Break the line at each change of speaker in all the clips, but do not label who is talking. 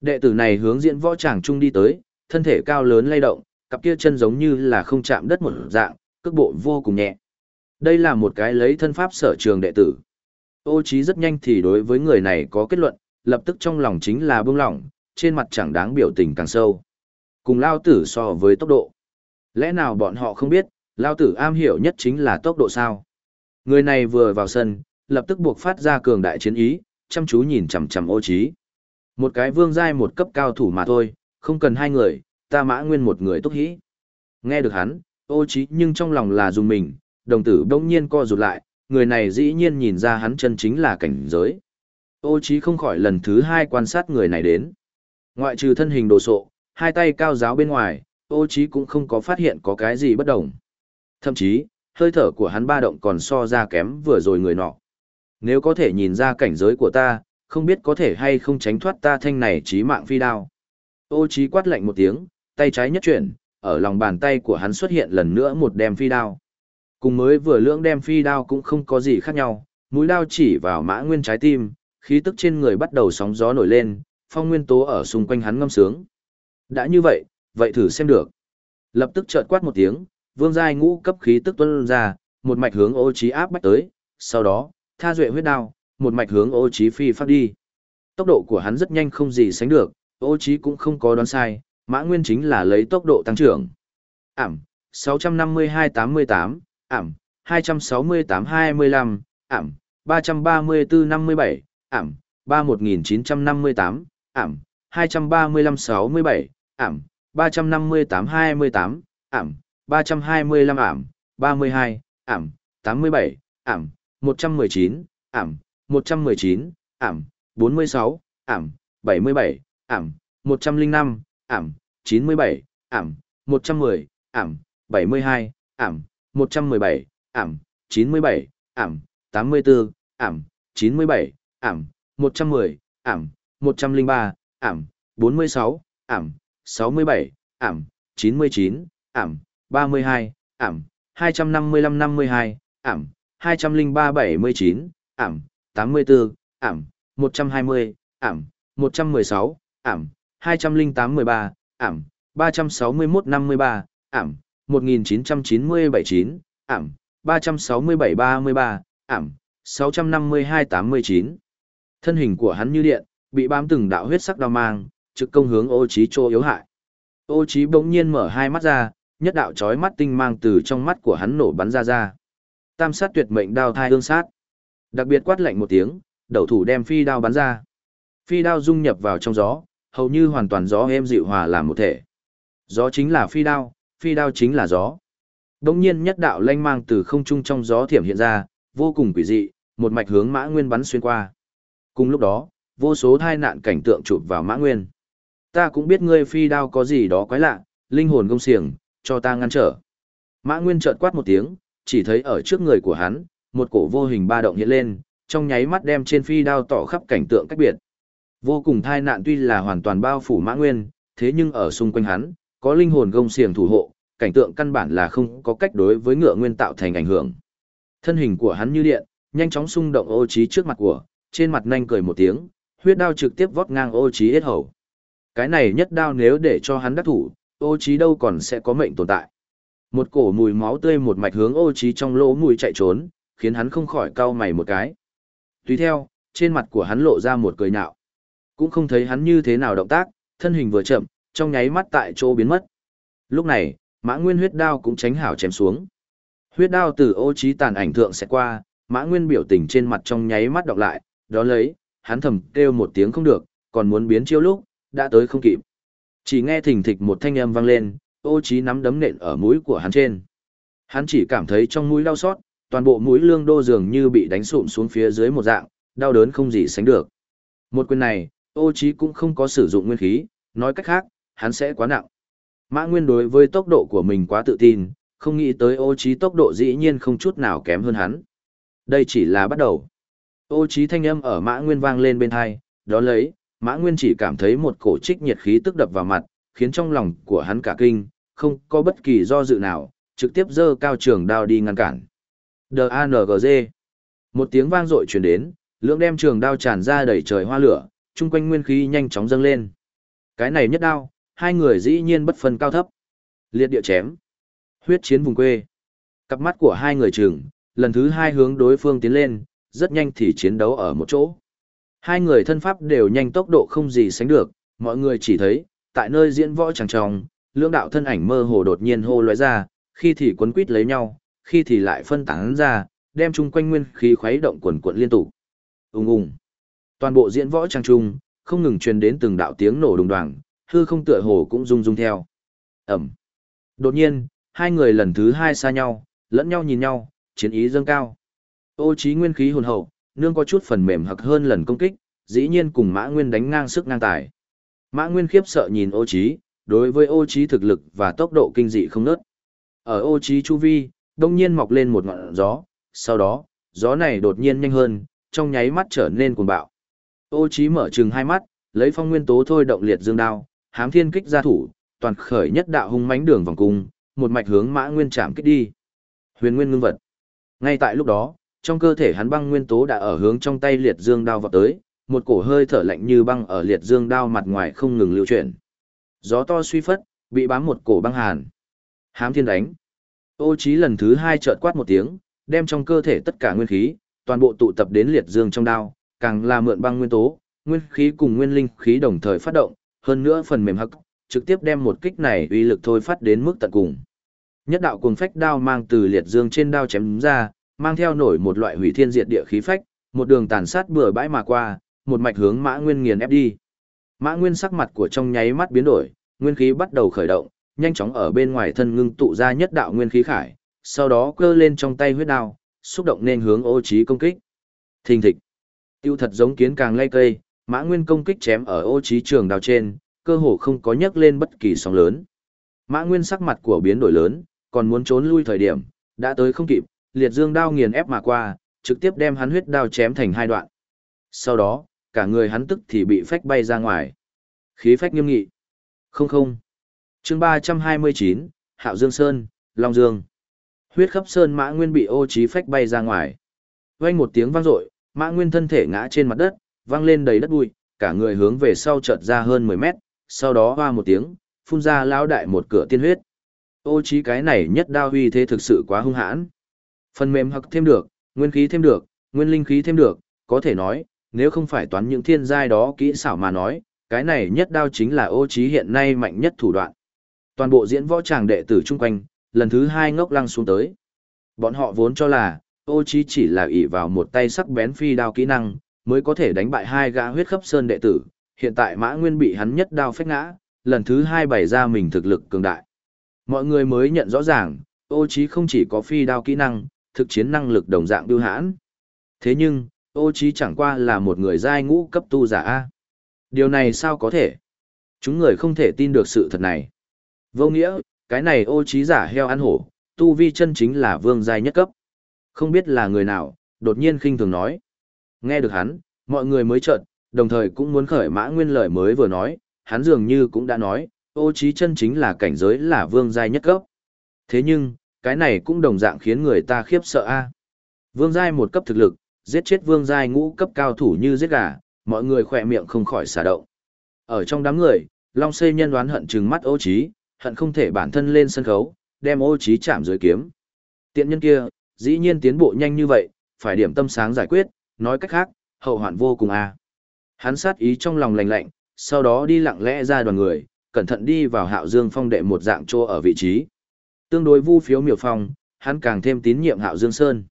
Đệ tử này hướng diễn võ tràng trung đi tới, thân thể cao lớn lay động, cặp kia chân giống như là không chạm đất một dạng, cước bộ vô cùng nhẹ. Đây là một cái lấy thân pháp sở trường đệ tử. Ô Chí rất nhanh thì đối với người này có kết luận, lập tức trong lòng chính là bưng lỏng, trên mặt chẳng đáng biểu tình càng sâu. Cùng lao tử so với tốc độ. Lẽ nào bọn họ không biết, lao tử am hiểu nhất chính là tốc độ sao? Người này vừa vào sân, lập tức buộc phát ra cường đại chiến ý, chăm chú nhìn chằm chằm ô Chí. Một cái vương giai một cấp cao thủ mà thôi, không cần hai người, ta mã nguyên một người túc hĩ. Nghe được hắn, ô trí nhưng trong lòng là dùng mình, đồng tử đông nhiên co rụt lại, người này dĩ nhiên nhìn ra hắn chân chính là cảnh giới. Ô trí không khỏi lần thứ hai quan sát người này đến. Ngoại trừ thân hình đồ sộ, hai tay cao giáo bên ngoài, ô trí cũng không có phát hiện có cái gì bất đồng. Thậm chí, hơi thở của hắn ba động còn so ra kém vừa rồi người nọ. Nếu có thể nhìn ra cảnh giới của ta, không biết có thể hay không tránh thoát ta thanh này chí mạng phi đao. Ô Chí quát lạnh một tiếng, tay trái nhất chuyển, ở lòng bàn tay của hắn xuất hiện lần nữa một đem phi đao. Cùng mới vừa lưỡng đem phi đao cũng không có gì khác nhau, mũi đao chỉ vào mã nguyên trái tim, khí tức trên người bắt đầu sóng gió nổi lên, phong nguyên tố ở xung quanh hắn ngâm sướng. Đã như vậy, vậy thử xem được. Lập tức chợt quát một tiếng, vương giai ngũ cấp khí tức tuôn ra, một mạch hướng ô trí áp bách tới, sau đó, tha duệ huyết đao, một mạch hướng ô trí phi phát đi. Tốc độ của hắn rất nhanh không gì sánh được, ô trí cũng không có đoán sai, mã nguyên chính là lấy tốc độ tăng trưởng. Ảm, 652-88, ảm, 268-25, ảm, 334-57, ảm, 31958, ảm, 235-67, ảm, 358-28, ảm, 325 ảm, 32, ảm, 87, ảm, 119, ảm, 119, ảm, 46, ảm, 77, ảm, 105, ảm, 97, ảm, 110, ảm, 72, ảm, 117, ảm, 97, ảm, 84, ảm, 97, ảm, 110, ảm, 103, ảm, 46, ảm, 67, ảm, 99, ảm, 32, ảm, 255-52, ảm, 203-79, ảm, 84, ảm, 120, ảm, 116, ảm, 20813, ảm, 36153, ảm, 19979, ảm, 36733, ảm, 65289. Thân hình của hắn như điện, bị bám từng đạo huyết sắc đao mang, trực công hướng ô trí trô yếu hại. Ô trí bỗng nhiên mở hai mắt ra, nhất đạo chói mắt tinh mang từ trong mắt của hắn nổ bắn ra ra. Tam sát tuyệt mệnh đao thai ương sát. Đặc biệt quát lạnh một tiếng, đầu thủ đem phi đao bắn ra. Phi đao dung nhập vào trong gió, hầu như hoàn toàn gió êm dịu hòa làm một thể. Gió chính là phi đao, phi đao chính là gió. Đống nhiên nhất đạo lanh mang từ không trung trong gió thiểm hiện ra, vô cùng quỷ dị, một mạch hướng mã nguyên bắn xuyên qua. Cùng lúc đó, vô số thai nạn cảnh tượng chụp vào mã nguyên. Ta cũng biết ngươi phi đao có gì đó quái lạ, linh hồn công xiềng, cho ta ngăn trở. Mã nguyên chợt quát một tiếng, chỉ thấy ở trước người của hắn, một cổ vô hình ba động hiện lên, trong nháy mắt đem trên phi đao tỏ khắp cảnh tượng cách biệt. Vô cùng thai nạn tuy là hoàn toàn bao phủ mã nguyên, thế nhưng ở xung quanh hắn, có linh hồn gông xiềng thủ hộ, cảnh tượng căn bản là không có cách đối với ngựa nguyên tạo thành ảnh hưởng. Thân hình của hắn như điện, nhanh chóng xung động ô trí trước mặt của, trên mặt nhanh cười một tiếng, huyết đao trực tiếp vót ngang ô trí hết hầu. Cái này nhất đao nếu để cho hắn đắc thủ, ô trí đâu còn sẽ có mệnh tồn tại. Một cổ mùi máu tươi một mạch hướng ô trí trong lỗ mũi chạy trốn, khiến hắn không khỏi cau mày một cái. Tùy theo, trên mặt của hắn lộ ra một cười nhạo. Cũng không thấy hắn như thế nào động tác, thân hình vừa chậm, trong nháy mắt tại chỗ biến mất. Lúc này, mã nguyên huyết đao cũng tránh hảo chém xuống. Huyết đao từ ô trí tàn ảnh thượng sẽ qua, mã nguyên biểu tình trên mặt trong nháy mắt đọc lại, đó lấy, hắn thầm kêu một tiếng không được, còn muốn biến chiêu lúc, đã tới không kịp. Chỉ nghe thình thịch một thanh âm vang lên, ô trí nắm đấm nện ở mũi của hắn trên. Hắn chỉ cảm thấy trong mũi đau xót, toàn bộ mũi lương đô dường như bị đánh sụm xuống phía dưới một dạng, đau đớn không gì sánh được. Một quyền này, ô trí cũng không có sử dụng nguyên khí, nói cách khác, hắn sẽ quá nặng. Mã Nguyên đối với tốc độ của mình quá tự tin, không nghĩ tới ô trí tốc độ dĩ nhiên không chút nào kém hơn hắn. Đây chỉ là bắt đầu. Ô trí thanh âm ở Mã Nguyên vang lên bên tai, đó lấy, Mã Nguyên chỉ cảm thấy một cổ trích nhiệt khí tức đập vào mặt, khiến trong lòng của hắn cả kinh, không có bất kỳ do dự nào, trực tiếp giơ cao trường đao đi ngăn cản. D.A.N.G.G. Một tiếng vang dội truyền đến, lưỡng đem trường đao tràn ra đầy trời hoa lửa, chung quanh nguyên khí nhanh chóng dâng lên. Cái này nhất đao, hai người dĩ nhiên bất phân cao thấp. Liệt địa chém. Huyết chiến vùng quê. Cặp mắt của hai người trường, lần thứ hai hướng đối phương tiến lên, rất nhanh thì chiến đấu ở một chỗ. Hai người thân pháp đều nhanh tốc độ không gì sánh được, mọi người chỉ thấy, tại nơi diễn võ chẳng tròng, lưỡng đạo thân ảnh mơ hồ đột nhiên hô lóe ra, khi thì quấn quít lấy nhau, khi thì lại phân tán ra, đem chung quanh nguyên khí khuấy động quần quần liên tục. Ùng ùng. Toàn bộ diễn võ trang trung, không ngừng truyền đến từng đạo tiếng nổ đùng đoàng, hư không tựa hồ cũng rung rung theo. Ẩm. Đột nhiên, hai người lần thứ hai xa nhau, lẫn nhau nhìn nhau, chiến ý dâng cao. Ô trí nguyên khí hồn hậu, nương có chút phần mềm hoặc hơn lần công kích, dĩ nhiên cùng Mã Nguyên đánh ngang sức ngang tài. Mã Nguyên khiếp sợ nhìn ô trí, đối với ô trí thực lực và tốc độ kinh dị không nớt. Ở ô trí chu vi, đông nhiên mọc lên một ngọn gió, sau đó, gió này đột nhiên nhanh hơn, trong nháy mắt trở nên cuồng bạo. Ô trí mở trừng hai mắt, lấy phong nguyên tố thôi động liệt dương đao, hám thiên kích ra thủ, toàn khởi nhất đạo hung mãnh đường vòng cung, một mạch hướng mã nguyên chạm kích đi. Huyền nguyên ngưng vật. Ngay tại lúc đó, trong cơ thể hắn băng nguyên tố đã ở hướng trong tay liệt dương đao vọt tới, một cổ hơi thở lạnh như băng ở liệt dương đao mặt ngoài không ngừng lưu chuyển. Gió to suy phất, bị bám một cổ băng hàn. Hám thiên đánh. Ô Chí lần thứ hai chợt quát một tiếng, đem trong cơ thể tất cả nguyên khí, toàn bộ tụ tập đến liệt dương trong đao, càng là mượn băng nguyên tố, nguyên khí cùng nguyên linh khí đồng thời phát động, hơn nữa phần mềm hắc, trực tiếp đem một kích này uy lực thôi phát đến mức tận cùng. Nhất đạo cuồng phách đao mang từ liệt dương trên đao chém ra, mang theo nổi một loại hủy thiên diệt địa khí phách, một đường tàn sát bừa bãi mà qua, một mạch hướng Mã Nguyên nghiền ép đi. Mã Nguyên sắc mặt của trong nháy mắt biến đổi, nguyên khí bắt đầu khởi động, nhanh chóng ở bên ngoài thân ngưng tụ ra nhất đạo nguyên khí khải, sau đó cơ lên trong tay huyết đao, xúc động nên hướng ô trí công kích. Thình thịch. Tiêu thật giống kiến càng lay cây, Mã Nguyên công kích chém ở ô trí trường đao trên, cơ hồ không có nhấc lên bất kỳ sóng lớn. Mã Nguyên sắc mặt của biến đổi lớn, còn muốn trốn lui thời điểm, đã tới không kịp, liệt dương đao nghiền ép mà qua, trực tiếp đem hắn huyết đao chém thành hai đoạn. Sau đó, cả người hắn tức thì bị phách bay ra ngoài. Khí phách nghiêm nghị. Không không chương 329, Hạo Dương Sơn, Long Dương. Huyết khắp sơn mã nguyên bị ô trí phách bay ra ngoài. Vang một tiếng vang dội, mã nguyên thân thể ngã trên mặt đất, vang lên đầy đất bụi, cả người hướng về sau chợt ra hơn 10 mét, sau đó hoa một tiếng, phun ra lão đại một cửa tiên huyết. Ô trí cái này nhất đao huy thế thực sự quá hung hãn. Phần mềm hắc thêm được, nguyên khí thêm được, nguyên linh khí thêm được, có thể nói, nếu không phải toán những thiên giai đó kỹ xảo mà nói, cái này nhất đao chính là ô trí hiện nay mạnh nhất thủ đoạn. Toàn bộ diễn võ tràng đệ tử chung quanh, lần thứ hai ngốc lăng xuống tới. Bọn họ vốn cho là, ô chí chỉ là ỷ vào một tay sắc bén phi đao kỹ năng, mới có thể đánh bại hai gã huyết khắp sơn đệ tử, hiện tại mã nguyên bị hắn nhất đao phách ngã, lần thứ hai bày ra mình thực lực cường đại. Mọi người mới nhận rõ ràng, ô chí không chỉ có phi đao kỹ năng, thực chiến năng lực đồng dạng biêu hãn. Thế nhưng, ô chí chẳng qua là một người giai ngũ cấp tu giả A. Điều này sao có thể? Chúng người không thể tin được sự thật này. Vô nghĩa, cái này ô trí giả heo ăn hổ, tu vi chân chính là vương giai nhất cấp. Không biết là người nào, đột nhiên khinh thường nói. Nghe được hắn, mọi người mới chợt, đồng thời cũng muốn khởi mã nguyên lời mới vừa nói, hắn dường như cũng đã nói, ô trí chân chính là cảnh giới là vương giai nhất cấp. Thế nhưng, cái này cũng đồng dạng khiến người ta khiếp sợ a. Vương giai một cấp thực lực, giết chết vương giai ngũ cấp cao thủ như giết gà, mọi người khỏe miệng không khỏi xả động. Ở trong đám người, Long Xê nhân đoán hận trừng mắt ô trí, hận không thể bản thân lên sân khấu, đem ô trí chạm dưới kiếm. Tiện nhân kia, dĩ nhiên tiến bộ nhanh như vậy, phải điểm tâm sáng giải quyết, nói cách khác, hậu hoạn vô cùng a. Hắn sát ý trong lòng lạnh lạnh, sau đó đi lặng lẽ ra đoàn người, cẩn thận đi vào hạo dương phong đệ một dạng trô ở vị trí. Tương đối vu phiếu miểu phong, hắn càng thêm tín nhiệm hạo dương sơn.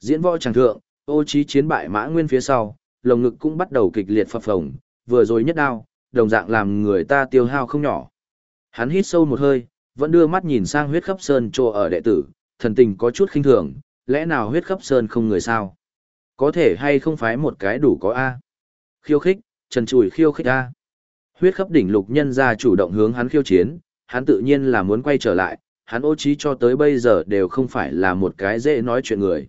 Diễn võ chẳng thượng, ô trí chiến bại mã nguyên phía sau, lồng ngực cũng bắt đầu kịch liệt phập phồng, vừa rồi nhất đao, đồng dạng làm người ta tiêu hao không nhỏ. Hắn hít sâu một hơi, vẫn đưa mắt nhìn sang huyết khắp sơn trô ở đệ tử, thần tình có chút khinh thường, lẽ nào huyết khắp sơn không người sao? Có thể hay không phái một cái đủ có A? Khiêu khích, trần trùi khiêu khích A. Huyết khắp đỉnh lục nhân ra chủ động hướng hắn khiêu chiến, hắn tự nhiên là muốn quay trở lại, hắn ô trí cho tới bây giờ đều không phải là một cái dễ nói chuyện người.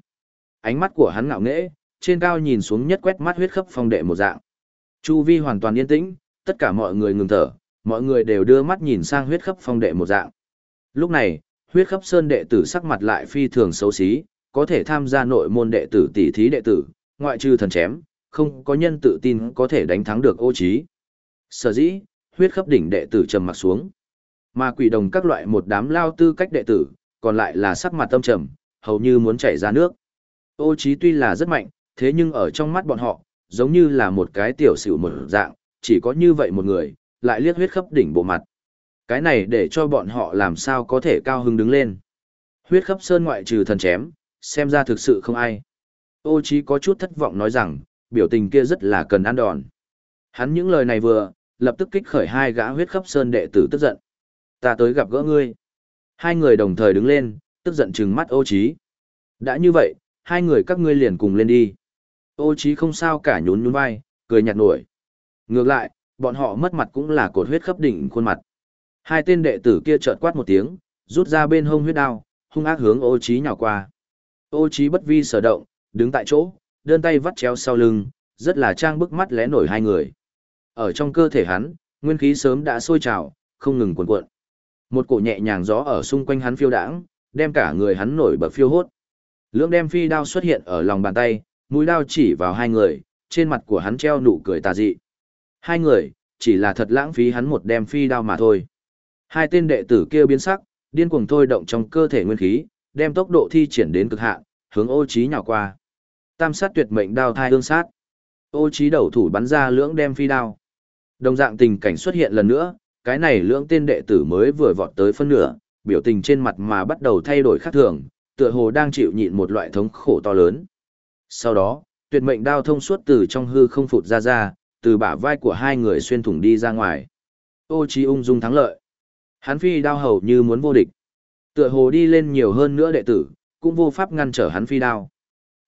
Ánh mắt của hắn ngạo nghễ, trên cao nhìn xuống nhất quét mắt huyết khắp phong đệ một dạng. Chu vi hoàn toàn yên tĩnh, tất cả mọi người ngừng thở, mọi người đều đưa mắt nhìn sang huyết khắp phong đệ một dạng. Lúc này, huyết khắp sơn đệ tử sắc mặt lại phi thường xấu xí, có thể tham gia nội môn đệ tử tỷ thí đệ tử, ngoại trừ thần chém, không có nhân tự tin có thể đánh thắng được ô trí. Sở dĩ, huyết khắp đỉnh đệ tử trầm mặt xuống. Mà quỷ đồng các loại một đám lao tư cách đệ tử, còn lại là sắc mặt tâm trầm, hầu như muốn chảy ra nước. Ô trí tuy là rất mạnh, thế nhưng ở trong mắt bọn họ, giống như là một cái tiểu xỉu một dạng, chỉ có như vậy một người, lại liếc huyết khắp đỉnh bộ mặt. Cái này để cho bọn họ làm sao có thể cao hứng đứng lên. Huyết khắp sơn ngoại trừ thần chém, xem ra thực sự không ai. Ô Chí có chút thất vọng nói rằng, biểu tình kia rất là cần ăn đòn. Hắn những lời này vừa, lập tức kích khởi hai gã huyết khắp sơn đệ tử tức giận. Ta tới gặp gỡ ngươi. Hai người đồng thời đứng lên, tức giận trừng mắt ô Chí. Đã như vậy, hai người các ngươi liền cùng lên đi. Ô Chí không sao cả nhún nhún vai, cười nhạt nổi. Ngược lại, bọn họ mất mặt cũng là cột huyết khắp đỉnh khuôn mặt. Hai tên đệ tử kia chợt quát một tiếng, rút ra bên hông huyết đao, hung ác hướng ô Chí nhào qua. Ô Chí bất vi sở động, đứng tại chỗ, đơn tay vắt chéo sau lưng, rất là trang bức mắt lẽ nổi hai người. Ở trong cơ thể hắn, nguyên khí sớm đã sôi trào, không ngừng cuộn cuộn. Một cổ nhẹ nhàng gió ở xung quanh hắn phiêu đãng, đem cả người hắn nổi bật phiêu hốt. Lưỡng đem phi đao xuất hiện ở lòng bàn tay, mũi đao chỉ vào hai người, trên mặt của hắn treo nụ cười tà dị. Hai người, chỉ là thật lãng phí hắn một đem phi đao mà thôi. Hai tên đệ tử kia biến sắc, điên cuồng thôi động trong cơ thể nguyên khí, đem tốc độ thi triển đến cực hạn, hướng Ô Chí nhào qua. Tam sát tuyệt mệnh đao thai ương sát. Ô Chí đầu thủ bắn ra lưỡng đem phi đao. Đồng dạng tình cảnh xuất hiện lần nữa, cái này lưỡng tên đệ tử mới vừa vọt tới phân nửa, biểu tình trên mặt mà bắt đầu thay đổi khác thường, tựa hồ đang chịu nhịn một loại thống khổ to lớn. Sau đó, tuyệt mệnh đao thông suốt từ trong hư không phụt ra ra, từ bả vai của hai người xuyên thủng đi ra ngoài. Ô Chí ung dung thắng lợi. Hắn phi đao hầu như muốn vô địch. Tựa hồ đi lên nhiều hơn nữa đệ tử, cũng vô pháp ngăn trở hắn phi đao.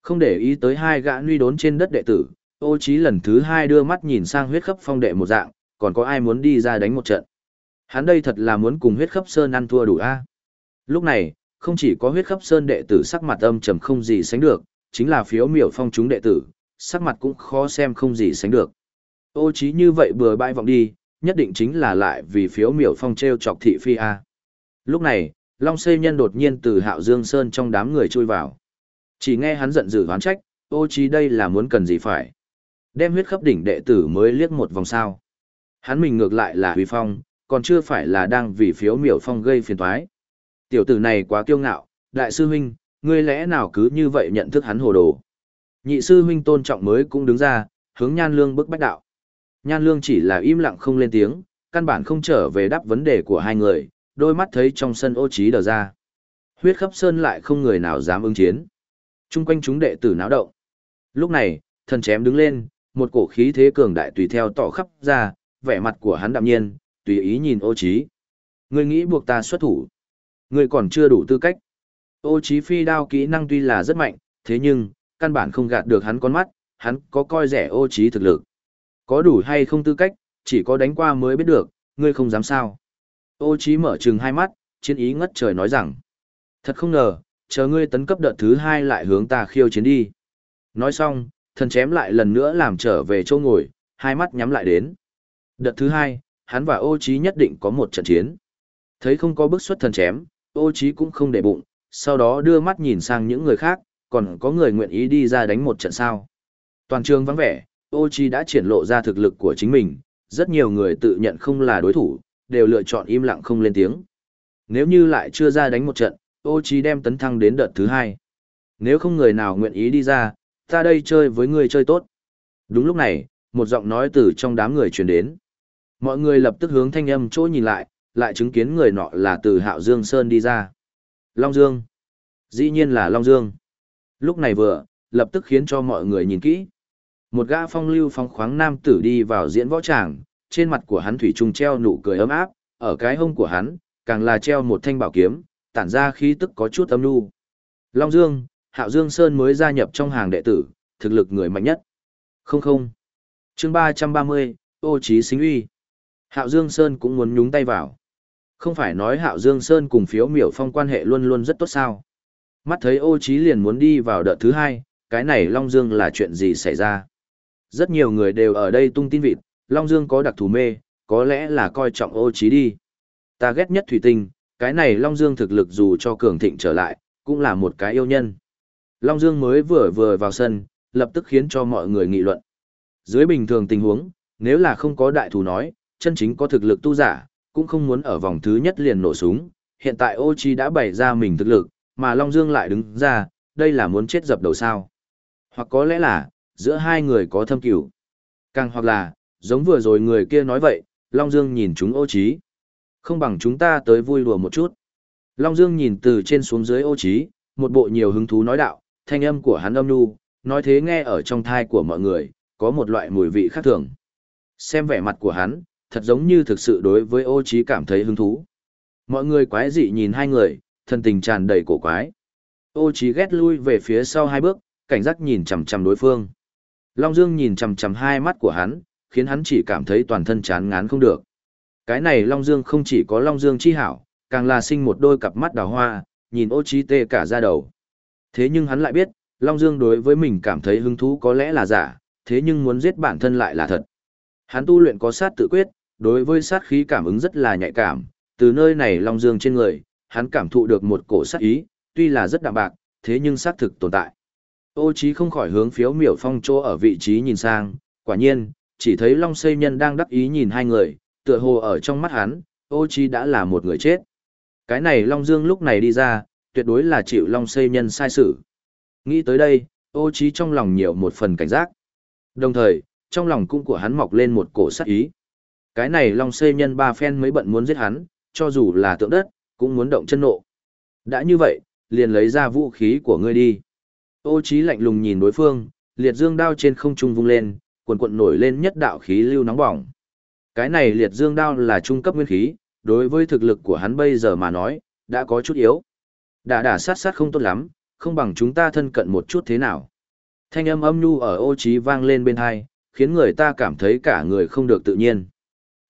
Không để ý tới hai gã nuôi đốn trên đất đệ tử, ô Chí lần thứ hai đưa mắt nhìn sang huyết khắp phong đệ một dạng, còn có ai muốn đi ra đánh một trận. Hắn đây thật là muốn cùng huyết khắp sơn ăn thua đủ a. Lúc này, không chỉ có huyết khắp sơn đệ tử sắc mặt âm trầm không gì sánh được, chính là phiếu miểu phong chúng đệ tử, sắc mặt cũng khó xem không gì sánh được. Ô Chí như vậy bừa bãi vọng đi, nhất định chính là lại vì phiếu miểu phong treo chọc thị phi a. Lúc này, Long Xây Nhân đột nhiên từ Hạo Dương Sơn trong đám người chui vào. Chỉ nghe hắn giận dữ hoán trách, ô Chí đây là muốn cần gì phải. Đem huyết khắp đỉnh đệ tử mới liếc một vòng sao. Hắn mình ngược lại là huy phong, còn chưa phải là đang vì phiếu miểu phong gây phiền toái. Tiểu tử này quá kiêu ngạo, đại sư huynh, ngươi lẽ nào cứ như vậy nhận thức hắn hồ đồ. Nhị sư huynh tôn trọng mới cũng đứng ra, hướng nhan lương bức bách đạo. Nhan lương chỉ là im lặng không lên tiếng, căn bản không trở về đáp vấn đề của hai người, đôi mắt thấy trong sân ô trí đờ ra. Huyết khắp sơn lại không người nào dám ứng chiến. Trung quanh chúng đệ tử náo động. Lúc này, thần chém đứng lên, một cổ khí thế cường đại tùy theo tỏ khắp ra, vẻ mặt của hắn đạm nhiên, tùy ý nhìn ô trí. Ngươi nghĩ buộc ta xuất thủ. Ngươi còn chưa đủ tư cách. Ô trí phi đao kỹ năng tuy là rất mạnh, thế nhưng, căn bản không gạt được hắn con mắt, hắn có coi rẻ ô trí thực lực. Có đủ hay không tư cách, chỉ có đánh qua mới biết được, ngươi không dám sao. Ô Chí mở trừng hai mắt, chiến ý ngất trời nói rằng. Thật không ngờ, chờ ngươi tấn cấp đợt thứ hai lại hướng ta khiêu chiến đi. Nói xong, thần chém lại lần nữa làm trở về chỗ ngồi, hai mắt nhắm lại đến. Đợt thứ hai, hắn và ô Chí nhất định có một trận chiến. Thấy không có bước xuất thần chém, ô Chí cũng không để bụng, sau đó đưa mắt nhìn sang những người khác, còn có người nguyện ý đi ra đánh một trận sao. Toàn trường vắng vẻ, ô Chi đã triển lộ ra thực lực của chính mình, rất nhiều người tự nhận không là đối thủ, đều lựa chọn im lặng không lên tiếng. Nếu như lại chưa ra đánh một trận, ô Chi đem tấn thăng đến đợt thứ hai. Nếu không người nào nguyện ý đi ra, ta đây chơi với người chơi tốt. Đúng lúc này, một giọng nói từ trong đám người truyền đến. Mọi người lập tức hướng thanh âm chỗ nhìn lại, lại chứng kiến người nọ là từ Hạo Dương Sơn đi ra. Long Dương. Dĩ nhiên là Long Dương. Lúc này vừa, lập tức khiến cho mọi người nhìn kỹ. Một gã phong lưu phong khoáng nam tử đi vào diễn võ tràng, trên mặt của hắn thủy trùng treo nụ cười ấm áp, ở cái hông của hắn, càng là treo một thanh bảo kiếm, tản ra khí tức có chút âm nu. Long Dương, Hạo Dương Sơn mới gia nhập trong hàng đệ tử, thực lực người mạnh nhất. Không không. chương 330, ô Chí xính uy. Hạo Dương Sơn cũng muốn nhúng tay vào. Không phải nói Hạo Dương Sơn cùng phiếu miểu phong quan hệ luôn luôn rất tốt sao. Mắt thấy ô Chí liền muốn đi vào đợt thứ hai, cái này Long Dương là chuyện gì xảy ra. Rất nhiều người đều ở đây tung tin vịt, Long Dương có đặc thù mê, có lẽ là coi trọng ô trí đi. Ta ghét nhất thủy tinh, cái này Long Dương thực lực dù cho cường thịnh trở lại, cũng là một cái yêu nhân. Long Dương mới vừa vừa vào sân, lập tức khiến cho mọi người nghị luận. Dưới bình thường tình huống, nếu là không có đại thù nói, chân chính có thực lực tu giả, cũng không muốn ở vòng thứ nhất liền nổ súng, hiện tại ô chi đã bày ra mình thực lực, mà Long Dương lại đứng ra, đây là muốn chết dập đầu sao. Hoặc có lẽ là, giữa hai người có thâm cửu. Càng hoặc là, giống vừa rồi người kia nói vậy, Long Dương nhìn chúng ô trí. Không bằng chúng ta tới vui đùa một chút. Long Dương nhìn từ trên xuống dưới ô trí, một bộ nhiều hứng thú nói đạo, thanh âm của hắn âm nu, nói thế nghe ở trong thai của mọi người, có một loại mùi vị khác thường. Xem vẻ mặt của hắn, thật giống như thực sự đối với ô trí cảm thấy hứng thú. Mọi người quái dị nhìn hai người, thân tình tràn đầy cổ quái. Ô trí ghét lui về phía sau hai bước, cảnh giác nhìn chằm chằm đối phương. Long Dương nhìn chằm chằm hai mắt của hắn, khiến hắn chỉ cảm thấy toàn thân chán ngán không được. Cái này Long Dương không chỉ có Long Dương chi hảo, càng là sinh một đôi cặp mắt đào hoa, nhìn ô trí tê cả da đầu. Thế nhưng hắn lại biết, Long Dương đối với mình cảm thấy hứng thú có lẽ là giả, thế nhưng muốn giết bản thân lại là thật. Hắn tu luyện có sát tự quyết, đối với sát khí cảm ứng rất là nhạy cảm, từ nơi này Long Dương trên người, hắn cảm thụ được một cổ sát ý, tuy là rất đạm bạc, thế nhưng sát thực tồn tại. Ô Chí không khỏi hướng phiếu miểu phong chỗ ở vị trí nhìn sang, quả nhiên, chỉ thấy Long Xây Nhân đang đắc ý nhìn hai người, tựa hồ ở trong mắt hắn, Ô Chí đã là một người chết. Cái này Long Dương lúc này đi ra, tuyệt đối là chịu Long Xây Nhân sai sự. Nghĩ tới đây, Ô Chí trong lòng nhiều một phần cảnh giác. Đồng thời, trong lòng cũng của hắn mọc lên một cổ sát ý. Cái này Long Xây Nhân ba phen mới bận muốn giết hắn, cho dù là tượng đất, cũng muốn động chân nộ. Đã như vậy, liền lấy ra vũ khí của ngươi đi. Ô Chí lạnh lùng nhìn đối phương, liệt dương đao trên không trung vung lên, cuộn cuộn nổi lên nhất đạo khí lưu nóng bỏng. Cái này liệt dương đao là trung cấp nguyên khí, đối với thực lực của hắn bây giờ mà nói, đã có chút yếu. Đả đả sát sát không tốt lắm, không bằng chúng ta thân cận một chút thế nào. Thanh âm âm nhu ở ô Chí vang lên bên hai, khiến người ta cảm thấy cả người không được tự nhiên.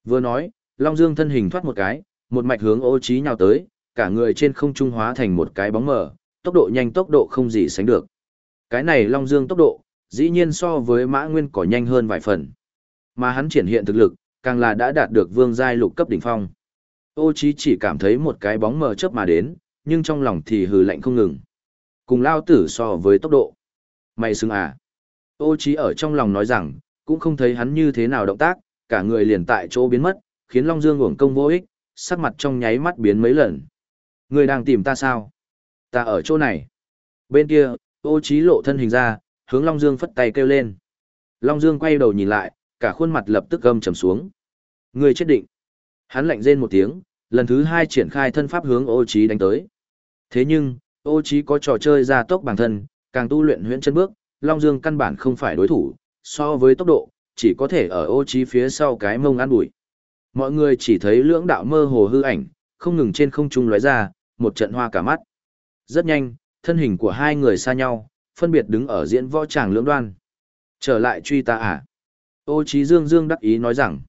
Vừa nói, Long Dương thân hình thoát một cái, một mạch hướng ô Chí nhào tới, cả người trên không trung hóa thành một cái bóng mờ, tốc độ nhanh tốc độ không gì sánh được. Cái này Long Dương tốc độ, dĩ nhiên so với Mã Nguyên cỏ nhanh hơn vài phần. Mà hắn triển hiện thực lực, càng là đã đạt được vương giai lục cấp đỉnh phong. Ô Chí chỉ cảm thấy một cái bóng mờ chớp mà đến, nhưng trong lòng thì hừ lạnh không ngừng. Cùng lao tử so với tốc độ. Mày xứng à. Ô Chí ở trong lòng nói rằng, cũng không thấy hắn như thế nào động tác, cả người liền tại chỗ biến mất, khiến Long Dương uổng công vô ích, sắc mặt trong nháy mắt biến mấy lần. Người đang tìm ta sao? Ta ở chỗ này. Bên kia, ô Chí lộ thân hình ra, hướng Long Dương phất tay kêu lên. Long Dương quay đầu nhìn lại, cả khuôn mặt lập tức gầm trầm xuống. Người chết định. Hắn lạnh rên một tiếng, lần thứ hai triển khai thân pháp hướng ô Chí đánh tới. Thế nhưng, ô Chí có trò chơi ra tốc bản thân, càng tu luyện huyễn chân bước, Long Dương căn bản không phải đối thủ, so với tốc độ, chỉ có thể ở ô Chí phía sau cái mông ăn bụi. Mọi người chỉ thấy lưỡng đạo mơ hồ hư ảnh, không ngừng trên không trung lóe ra, một trận hoa cả mắt. Rất nhanh, thân hình của hai người xa nhau, phân biệt đứng ở diễn võ tràng lưỡng đoan. Trở lại truy ta à? Ô Chí Dương Dương đắc ý nói rằng,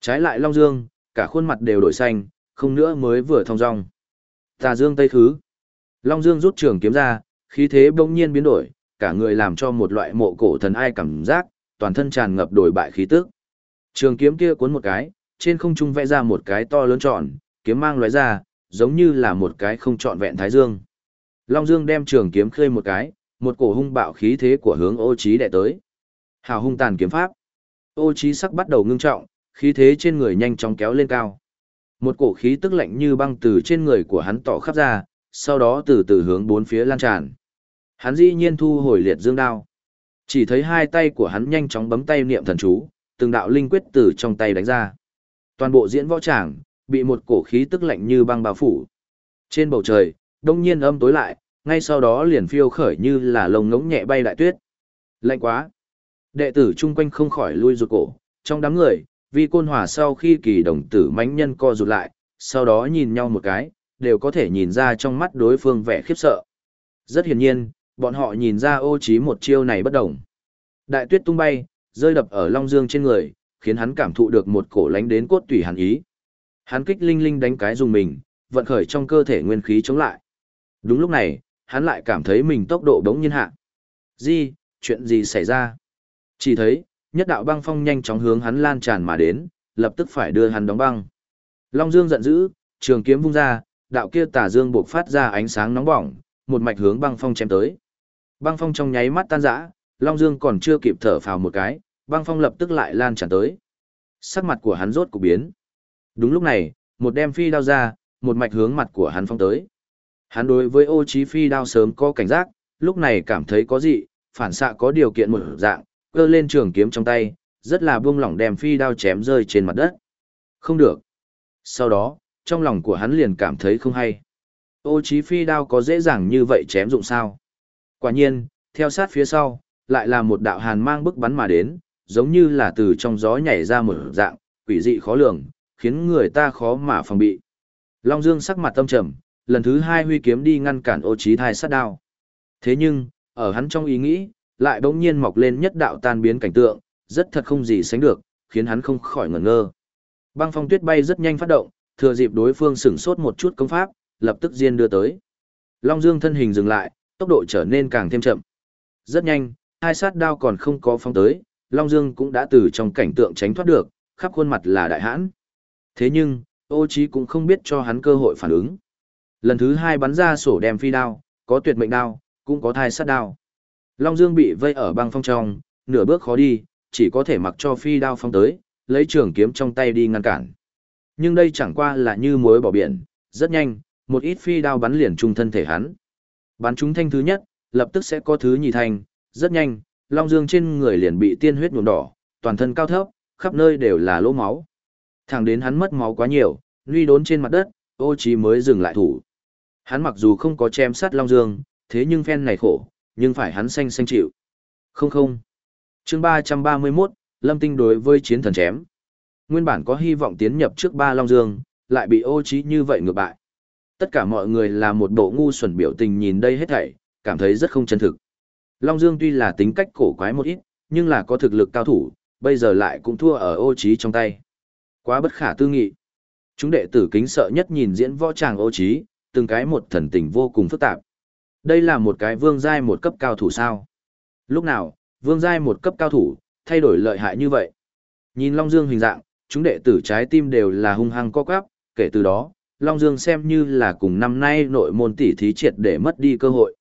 trái lại Long Dương, cả khuôn mặt đều đổi xanh, không nữa mới vừa thông dong. Tà Dương Tây Khứ. Long Dương rút trường kiếm ra, khí thế bỗng nhiên biến đổi, cả người làm cho một loại mộ cổ thần ai cảm giác, toàn thân tràn ngập đổi bại khí tức. Trường kiếm kia cuốn một cái, trên không trung vẽ ra một cái to lớn tròn, kiếm mang lóe ra, giống như là một cái không trọn vẹn thái dương. Long Dương đem trường kiếm khơi một cái, một cổ hung bạo khí thế của hướng ô trí đệ tới. Hào hung tàn kiếm pháp. Ô trí sắc bắt đầu ngưng trọng, khí thế trên người nhanh chóng kéo lên cao. Một cổ khí tức lạnh như băng từ trên người của hắn tỏ khắp ra, sau đó từ từ hướng bốn phía lan tràn. Hắn dĩ nhiên thu hồi liệt dương đao. Chỉ thấy hai tay của hắn nhanh chóng bấm tay niệm thần chú, từng đạo linh quyết từ trong tay đánh ra. Toàn bộ diễn võ tràng, bị một cổ khí tức lạnh như băng bao phủ. Trên bầu trời, đông nhiên âm tối lại, ngay sau đó liền phiêu khởi như là lồng ngỗng nhẹ bay đại tuyết. Lạnh quá. Đệ tử chung quanh không khỏi lui rụt cổ, trong đám người, vì côn hòa sau khi kỳ đồng tử mãnh nhân co rụt lại, sau đó nhìn nhau một cái, đều có thể nhìn ra trong mắt đối phương vẻ khiếp sợ. Rất hiển nhiên, bọn họ nhìn ra ô trí một chiêu này bất động. Đại tuyết tung bay, rơi đập ở Long Dương trên người, khiến hắn cảm thụ được một cổ lánh đến cốt tủy hàn ý. Hắn kích linh linh đánh cái dùng mình, vận khởi trong cơ thể nguyên khí chống lại. Đúng lúc này, hắn lại cảm thấy mình tốc độ đống nhiên hạ. Gì, chuyện gì xảy ra? Chỉ thấy, nhất đạo băng phong nhanh chóng hướng hắn lan tràn mà đến, lập tức phải đưa hắn đóng băng. Long Dương giận dữ, trường kiếm vung ra, đạo kia tà dương buộc phát ra ánh sáng nóng bỏng, một mạch hướng băng phong chém tới. Băng phong trong nháy mắt tan rã, Long Dương còn chưa kịp thở phào một cái, băng phong lập tức lại lan tràn tới. Sắc mặt của hắn rốt cục biến. Đúng lúc này, một đem phi đao ra, một mạch hướng mặt của hắn phong tới. Hắn đối với ô Chí phi đao sớm có cảnh giác, lúc này cảm thấy có gì, phản xạ có điều kiện một dạng, cơ lên trường kiếm trong tay, rất là buông lỏng đem phi đao chém rơi trên mặt đất. Không được. Sau đó, trong lòng của hắn liền cảm thấy không hay. Ô Chí phi đao có dễ dàng như vậy chém dụng sao? Quả nhiên, theo sát phía sau, lại là một đạo hàn mang bức bắn mà đến, giống như là từ trong gió nhảy ra một dạng, quỷ dị khó lường, khiến người ta khó mà phòng bị. Long Dương sắc mặt tâm trầm, lần thứ hai huy kiếm đi ngăn cản ô trí thai sát đao. Thế nhưng, ở hắn trong ý nghĩ, lại bỗng nhiên mọc lên nhất đạo tan biến cảnh tượng, rất thật không gì sánh được, khiến hắn không khỏi ngẩn ngơ. Băng phong tuyết bay rất nhanh phát động, thừa dịp đối phương sửng sốt một chút công pháp, lập tức diên đưa tới. Long Dương thân hình dừng lại, tốc độ trở nên càng thêm chậm. Rất nhanh, hai sát đao còn không có phong tới, Long Dương cũng đã từ trong cảnh tượng tránh thoát được, khắp khuôn mặt là đại hãn. Thế nhưng, ô trí cũng không biết cho hắn cơ hội phản ứng. Lần thứ hai bắn ra sổ đem phi đao, có tuyệt mệnh đao, cũng có thai sát đao. Long Dương bị vây ở băng phong trong, nửa bước khó đi, chỉ có thể mặc cho phi đao phong tới, lấy trường kiếm trong tay đi ngăn cản. Nhưng đây chẳng qua là như muối bỏ biển, rất nhanh, một ít phi đao bắn liền trung thân thể hắn. Bắn trúng thanh thứ nhất, lập tức sẽ có thứ nhì thanh, rất nhanh, Long Dương trên người liền bị tiên huyết nhuộm đỏ, toàn thân cao thấp, khắp nơi đều là lỗ máu. Thẳng đến hắn mất máu quá nhiều, nguy đốn trên mặt đất, ô trí mới dừng lại thủ. Hắn mặc dù không có chém sát Long Dương, thế nhưng phen này khổ, nhưng phải hắn xanh xanh chịu. Không không. Chương 331, Lâm Tinh đối với chiến thần chém. Nguyên bản có hy vọng tiến nhập trước ba Long Dương, lại bị ô trí như vậy ngược bại. Tất cả mọi người là một bộ ngu xuẩn biểu tình nhìn đây hết thảy, cảm thấy rất không chân thực. Long Dương tuy là tính cách cổ quái một ít, nhưng là có thực lực cao thủ, bây giờ lại cũng thua ở ô trí trong tay. Quá bất khả tư nghị. Chúng đệ tử kính sợ nhất nhìn diễn võ tràng ô trí, từng cái một thần tình vô cùng phức tạp. Đây là một cái vương giai một cấp cao thủ sao? Lúc nào, vương giai một cấp cao thủ, thay đổi lợi hại như vậy? Nhìn Long Dương hình dạng, chúng đệ tử trái tim đều là hung hăng co quắp, kể từ đó, Long Dương xem như là cùng năm nay nội môn tỷ thí triệt để mất đi cơ hội.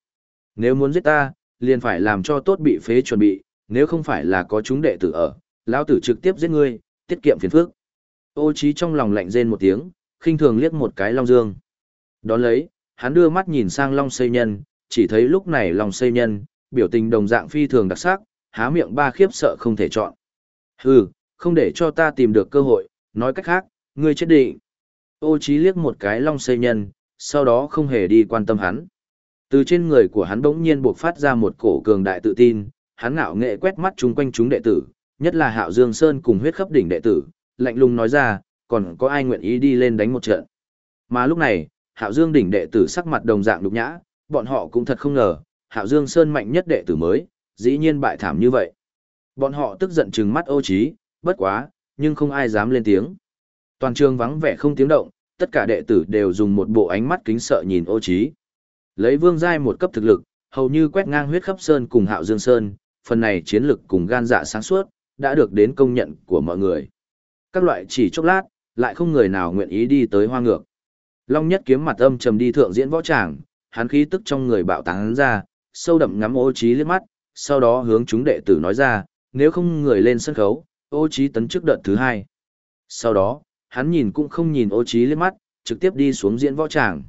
Nếu muốn giết ta, liền phải làm cho tốt bị phế chuẩn bị, nếu không phải là có chúng đệ tử ở, lão tử trực tiếp giết ngươi, tiết kiệm phiền phức. Ô trí trong lòng lạnh rên một tiếng, khinh thường liếc một cái Long Dương. Đón lấy, hắn đưa mắt nhìn sang Long Xây Nhân, chỉ thấy lúc này Long Xây Nhân, biểu tình đồng dạng phi thường đặc sắc, há miệng ba khiếp sợ không thể chọn. Hừ, không để cho ta tìm được cơ hội, nói cách khác, ngươi chết định. Ô Chí liếc một cái Long Xây Nhân, sau đó không hề đi quan tâm hắn. Từ trên người của hắn bỗng nhiên buộc phát ra một cổ cường đại tự tin, hắn ngạo nghệ quét mắt chung quanh chúng đệ tử, nhất là Hạo Dương Sơn cùng huyết khắp đỉnh đệ tử, lạnh lùng nói ra, còn có ai nguyện ý đi lên đánh một trận. Mà lúc này, Hạo Dương đỉnh đệ tử sắc mặt đồng dạng nhục nhã, bọn họ cũng thật không ngờ, Hạo Dương Sơn mạnh nhất đệ tử mới, dĩ nhiên bại thảm như vậy. Bọn họ tức giận trừng mắt ô trí, bất quá, nhưng không ai dám lên tiếng. Toàn trường vắng vẻ không tiếng động, tất cả đệ tử đều dùng một bộ ánh mắt kính sợ nhìn ô trí. Lấy vương giai một cấp thực lực, hầu như quét ngang huyết khắp sơn cùng hạo dương sơn, phần này chiến lực cùng gan dạ sáng suốt, đã được đến công nhận của mọi người. Các loại chỉ chốc lát, lại không người nào nguyện ý đi tới hoa ngược. Long nhất kiếm mặt âm trầm đi thượng diễn võ tràng, hắn khí tức trong người bạo tán ra, sâu đậm ngắm ô trí liếc mắt, sau đó hướng chúng đệ tử nói ra, nếu không người lên sân khấu, ô trí tấn trước đợt thứ hai. Sau đó, hắn nhìn cũng không nhìn ô trí liếc mắt, trực tiếp đi xuống diễn võ tràng.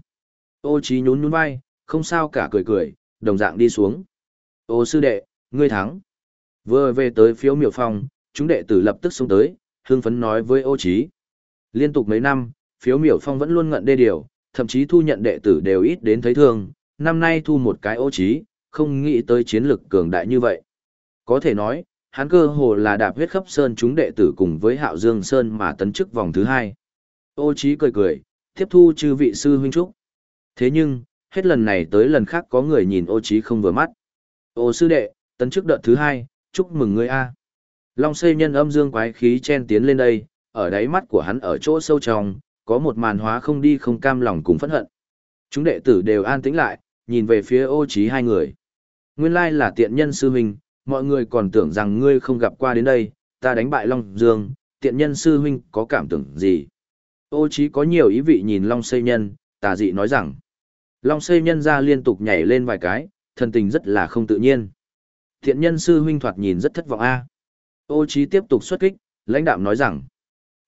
Ô trí nhún nhún vai, không sao cả cười cười, đồng dạng đi xuống. Ô sư đệ, ngươi thắng. Vừa về tới phiếu miểu phòng, chúng đệ tử lập tức xuống tới, hương phấn nói với ô trí. Liên tục mấy năm, phiếu miểu phong vẫn luôn ngận đê điều, thậm chí thu nhận đệ tử đều ít đến thấy thương, năm nay thu một cái ô trí, không nghĩ tới chiến lực cường đại như vậy. Có thể nói, hắn cơ hồ là đạp huyết khắp sơn chúng đệ tử cùng với hạo dương sơn mà tấn chức vòng thứ hai. Ô trí cười cười, tiếp thu chư vị sư huynh trúc. Thế nhưng, hết lần này tới lần khác có người nhìn ô trí không vừa mắt. Ô sư đệ, tấn chức đợt thứ hai, chúc mừng ngươi a. Long xây nhân âm dương quái khí chen tiến lên đây, ở đáy mắt của hắn ở chỗ sâu trong, có một màn hóa không đi không cam lòng cùng phẫn hận. Chúng đệ tử đều an tĩnh lại, nhìn về phía ô trí hai người. Nguyên lai là tiện nhân sư huynh, mọi người còn tưởng rằng ngươi không gặp qua đến đây, ta đánh bại Long Dương, tiện nhân sư huynh có cảm tưởng gì? Ô trí có nhiều ý vị nhìn Long xây nhân, tà dị nói rằng. Long xây nhân ra liên tục nhảy lên vài cái, thần tình rất là không tự nhiên. Thiện nhân sư huynh thoạt nhìn rất thất vọng a. Ô trí tiếp tục xuất kích, lãnh đạm nói rằng.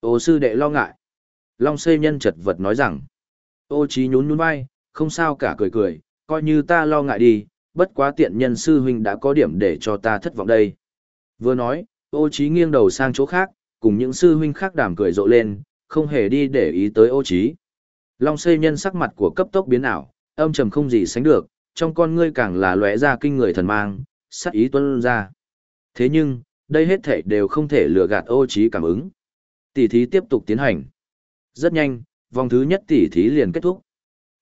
Ô sư đệ lo ngại. Long xây nhân chật vật nói rằng. Ô trí nhún nhún vai, không sao cả cười cười, coi như ta lo ngại đi, bất quá tiện nhân sư huynh đã có điểm để cho ta thất vọng đây. Vừa nói, ô trí nghiêng đầu sang chỗ khác, cùng những sư huynh khác đàm cười rộ lên, không hề đi để ý tới ô trí. Long xây nhân sắc mặt của cấp tốc biến ảo, âm trầm không gì sánh được, trong con ngươi càng là lóe ra kinh người thần mang, sắc ý tuân ra. Thế nhưng, đây hết thảy đều không thể lừa gạt ô trí cảm ứng. Tỷ thí tiếp tục tiến hành. Rất nhanh, vòng thứ nhất tỷ thí liền kết thúc.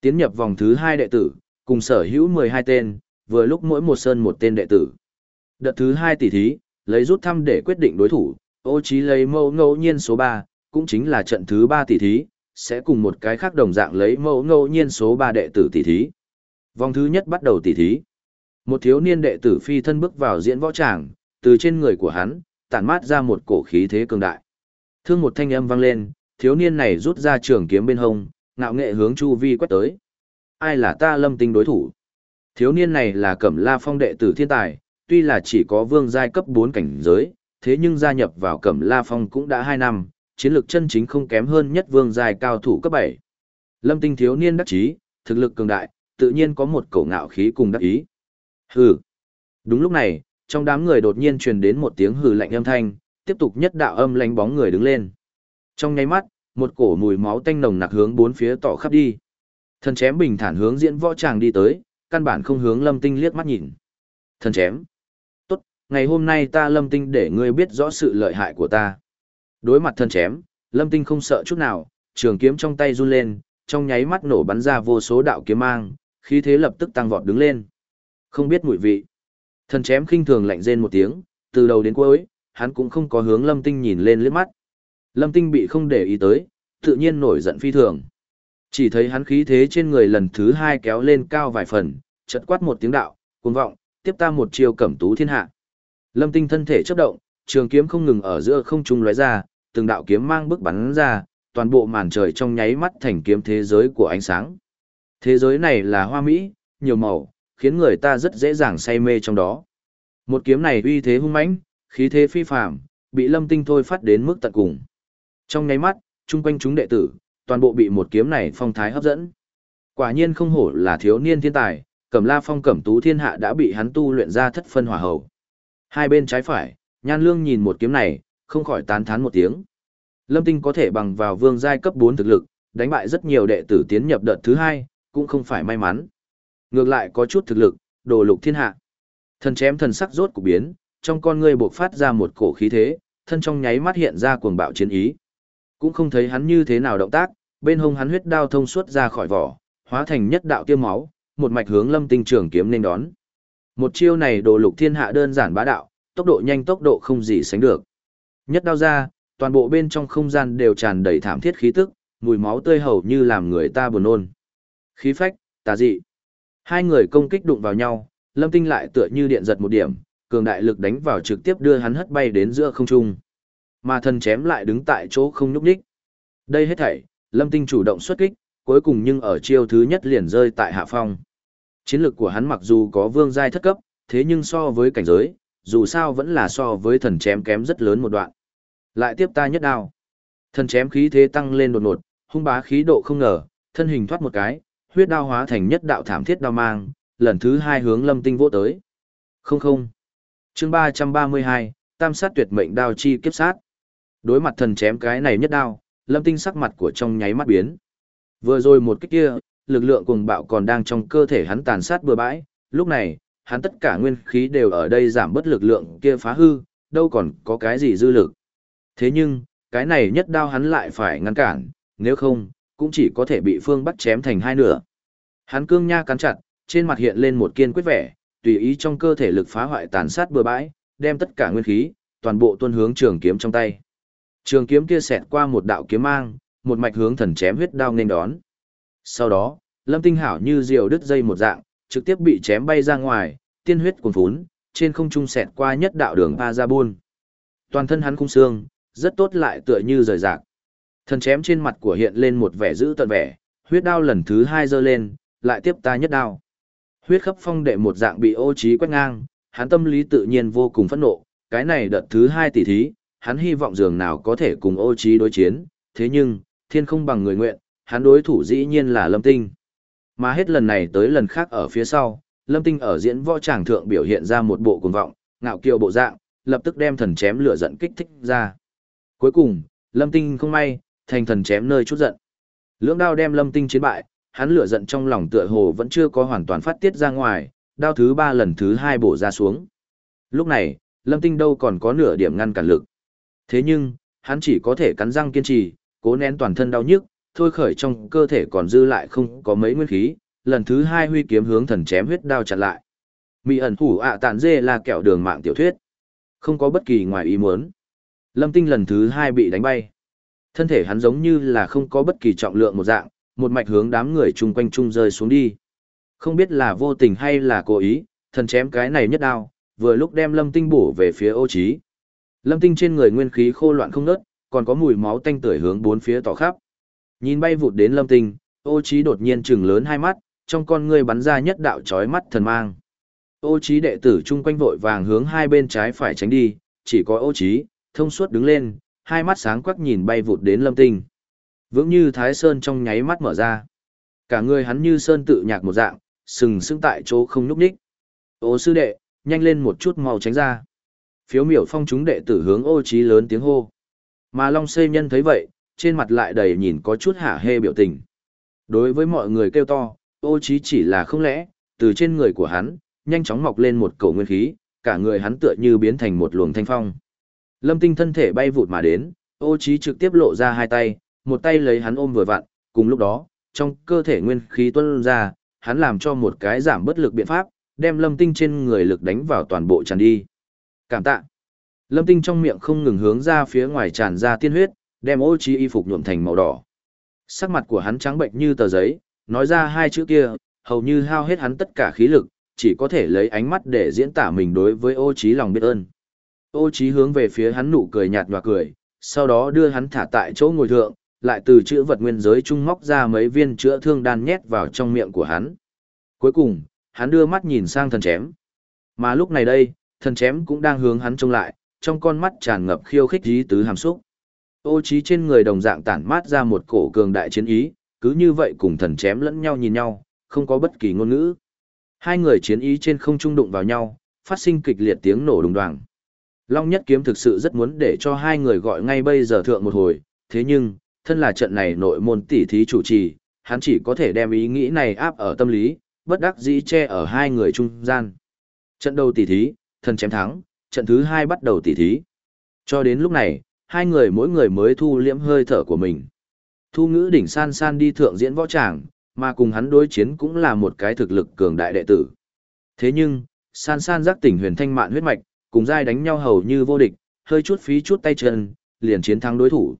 Tiến nhập vòng thứ hai đệ tử, cùng sở hữu 12 tên, vừa lúc mỗi một sơn một tên đệ tử. Đợt thứ hai tỷ thí, lấy rút thăm để quyết định đối thủ, ô trí lấy mẫu ngẫu nhiên số 3, cũng chính là trận thứ 3 tỷ thí, sẽ cùng một cái khác đồng dạng lấy mẫu ngẫu nhiên số 3 đệ tử tỷ thí. Vòng thứ nhất bắt đầu tỷ thí. Một thiếu niên đệ tử phi thân bước vào diễn võ tràng, từ trên người của hắn, tản mát ra một cổ khí thế cường đại. Thương một thanh âm vang lên, thiếu niên này rút ra trường kiếm bên hông, ngạo nghệ hướng chu vi quét tới. Ai là ta lâm tinh đối thủ? Thiếu niên này là Cẩm La Phong đệ tử thiên tài, tuy là chỉ có vương giai cấp 4 cảnh giới, thế nhưng gia nhập vào Cẩm La Phong cũng đã 2 năm, chiến lược chân chính không kém hơn nhất vương giai cao thủ cấp 7. Lâm Tinh thiếu niên đắc chí, thực lực cường đại, tự nhiên có một cổ ngạo khí cùng đắc ý. Hừ. Đúng lúc này, trong đám người đột nhiên truyền đến một tiếng hừ lạnh âm thanh, tiếp tục nhất đạo âm lánh bóng người đứng lên. Trong nháy mắt, một cổ mùi máu tanh nồng nặc hướng bốn phía tỏ khắp đi. Thần chém bình thản hướng diễn võ tràng đi tới, căn bản không hướng Lâm Tinh liếc mắt nhìn. Thần chém. Tốt, ngày hôm nay ta Lâm Tinh để ngươi biết rõ sự lợi hại của ta. Đối mặt thần chém, Lâm Tinh không sợ chút nào, trường kiếm trong tay run lên, trong nháy mắt nổ bắn ra vô số đạo kiếm mang, khí thế lập tức tăng vọt đứng lên. Không biết mùi vị. Thần chém khinh thường lạnh rên một tiếng, từ đầu đến cuối, hắn cũng không có hướng Lâm Tinh nhìn lên liếc mắt. Lâm Tinh bị không để ý tới, tự nhiên nổi giận phi thường. Chỉ thấy hắn khí thế trên người lần thứ hai kéo lên cao vài phần, chật quát một tiếng đạo, cuồng vọng, tiếp ta một chiều cẩm tú thiên hạ. Lâm Tinh thân thể chấp động, trường kiếm không ngừng ở giữa không trung lóe ra, từng đạo kiếm mang bức bắn ra, toàn bộ màn trời trong nháy mắt thành kiếm thế giới của ánh sáng. Thế giới này là hoa mỹ, nhiều màu, khiến người ta rất dễ dàng say mê trong đó. Một kiếm này uy thế hung mãnh, khí thế phi phàm, bị Lâm Tinh thôi phát đến mức tận cùng. Trong nháy mắt, chung quanh chúng đệ tử, toàn bộ bị một kiếm này phong thái hấp dẫn. Quả nhiên không hổ là thiếu niên thiên tài, Cẩm La Phong Cẩm Tú Thiên Hạ đã bị hắn tu luyện ra thất phân hỏa hầu. Hai bên trái phải, Nhan Lương nhìn một kiếm này, không khỏi tán thán một tiếng. Lâm Tinh có thể bằng vào vương giai cấp 4 thực lực, đánh bại rất nhiều đệ tử tiến nhập đợt thứ hai, cũng không phải may mắn. Ngược lại có chút thực lực, đồ lục thiên hạ. Thần chém thần sắc rốt cục biến, trong con ngươi bộc phát ra một cổ khí thế, thân trong nháy mắt hiện ra cuồng bạo chiến ý. Cũng không thấy hắn như thế nào động tác, bên hông hắn huyết đao thông suốt ra khỏi vỏ, hóa thành nhất đạo tiêm máu, một mạch hướng Lâm Tinh trường kiếm nên đón. Một chiêu này đồ lục thiên hạ đơn giản bá đạo, tốc độ nhanh tốc độ không gì sánh được. Nhất đao ra, toàn bộ bên trong không gian đều tràn đầy thảm thiết khí tức, mùi máu tươi hầu như làm người ta buồn nôn. Khí phách, tà dị. Hai người công kích đụng vào nhau, Lâm Tinh lại tựa như điện giật một điểm, cường đại lực đánh vào trực tiếp đưa hắn hất bay đến giữa không trung. Mà thần chém lại đứng tại chỗ không nhúc nhích. Đây hết thảy, Lâm Tinh chủ động xuất kích, cuối cùng nhưng ở chiêu thứ nhất liền rơi tại hạ phong. Chiến lược của hắn mặc dù có vương giai thất cấp, thế nhưng so với cảnh giới, dù sao vẫn là so với thần chém kém rất lớn một đoạn. Lại tiếp ta nhất đao. Thần chém khí thế tăng lên đột ngột, hung bá khí độ không ngờ, thân hình thoát một cái, huyết đao hóa thành nhất đạo thảm thiết đao mang, lần thứ hai hướng lâm tinh vỗ tới. Không không. chương ba trăm ba mươi hai, tam sát tuyệt mệnh đao chi kiếp sát. Đối mặt thần chém cái này nhất đao, lâm tinh sắc mặt của trong nháy mắt biến. Vừa rồi một kích kia, lực lượng cuồng bạo còn đang trong cơ thể hắn tàn sát bừa bãi, lúc này, hắn tất cả nguyên khí đều ở đây giảm bớt lực lượng kia phá hư, đâu còn có cái gì dư lực. Thế nhưng, cái này nhất đao hắn lại phải ngăn cản, nếu không, cũng chỉ có thể bị phương bắt chém thành hai nửa. Hắn cương nha cắn chặt, trên mặt hiện lên một kiên quyết vẻ, tùy ý trong cơ thể lực phá hoại tàn sát bừa bãi, đem tất cả nguyên khí, toàn bộ tuôn hướng trường kiếm trong tay. Trường kiếm kia xẹt qua một đạo kiếm mang, một mạch hướng thần chém huyết đao nên đón. Sau đó, Lâm Tinh Hảo như diều đứt dây một dạng, trực tiếp bị chém bay ra ngoài, tiên huyết cuồn phún, trên không trung xẹt qua nhất đạo đường pa ra buôn. Toàn thân hắn khung xương, rất tốt lại tựa như rời rạc. Thần chém trên mặt của hiện lên một vẻ dữ tận vẻ, huyết đao lần thứ hai giơ lên, lại tiếp ta nhất đao. Huyết khắp phong đệ một dạng bị ô trí quét ngang, hắn tâm lý tự nhiên vô cùng phẫn nộ, cái này đợt thứ hai tỷ thí, hắn hy vọng dường nào có thể cùng ô trí đối chiến, thế nhưng, thiên không bằng người nguyện, hắn đối thủ dĩ nhiên là Lâm Tinh. Mà hết lần này tới lần khác ở phía sau, Lâm Tinh ở diễn võ tràng thượng biểu hiện ra một bộ cuồng vọng, ngạo kiều bộ dạng, lập tức đem thần chém lửa giận kích thích ra. Cuối cùng, Lâm Tinh không may, thành thần chém nơi chút giận. Lưỡng đao đem Lâm Tinh chiến bại, hắn lửa giận trong lòng tựa hồ vẫn chưa có hoàn toàn phát tiết ra ngoài, đao thứ ba lần thứ hai bổ ra xuống. Lúc này, Lâm Tinh đâu còn có nửa điểm ngăn cản lực. Thế nhưng, hắn chỉ có thể cắn răng kiên trì, cố nén toàn thân đau nhức, thôi khởi trong cơ thể còn dư lại không có mấy nguyên khí, lần thứ hai huy kiếm hướng thần chém huyết đao chặt lại. Mị ẩn thủ ạ tàn dê là kẹo đường mạng tiểu thuyết. Không có bất kỳ ngoài ý muốn. Lâm Tinh lần thứ hai bị đánh bay. Thân thể hắn giống như là không có bất kỳ trọng lượng một dạng, một mạch hướng đám người chung quanh chung rơi xuống đi. Không biết là vô tình hay là cố ý, thần chém cái này nhất đao, vừa lúc đem Lâm Tinh bổ về phía ô trí. Lâm Tinh trên người nguyên khí khô loạn không nớt, còn có mùi máu tanh tưởi hướng bốn phía tỏ khắp. Nhìn bay vụt đến Lâm Tinh, ô trí đột nhiên trừng lớn hai mắt, trong con ngươi bắn ra nhất đạo chói mắt thần mang. Ô trí đệ tử chung quanh vội vàng hướng hai bên trái phải tránh đi, chỉ có ô trí, thông suốt đứng lên, hai mắt sáng quắc nhìn bay vụt đến lâm tinh. Vững như thái sơn trong nháy mắt mở ra. Cả người hắn như sơn tự nhạc một dạng, sừng sững tại chỗ không nhúc nhích. Ô sư đệ, nhanh lên một chút mau tránh ra. Phiếu miểu phong chúng đệ tử hướng ô trí lớn tiếng hô. Mà Long Xây Nhân thấy vậy, trên mặt lại đầy nhìn có chút hả hê biểu tình. Đối với mọi người kêu to, ô trí chỉ là không lẽ, từ trên người của hắn, nhanh chóng mọc lên một cổ nguyên khí, cả người hắn tựa như biến thành một luồng thanh phong. Lâm Tinh thân thể bay vụt mà đến, ô trí trực tiếp lộ ra hai tay, một tay lấy hắn ôm vừa vặn, cùng lúc đó, trong cơ thể nguyên khí tuôn ra, hắn làm cho một cái giảm bất lực biện pháp, đem Lâm Tinh trên người lực đánh vào toàn bộ tràn đi. Cảm tạ. Lâm Tinh trong miệng không ngừng hướng ra phía ngoài tràn ra tiên huyết, đem ô trí y phục nhuộm thành màu đỏ. Sắc mặt của hắn trắng bệnh như tờ giấy, nói ra hai chữ kia, hầu như hao hết hắn tất cả khí lực, chỉ có thể lấy ánh mắt để diễn tả mình đối với ô trí lòng biết ơn. Ô trí hướng về phía hắn nụ cười nhạt nhòa cười, sau đó đưa hắn thả tại chỗ ngồi thượng, lại từ chữ vật nguyên giới trung móc ra mấy viên chữa thương đan nhét vào trong miệng của hắn. Cuối cùng, hắn đưa mắt nhìn sang thần chém. Mà lúc này đây, thần chém cũng đang hướng hắn trông lại, trong con mắt tràn ngập khiêu khích ý tứ hàm xúc. Ô trí trên người đồng dạng tản mát ra một cổ cường đại chiến ý, cứ như vậy cùng thần chém lẫn nhau nhìn nhau, không có bất kỳ ngôn ngữ. Hai người chiến ý trên không trung đụng vào nhau, phát sinh kịch liệt tiếng nổ đùng đoàng. Long Nhất Kiếm thực sự rất muốn để cho hai người gọi ngay bây giờ thượng một hồi, thế nhưng, thân là trận này nội môn tỷ thí chủ trì, hắn chỉ có thể đem ý nghĩ này áp ở tâm lý, bất đắc dĩ che ở hai người trung gian. Trận đầu tỷ thí, thần chém thắng, trận thứ hai bắt đầu tỉ thí. Cho đến lúc này, hai người mỗi người mới thu liễm hơi thở của mình. Thu ngữ đỉnh san san đi thượng diễn võ tràng, mà cùng hắn đối chiến cũng là một cái thực lực cường đại đệ tử. Thế nhưng, san san giác tỉnh huyền thanh mạn huyết mạch, cùng giai đánh nhau hầu như vô địch, hơi chút phí chút tay chân, liền chiến thắng đối thủ.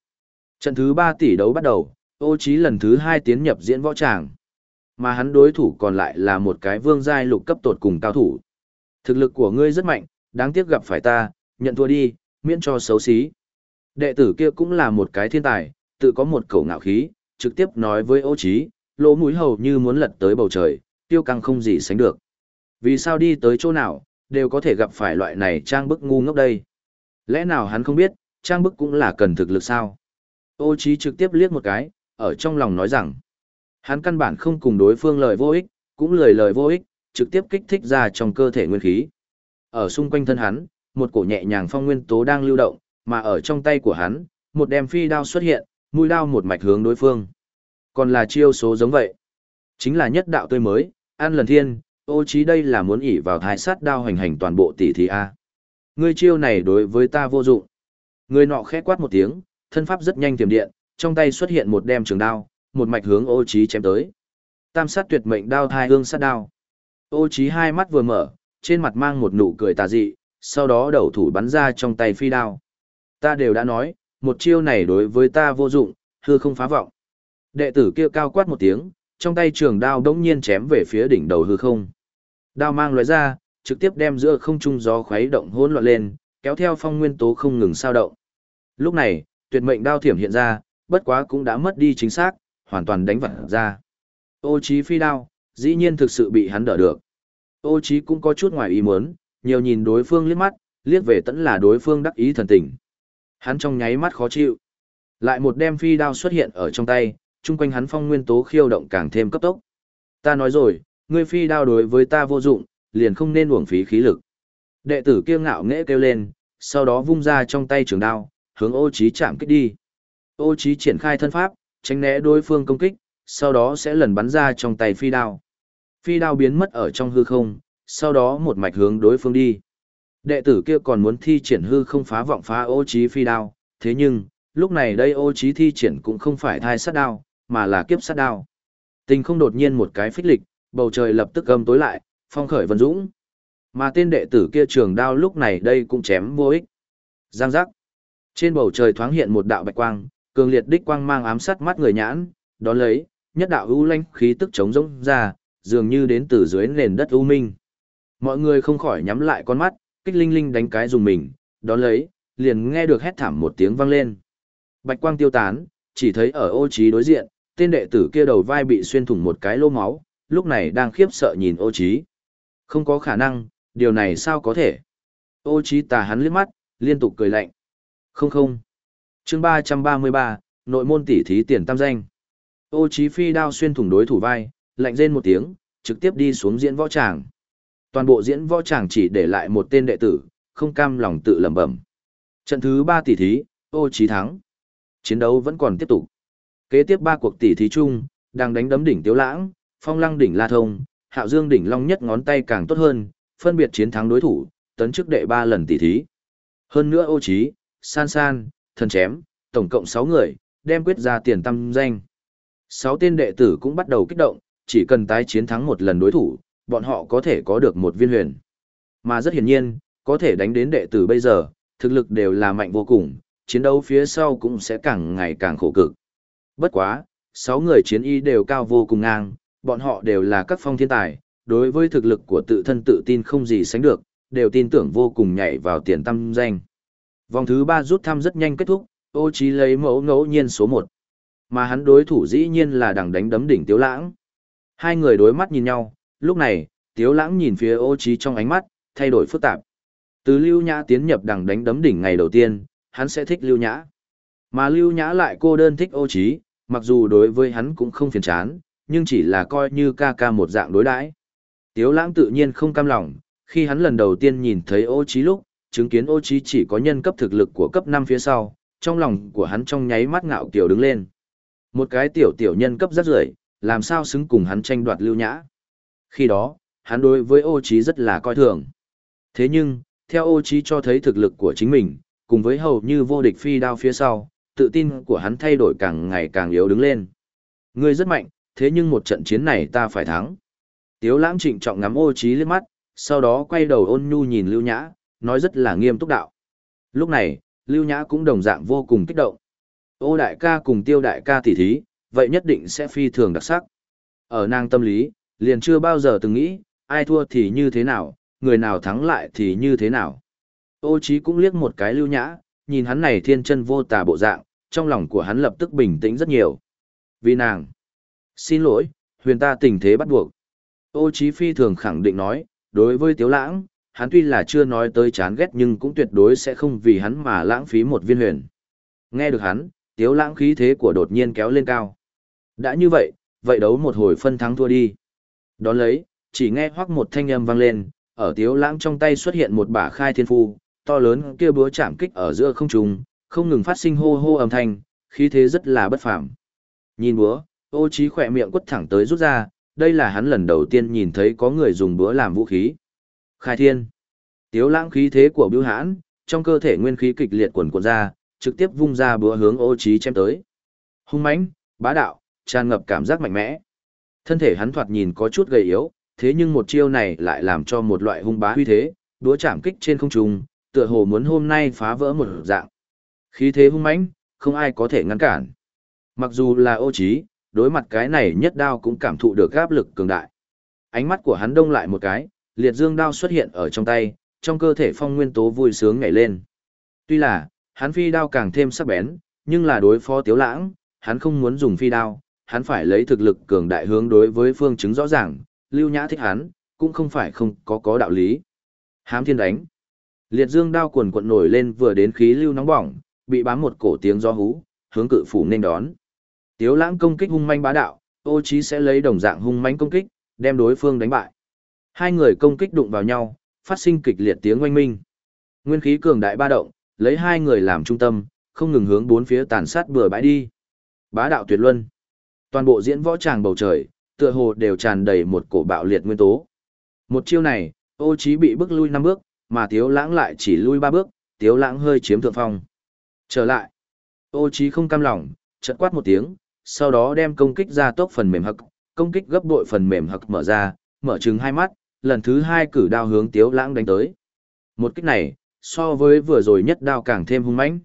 Trận thứ 3 tỷ đấu bắt đầu, ô trí lần thứ 2 tiến nhập diễn võ tràng. Mà hắn đối thủ còn lại là một cái vương giai lục cấp tột cùng cao thủ. Thực lực của ngươi rất mạnh, đáng tiếc gặp phải ta, nhận thua đi, miễn cho xấu xí. Đệ tử kia cũng là một cái thiên tài, tự có một khẩu ngạo khí, trực tiếp nói với ô Chí, lỗ mũi hầu như muốn lật tới bầu trời, tiêu căng không gì sánh được. Vì sao đi tới chỗ nào, đều có thể gặp phải loại này trang bức ngu ngốc đây. Lẽ nào hắn không biết, trang bức cũng là cần thực lực sao? Ô Chí trực tiếp liếc một cái, ở trong lòng nói rằng, hắn căn bản không cùng đối phương lời vô ích, cũng lời lời vô ích, trực tiếp kích thích ra trong cơ thể nguyên khí. Ở xung quanh thân hắn, một cổ nhẹ nhàng phong nguyên tố đang lưu động, mà ở trong tay của hắn, một đem phi đao xuất hiện, mũi đao một mạch hướng đối phương. Còn là chiêu số giống vậy. Chính là nhất đạo tươi mới, an lần thiên, ô chí đây là muốn ỉ vào thái sát đao hành hành toàn bộ tỷ thí A. Ngươi chiêu này đối với ta vô dụng. Người nọ khẽ quát một tiếng, thân pháp rất nhanh tiềm điện, trong tay xuất hiện một đem trường đao, một mạch hướng ô chí chém tới. Tam sát tuyệt mệnh đao thai hương sát đao. Ô Chí hai mắt vừa mở, trên mặt mang một nụ cười tà dị, sau đó đầu thủ bắn ra trong tay phi đao. Ta đều đã nói, một chiêu này đối với ta vô dụng, hư không phá vọng. Đệ tử kia cao quát một tiếng, trong tay trường đao đống nhiên chém về phía đỉnh đầu hư không. Đao mang lóe ra, trực tiếp đem giữa không trung gió khuấy động hỗn loạn lên, kéo theo phong nguyên tố không ngừng sao động. Lúc này, tuyệt mệnh đao thiểm hiện ra, bất quá cũng đã mất đi chính xác, hoàn toàn đánh vặn ra. Ô Chí phi đao, dĩ nhiên thực sự bị hắn đỡ được. Ô Chí cũng có chút ngoài ý muốn, nhiều nhìn đối phương liếc mắt, liếc về tẫn là đối phương đắc ý thần tình. Hắn trong nháy mắt khó chịu. Lại một đem phi đao xuất hiện ở trong tay, chung quanh hắn phong nguyên tố khiêu động càng thêm cấp tốc. Ta nói rồi, ngươi phi đao đối với ta vô dụng, liền không nên uổng phí khí lực. Đệ tử kia ngạo nghễ kêu lên, sau đó vung ra trong tay trường đao, hướng ô Chí chạm kích đi. Ô Chí triển khai thân pháp, tránh né đối phương công kích, sau đó sẽ lần bắn ra trong tay phi đao. Phi đao biến mất ở trong hư không, sau đó một mạch hướng đối phương đi. Đệ tử kia còn muốn thi triển hư không phá vọng phá ô trí phi đao, thế nhưng, lúc này đây ô trí thi triển cũng không phải thai sát đao, mà là kiếp sát đao. Tình không đột nhiên một cái phích lịch, bầu trời lập tức âm tối lại, phong khởi vân dũng. Mà tên đệ tử kia trường đao lúc này đây cũng chém vô ích. Giang giác. Trên bầu trời thoáng hiện một đạo bạch quang, cường liệt đích quang mang ám sát mắt người nhãn, đó lấy, nhất đạo u lanh khí tức trống rỗng ra, dường như đến từ dưới nền đất u minh. Mọi người không khỏi nhắm lại con mắt, kích linh linh đánh cái dùng mình, đón lấy, liền nghe được hét thảm một tiếng vang lên. Bạch quang tiêu tán, chỉ thấy ở ô trí đối diện, tên đệ tử kia đầu vai bị xuyên thủng một cái lỗ máu, lúc này đang khiếp sợ nhìn ô trí. Không có khả năng, điều này sao có thể? Ô trí tà hắn liếc mắt, liên tục cười lạnh. Không không. Chương 333, nội môn tỷ thí tiền tam danh. Ô Chí phi đao xuyên thủng đối thủ vai, lạnh rên một tiếng, trực tiếp đi xuống diễn võ tràng. Toàn bộ diễn võ tràng chỉ để lại một tên đệ tử, không cam lòng tự lẩm bẩm. Trận thứ 3 tỷ thí, ô Chí thắng. Chiến đấu vẫn còn tiếp tục. Kế tiếp ba cuộc tỷ thí chung, đang đánh đấm đỉnh Tiếu Lãng, Phong Lăng đỉnh La Thông, Hạo Dương đỉnh Long nhất ngón tay càng tốt hơn, phân biệt chiến thắng đối thủ, tấn chức đệ ba lần tỷ thí. Hơn nữa ô Chí, san san, thần chém, tổng cộng 6 người, đem quyết ra tiền tâm danh. Sáu tên đệ tử cũng bắt đầu kích động, chỉ cần tái chiến thắng một lần đối thủ, bọn họ có thể có được một viên huyền. Mà rất hiển nhiên, có thể đánh đến đệ tử bây giờ, thực lực đều là mạnh vô cùng, chiến đấu phía sau cũng sẽ càng ngày càng khổ cực. Bất quá, sáu người chiến y đều cao vô cùng ngang, bọn họ đều là các phong thiên tài, đối với thực lực của tự thân tự tin không gì sánh được, đều tin tưởng vô cùng nhảy vào tiền tâm danh. Vòng thứ ba rút thăm rất nhanh kết thúc, ô trí lấy mẫu ngẫu nhiên số một. Mà hắn đối thủ dĩ nhiên là đằng đánh đấm đỉnh Tiếu Lãng. Hai người đối mắt nhìn nhau, lúc này, Tiếu Lãng nhìn phía ô trí trong ánh mắt, thay đổi phức tạp. Từ Lưu Nhã tiến nhập đằng đánh đấm đỉnh ngày đầu tiên, hắn sẽ thích Lưu Nhã. Mà Lưu Nhã lại cô đơn thích ô trí, mặc dù đối với hắn cũng không phiền chán, nhưng chỉ là coi như ca ca một dạng đối đãi. Tiếu lãng tự nhiên không cam lòng, khi hắn lần đầu tiên nhìn thấy ô trí lúc, chứng kiến ô trí chỉ có nhân cấp thực lực của cấp 5 phía sau, trong lòng của hắn trong nháy mắt ngạo kiều đứng lên. Một cái tiểu tiểu nhân cấp rất rưởi, làm sao xứng cùng hắn tranh đoạt lưu nhã. Khi đó, hắn đối với ô trí rất là coi thường. Thế nhưng, theo ô trí cho thấy thực lực của chính mình, cùng với hầu như vô địch phi đao phía sau, tự tin của hắn thay đổi càng ngày càng yếu đứng lên. Ngươi rất mạnh, thế nhưng một trận chiến này ta phải thắng. Tiếu lãng trịnh trọng ngắm ô trí liếc mắt, sau đó quay đầu ôn nhu nhìn Lưu Nhã, nói rất là nghiêm túc đạo. Lúc này, Lưu Nhã cũng đồng dạng vô cùng kích động. Ô đại ca cùng tiêu đại ca tỉ thí, vậy nhất định sẽ phi thường đặc sắc. Ở nàng tâm lý, liền chưa bao giờ từng nghĩ, ai thua thì như thế nào, người nào thắng lại thì như thế nào. Ô trí cũng liếc một cái Lưu Nhã, nhìn hắn này thiên chân vô tà bộ dạng, trong lòng của hắn lập tức bình tĩnh rất nhiều. Vì nàng, xin lỗi, huyền ta tình thế bắt buộc. Ô Chí Phi thường khẳng định nói, đối với Tiếu Lãng, hắn tuy là chưa nói tới chán ghét nhưng cũng tuyệt đối sẽ không vì hắn mà lãng phí một viên huyền. Nghe được hắn, Tiếu Lãng khí thế của đột nhiên kéo lên cao. Đã như vậy, vậy đấu một hồi phân thắng thua đi. Đón lấy, chỉ nghe hoắc một thanh âm vang lên, ở Tiếu Lãng trong tay xuất hiện một bả khai thiên phu, to lớn kia búa chạm kích ở giữa không trung, không ngừng phát sinh hô hô âm thanh, khí thế rất là bất phàm. Nhìn búa, Ô trí khỏe miệng quất thẳng tới rút ra, đây là hắn lần đầu tiên nhìn thấy có người dùng búa làm vũ khí. Khai thiên. Tiếu lãng khí thế của biêu hãn, trong cơ thể nguyên khí kịch liệt quần cuộn ra, trực tiếp vung ra búa hướng ô trí chém tới. Hung mãnh, bá đạo, tràn ngập cảm giác mạnh mẽ. Thân thể hắn thoạt nhìn có chút gầy yếu, thế nhưng một chiêu này lại làm cho một loại hung bá huy thế, đúa chạm kích trên không trung, tựa hồ muốn hôm nay phá vỡ một dạng. Khí thế hung mãnh, không ai có thể ngăn cản. Mặc dù là ô trí, đối mặt cái này nhất đao cũng cảm thụ được áp lực cường đại. Ánh mắt của hắn đông lại một cái, liệt dương đao xuất hiện ở trong tay, trong cơ thể phong nguyên tố vui sướng nhảy lên. Tuy là, hắn phi đao càng thêm sắc bén, nhưng là đối phó tiếu lãng, hắn không muốn dùng phi đao, hắn phải lấy thực lực cường đại hướng đối với phương chứng rõ ràng, lưu nhã thích hắn, cũng không phải không có có đạo lý. Hám thiên đánh. Liệt dương đao cuồn cuộn nổi lên vừa đến khí lưu nóng bỏng, bị bám một cổ tiếng gió hú, hướng cự phủ nên đón. Tiếu lãng công kích hung manh bá đạo, ô chí sẽ lấy đồng dạng hung manh công kích, đem đối phương đánh bại. Hai người công kích đụng vào nhau, phát sinh kịch liệt tiếng oanh minh. Nguyên khí cường đại ba động, lấy hai người làm trung tâm, không ngừng hướng bốn phía tàn sát bừa bãi đi. Bá đạo tuyệt luân. Toàn bộ diễn võ tràng bầu trời, tựa hồ đều tràn đầy một cổ bạo liệt nguyên tố. Một chiêu này, ô chí bị bức lui năm bước, mà tiếu lãng lại chỉ lui ba bước, tiếu lãng hơi chiếm thượng phong. Trở lại. Ô chí không cam lòng, chợt quát một tiếng, sau đó đem công kích ra tốc phần mềm hực, công kích gấp bội phần mềm hực mở ra, mở trừng hai mắt, lần thứ hai cử đao hướng tiếu lãng đánh tới. Một kích này, so với vừa rồi nhất đao càng thêm hung mãnh.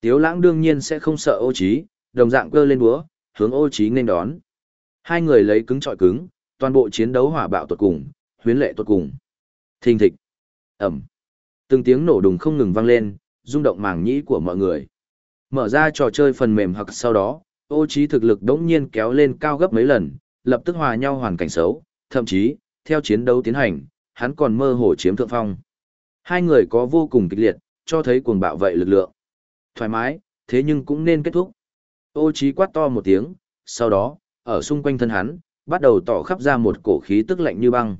Tiếu lãng đương nhiên sẽ không sợ ô Chí, đồng dạng cơ lên búa, hướng ô Chí nên đón. Hai người lấy cứng trọi cứng, toàn bộ chiến đấu hỏa bạo tuột cùng, huyến lệ tuột cùng. Thình thịch, ầm, Từng tiếng nổ đùng không ngừng vang lên, rung động màng nhĩ của mọi người. Mở ra trò chơi phần mềm hoặc sau đó, ô Chí thực lực đống nhiên kéo lên cao gấp mấy lần, lập tức hòa nhau hoàn cảnh xấu, thậm chí, theo chiến đấu tiến hành, hắn còn mơ hồ chiếm thượng phong. Hai người có vô cùng kịch liệt, cho thấy cuồng bạo vậy lực lượng. Thoải mái, thế nhưng cũng nên kết thúc. Ô trí quát to một tiếng, sau đó, ở xung quanh thân hắn, bắt đầu tỏ khắp ra một cổ khí tức lạnh như băng.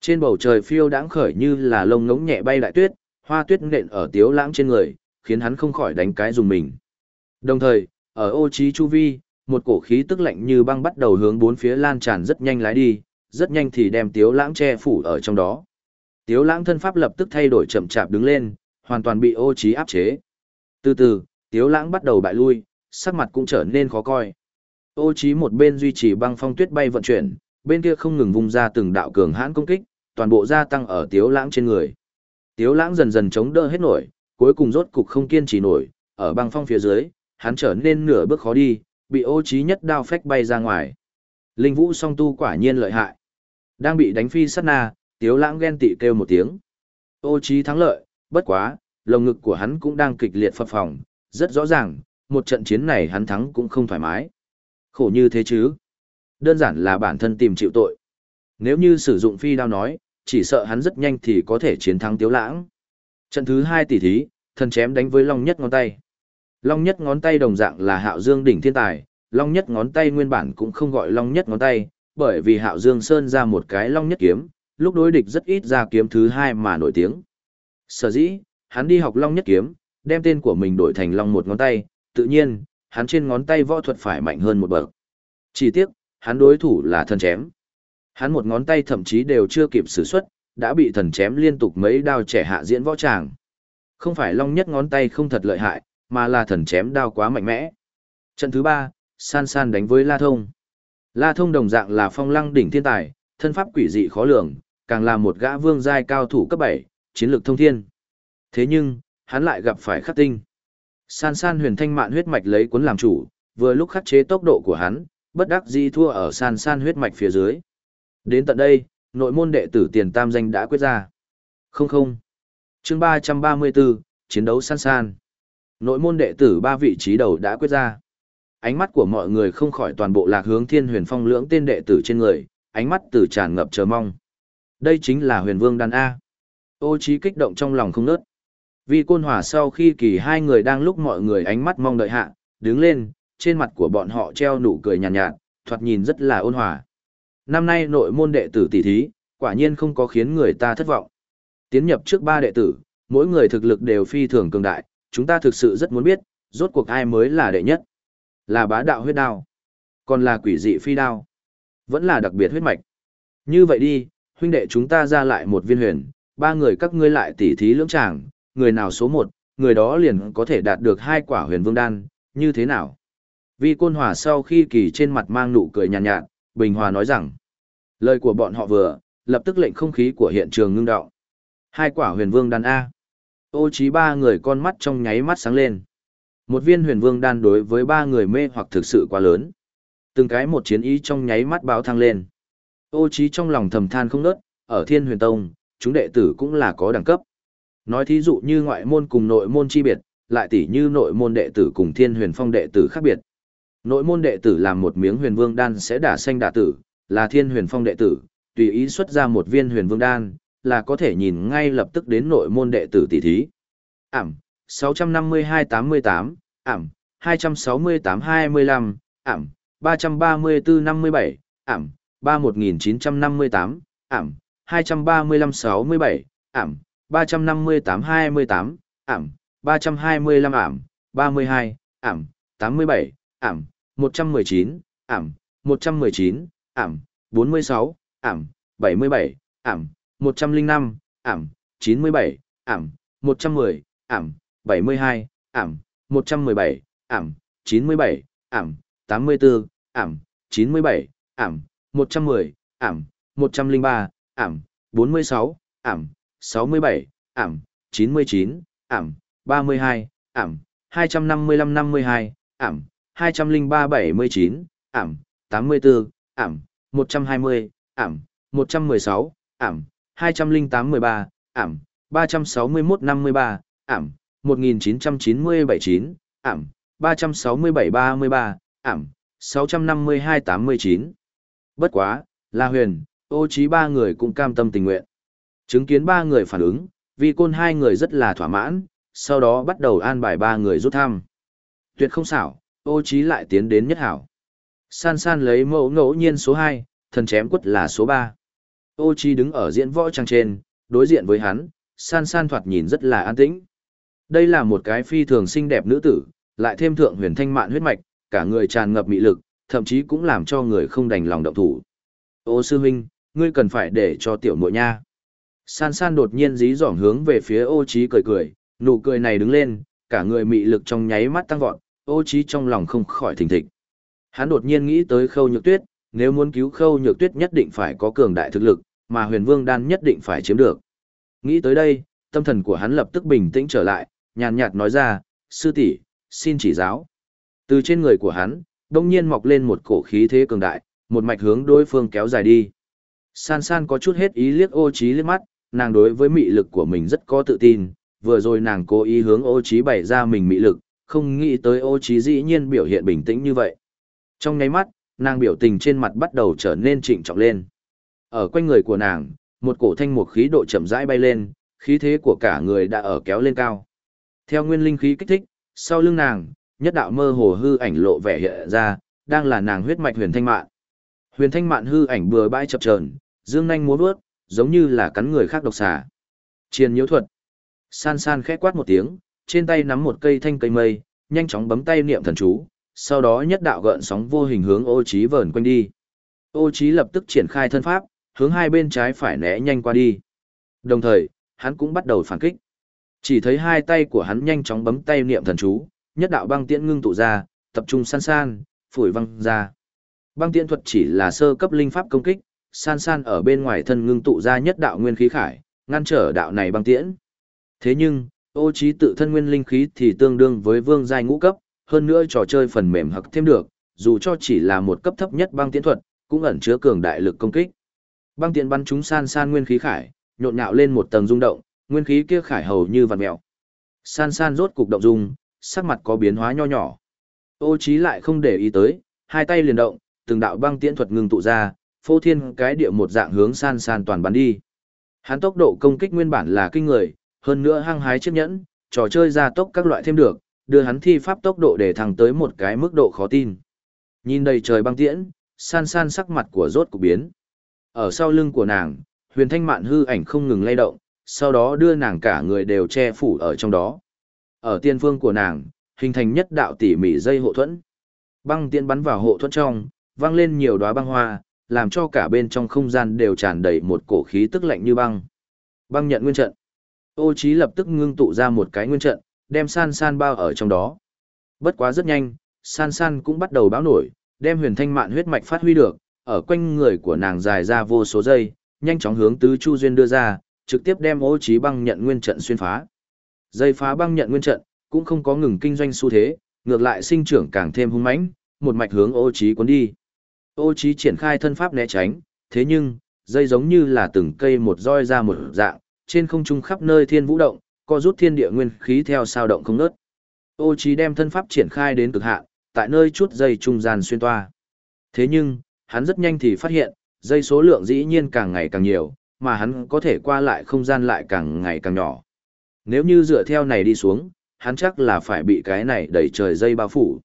Trên bầu trời phiêu đãng khởi như là lông ngỗng nhẹ bay lại tuyết, hoa tuyết nện ở tiếu lãng trên người, khiến hắn không khỏi đánh cái dùng mình. Đồng thời, ở ô trí chu vi, một cổ khí tức lạnh như băng bắt đầu hướng bốn phía lan tràn rất nhanh lái đi, rất nhanh thì đem tiếu lãng che phủ ở trong đó. Tiếu lãng thân pháp lập tức thay đổi chậm chạp đứng lên, hoàn toàn bị ô trí áp chế. Từ từ, tiếu lãng bắt đầu bại lui, sắc mặt cũng trở nên khó coi. Ô trí một bên duy trì băng phong tuyết bay vận chuyển, bên kia không ngừng vung ra từng đạo cường hãn công kích, toàn bộ gia tăng ở tiếu lãng trên người. Tiếu lãng dần dần chống đỡ hết nổi, cuối cùng rốt cục không kiên trì nổi, ở băng phong phía dưới, hắn trở nên nửa bước khó đi, bị ô trí nhất đao phách bay ra ngoài. Linh vũ song tu quả nhiên lợi hại. Đang bị đánh phi sát na, tiếu lãng ghen tị kêu một tiếng. Ô trí thắng lợi, bất quá, lồng ngực của hắn cũng đang kịch liệt phập phồng, rất rõ ràng, một trận chiến này hắn thắng cũng không thoải mái. Khổ như thế chứ. Đơn giản là bản thân tìm chịu tội. Nếu như sử dụng phi đao nói, chỉ sợ hắn rất nhanh thì có thể chiến thắng tiếu lãng. Trận thứ hai tỷ thí, thần chém đánh với long nhất ngón tay. Long nhất ngón tay đồng dạng là hạo dương đỉnh thiên tài, long nhất ngón tay nguyên bản cũng không gọi long nhất ngón tay, bởi vì hạo dương sơn ra một cái long nhất kiếm, lúc đối địch rất ít ra kiếm thứ hai mà nổi tiếng. Sở dĩ, hắn đi học long nhất kiếm, đem tên của mình đổi thành long một ngón tay, tự nhiên, hắn trên ngón tay võ thuật phải mạnh hơn một bậc. Chỉ tiếc, hắn đối thủ là thần chém. Hắn một ngón tay thậm chí đều chưa kịp sử xuất, đã bị thần chém liên tục mấy đao trẻ hạ diễn võ tràng. Không phải long nhất ngón tay không thật lợi hại, mà là thần chém đao quá mạnh mẽ. Trận thứ ba, san san đánh với La Thông. La Thông đồng dạng là phong lăng đỉnh thiên tài, thân pháp quỷ dị khó lường, càng là một gã vương giai cao thủ cấp 7, chiến lược thông thiên. Thế nhưng, hắn lại gặp phải khắc tinh. San san huyền thanh mạn huyết mạch lấy cuốn làm chủ, vừa lúc khắc chế tốc độ của hắn, bất đắc dĩ thua ở san san huyết mạch phía dưới. Đến tận đây, nội môn đệ tử tiền tam danh đã quyết ra. Không không. chương 334, chiến đấu san san. Nội môn đệ tử ba vị trí đầu đã quyết ra. Ánh mắt của mọi người không khỏi toàn bộ lạc hướng thiên huyền phong lưỡng tên đệ tử trên người, ánh mắt từ tràn ngập chờ mong. Đây chính là huyền vương đan A. Ô trí kích động trong lòng không nớt. Vì côn hỏa sau khi kỳ hai người đang lúc mọi người ánh mắt mong đợi hạ, đứng lên, trên mặt của bọn họ treo nụ cười nhàn nhạt, nhạt, thoạt nhìn rất là ôn hòa. Năm nay nội môn đệ tử tỷ thí, quả nhiên không có khiến người ta thất vọng. Tiến nhập trước ba đệ tử, mỗi người thực lực đều phi thường cường đại, chúng ta thực sự rất muốn biết, rốt cuộc ai mới là đệ nhất. Là bá đạo huyết đao, còn là quỷ dị phi đao, vẫn là đặc biệt huyết mạch. Như vậy đi, huynh đệ chúng ta ra lại một viên huyền, ba người các ngươi lại tỉ thí lưỡng tràng, người nào số một, người đó liền có thể đạt được hai quả huyền vương đan, như thế nào? Vi Côn Hòa sau khi kỳ trên mặt mang nụ cười nhàn nhạt, nhạt, Bình Hòa nói rằng, lời của bọn họ vừa, lập tức lệnh không khí của hiện trường ngưng đọng. Hai quả huyền vương đan A. Ô trí ba người con mắt trong nháy mắt sáng lên. Một viên huyền vương đan đối với ba người mê hoặc thực sự quá lớn. Từng cái một chiến ý trong nháy mắt báo thăng lên. Ô trí trong lòng thầm than không nớt, ở thiên huyền tông, chúng đệ tử cũng là có đẳng cấp. Nói thí dụ như ngoại môn cùng nội môn chi biệt, lại tỉ như nội môn đệ tử cùng thiên huyền phong đệ tử khác biệt. Nội môn đệ tử làm một miếng huyền vương đan sẽ đả xanh đả tử, là thiên huyền phong đệ tử, tùy ý xuất ra một viên huyền vương đan, là có thể nhìn ngay lập tức đến nội môn đệ tử tỷ thí. Ảm, 652-88, ảm, 268-25, ảm, 334-57, ảm, 31958, ảm, 235-67, ảm, 358-28, ảm, 325 ảm, 32, ảm, 87, ảm, 119, ảm, 119, ảm, 46, ảm, 77, ảm, 105, ảm, 97, ảm, 110, ảm, 72, ảm, 117, ảm, 97, ảm, 84, ảm, 97, ảm, 110, ảm, 103, ảm, 46, ảm, 67, ảm, 99, ảm, 32, ảm, 255-52, ảm, 203-79, ảm, 84, ảm, 120, ảm, 116, ảm, 208-13, ảm, 361-53, ảm, 1990-79, ảm, 367-33, ảm, 652-89. Bất quá, La Huyền, ô trí ba người cũng cam tâm tình nguyện. Chứng kiến ba người phản ứng, vì côn hai người rất là thỏa mãn, sau đó bắt đầu an bài ba người rút thăm. Tuyệt không xảo, ô trí lại tiến đến nhất hảo. San san lấy mẫu ngẫu nhiên số 2, thần chém quất là số 3. Ô trí đứng ở diễn võ trang trên, đối diện với hắn, san san thoạt nhìn rất là an tĩnh. Đây là một cái phi thường xinh đẹp nữ tử, lại thêm thượng huyền thanh mạn huyết mạch, cả người tràn ngập mị lực, thậm chí cũng làm cho người không đành lòng động thủ. Ô sư huynh, ngươi cần phải để cho tiểu muội nha. San san đột nhiên dí dỏm hướng về phía ô trí cười cười, nụ cười này đứng lên, cả người mị lực trong nháy mắt tăng vọt, ô trí trong lòng không khỏi thình thịch. Hắn đột nhiên nghĩ tới khâu nhược tuyết, nếu muốn cứu khâu nhược tuyết nhất định phải có cường đại thực lực, mà huyền vương đan nhất định phải chiếm được. Nghĩ tới đây, tâm thần của hắn lập tức bình tĩnh trở lại, nhàn nhạt nói ra, sư tỷ, xin chỉ giáo. Từ trên người của hắn, đông nhiên mọc lên một cổ khí thế cường đại, một mạch hướng đối phương kéo dài đi. San san có chút hết ý liếc ô trí liếc mắt, nàng đối với mị lực của mình rất có tự tin, vừa rồi nàng cố ý hướng ô trí bày ra mình mị lực, không nghĩ tới ô trí dĩ nhiên biểu hiện bình tĩnh như vậy. Trong nháy mắt, nàng biểu tình trên mặt bắt đầu trở nên trịnh trọng lên. Ở quanh người của nàng, một cổ thanh một khí độ chậm rãi bay lên, khí thế của cả người đã ở kéo lên cao. Theo nguyên linh khí kích thích, sau lưng nàng, nhất đạo mơ hồ hư ảnh lộ vẻ hiện ra, đang là nàng huyết mạch huyền thanh mạn. Huyền thanh mạn hư ảnh bừa bãi chập chờn, dương nhanh múa vớt, giống như là cắn người khác độc xà. Chiền nhiễu thuật. San san khẽ quát một tiếng, trên tay nắm một cây thanh cây mây, nhanh chóng bấm tay niệm thần chú, sau đó nhất đạo gợn sóng vô hình hướng ô trí vờn quanh đi. Ô trí lập tức triển khai thân pháp, hướng hai bên trái phải né nhanh qua đi. Đồng thời, hắn cũng bắt đầu phản kích. Chỉ thấy hai tay của hắn nhanh chóng bấm tay niệm thần chú, nhất đạo băng tiễn ngưng tụ ra, tập trung san san, phủi văng ra. Băng tiễn thuật chỉ là sơ cấp linh pháp công kích, san san ở bên ngoài thân ngưng tụ ra nhất đạo nguyên khí khải, ngăn trở đạo này băng tiễn. Thế nhưng, ô trí tự thân nguyên linh khí thì tương đương với vương giai ngũ cấp, hơn nữa trò chơi phần mềm hặc thêm được, dù cho chỉ là một cấp thấp nhất băng tiễn thuật, cũng ẩn chứa cường đại lực công kích. Băng tiễn bắn chúng san san nguyên khí khải, nhộn nhạo lên một tầng rung động, nguyên khí kia khải hầu như vặn mèo. San san rốt cục động dung, sắc mặt có biến hóa nho nhỏ. Ô Chí lại không để ý tới, hai tay liền động, từng đạo băng tiễn thuật ngưng tụ ra, phô thiên cái địa một dạng hướng san san toàn bắn đi. Hắn tốc độ công kích nguyên bản là kinh người, hơn nữa hăng hái chiếc nhẫn, trò chơi gia tốc các loại thêm được, đưa hắn thi pháp tốc độ để thẳng tới một cái mức độ khó tin. Nhìn đầy trời băng tiễn, san san sắc mặt của rốt cục biến. Ở sau lưng của nàng, huyền thanh mạn hư ảnh không ngừng lay động, sau đó đưa nàng cả người đều che phủ ở trong đó. Ở tiên phương của nàng, hình thành nhất đạo tỉ mỉ dây hộ thuẫn. Băng tiễn bắn vào hộ thuẫn trong, vang lên nhiều đóa băng hoa, làm cho cả bên trong không gian đều tràn đầy một cổ khí tức lạnh như băng. Băng nhận nguyên trận. Ô Chí lập tức ngưng tụ ra một cái nguyên trận, đem san san bao ở trong đó. Bất quá rất nhanh, san san cũng bắt đầu báo nổi, đem huyền thanh mạn huyết mạch phát huy được, ở quanh người của nàng dài ra vô số dây, nhanh chóng hướng tứ chu duyên đưa ra, trực tiếp đem ô Chí băng nhận nguyên trận xuyên phá. Dây phá băng nhận nguyên trận, cũng không có ngừng kinh doanh xu thế, ngược lại sinh trưởng càng thêm hung mãnh, một mạch hướng ô Chí cuốn đi. Ô Chí triển khai thân pháp né tránh, thế nhưng, dây giống như là từng cây một roi ra một dạng, trên không trung khắp nơi thiên vũ động, co rút thiên địa nguyên khí theo sao động không ngớt. Ô Chí đem thân pháp triển khai đến cực hạn, tại nơi chút dây trung gian xuyên toa. Thế nhưng, hắn rất nhanh thì phát hiện, dây số lượng dĩ nhiên càng ngày càng nhiều, mà hắn có thể qua lại không gian lại càng ngày càng nhỏ. Nếu như dựa theo này đi xuống, hắn chắc là phải bị cái này đẩy trời dây bao phủ.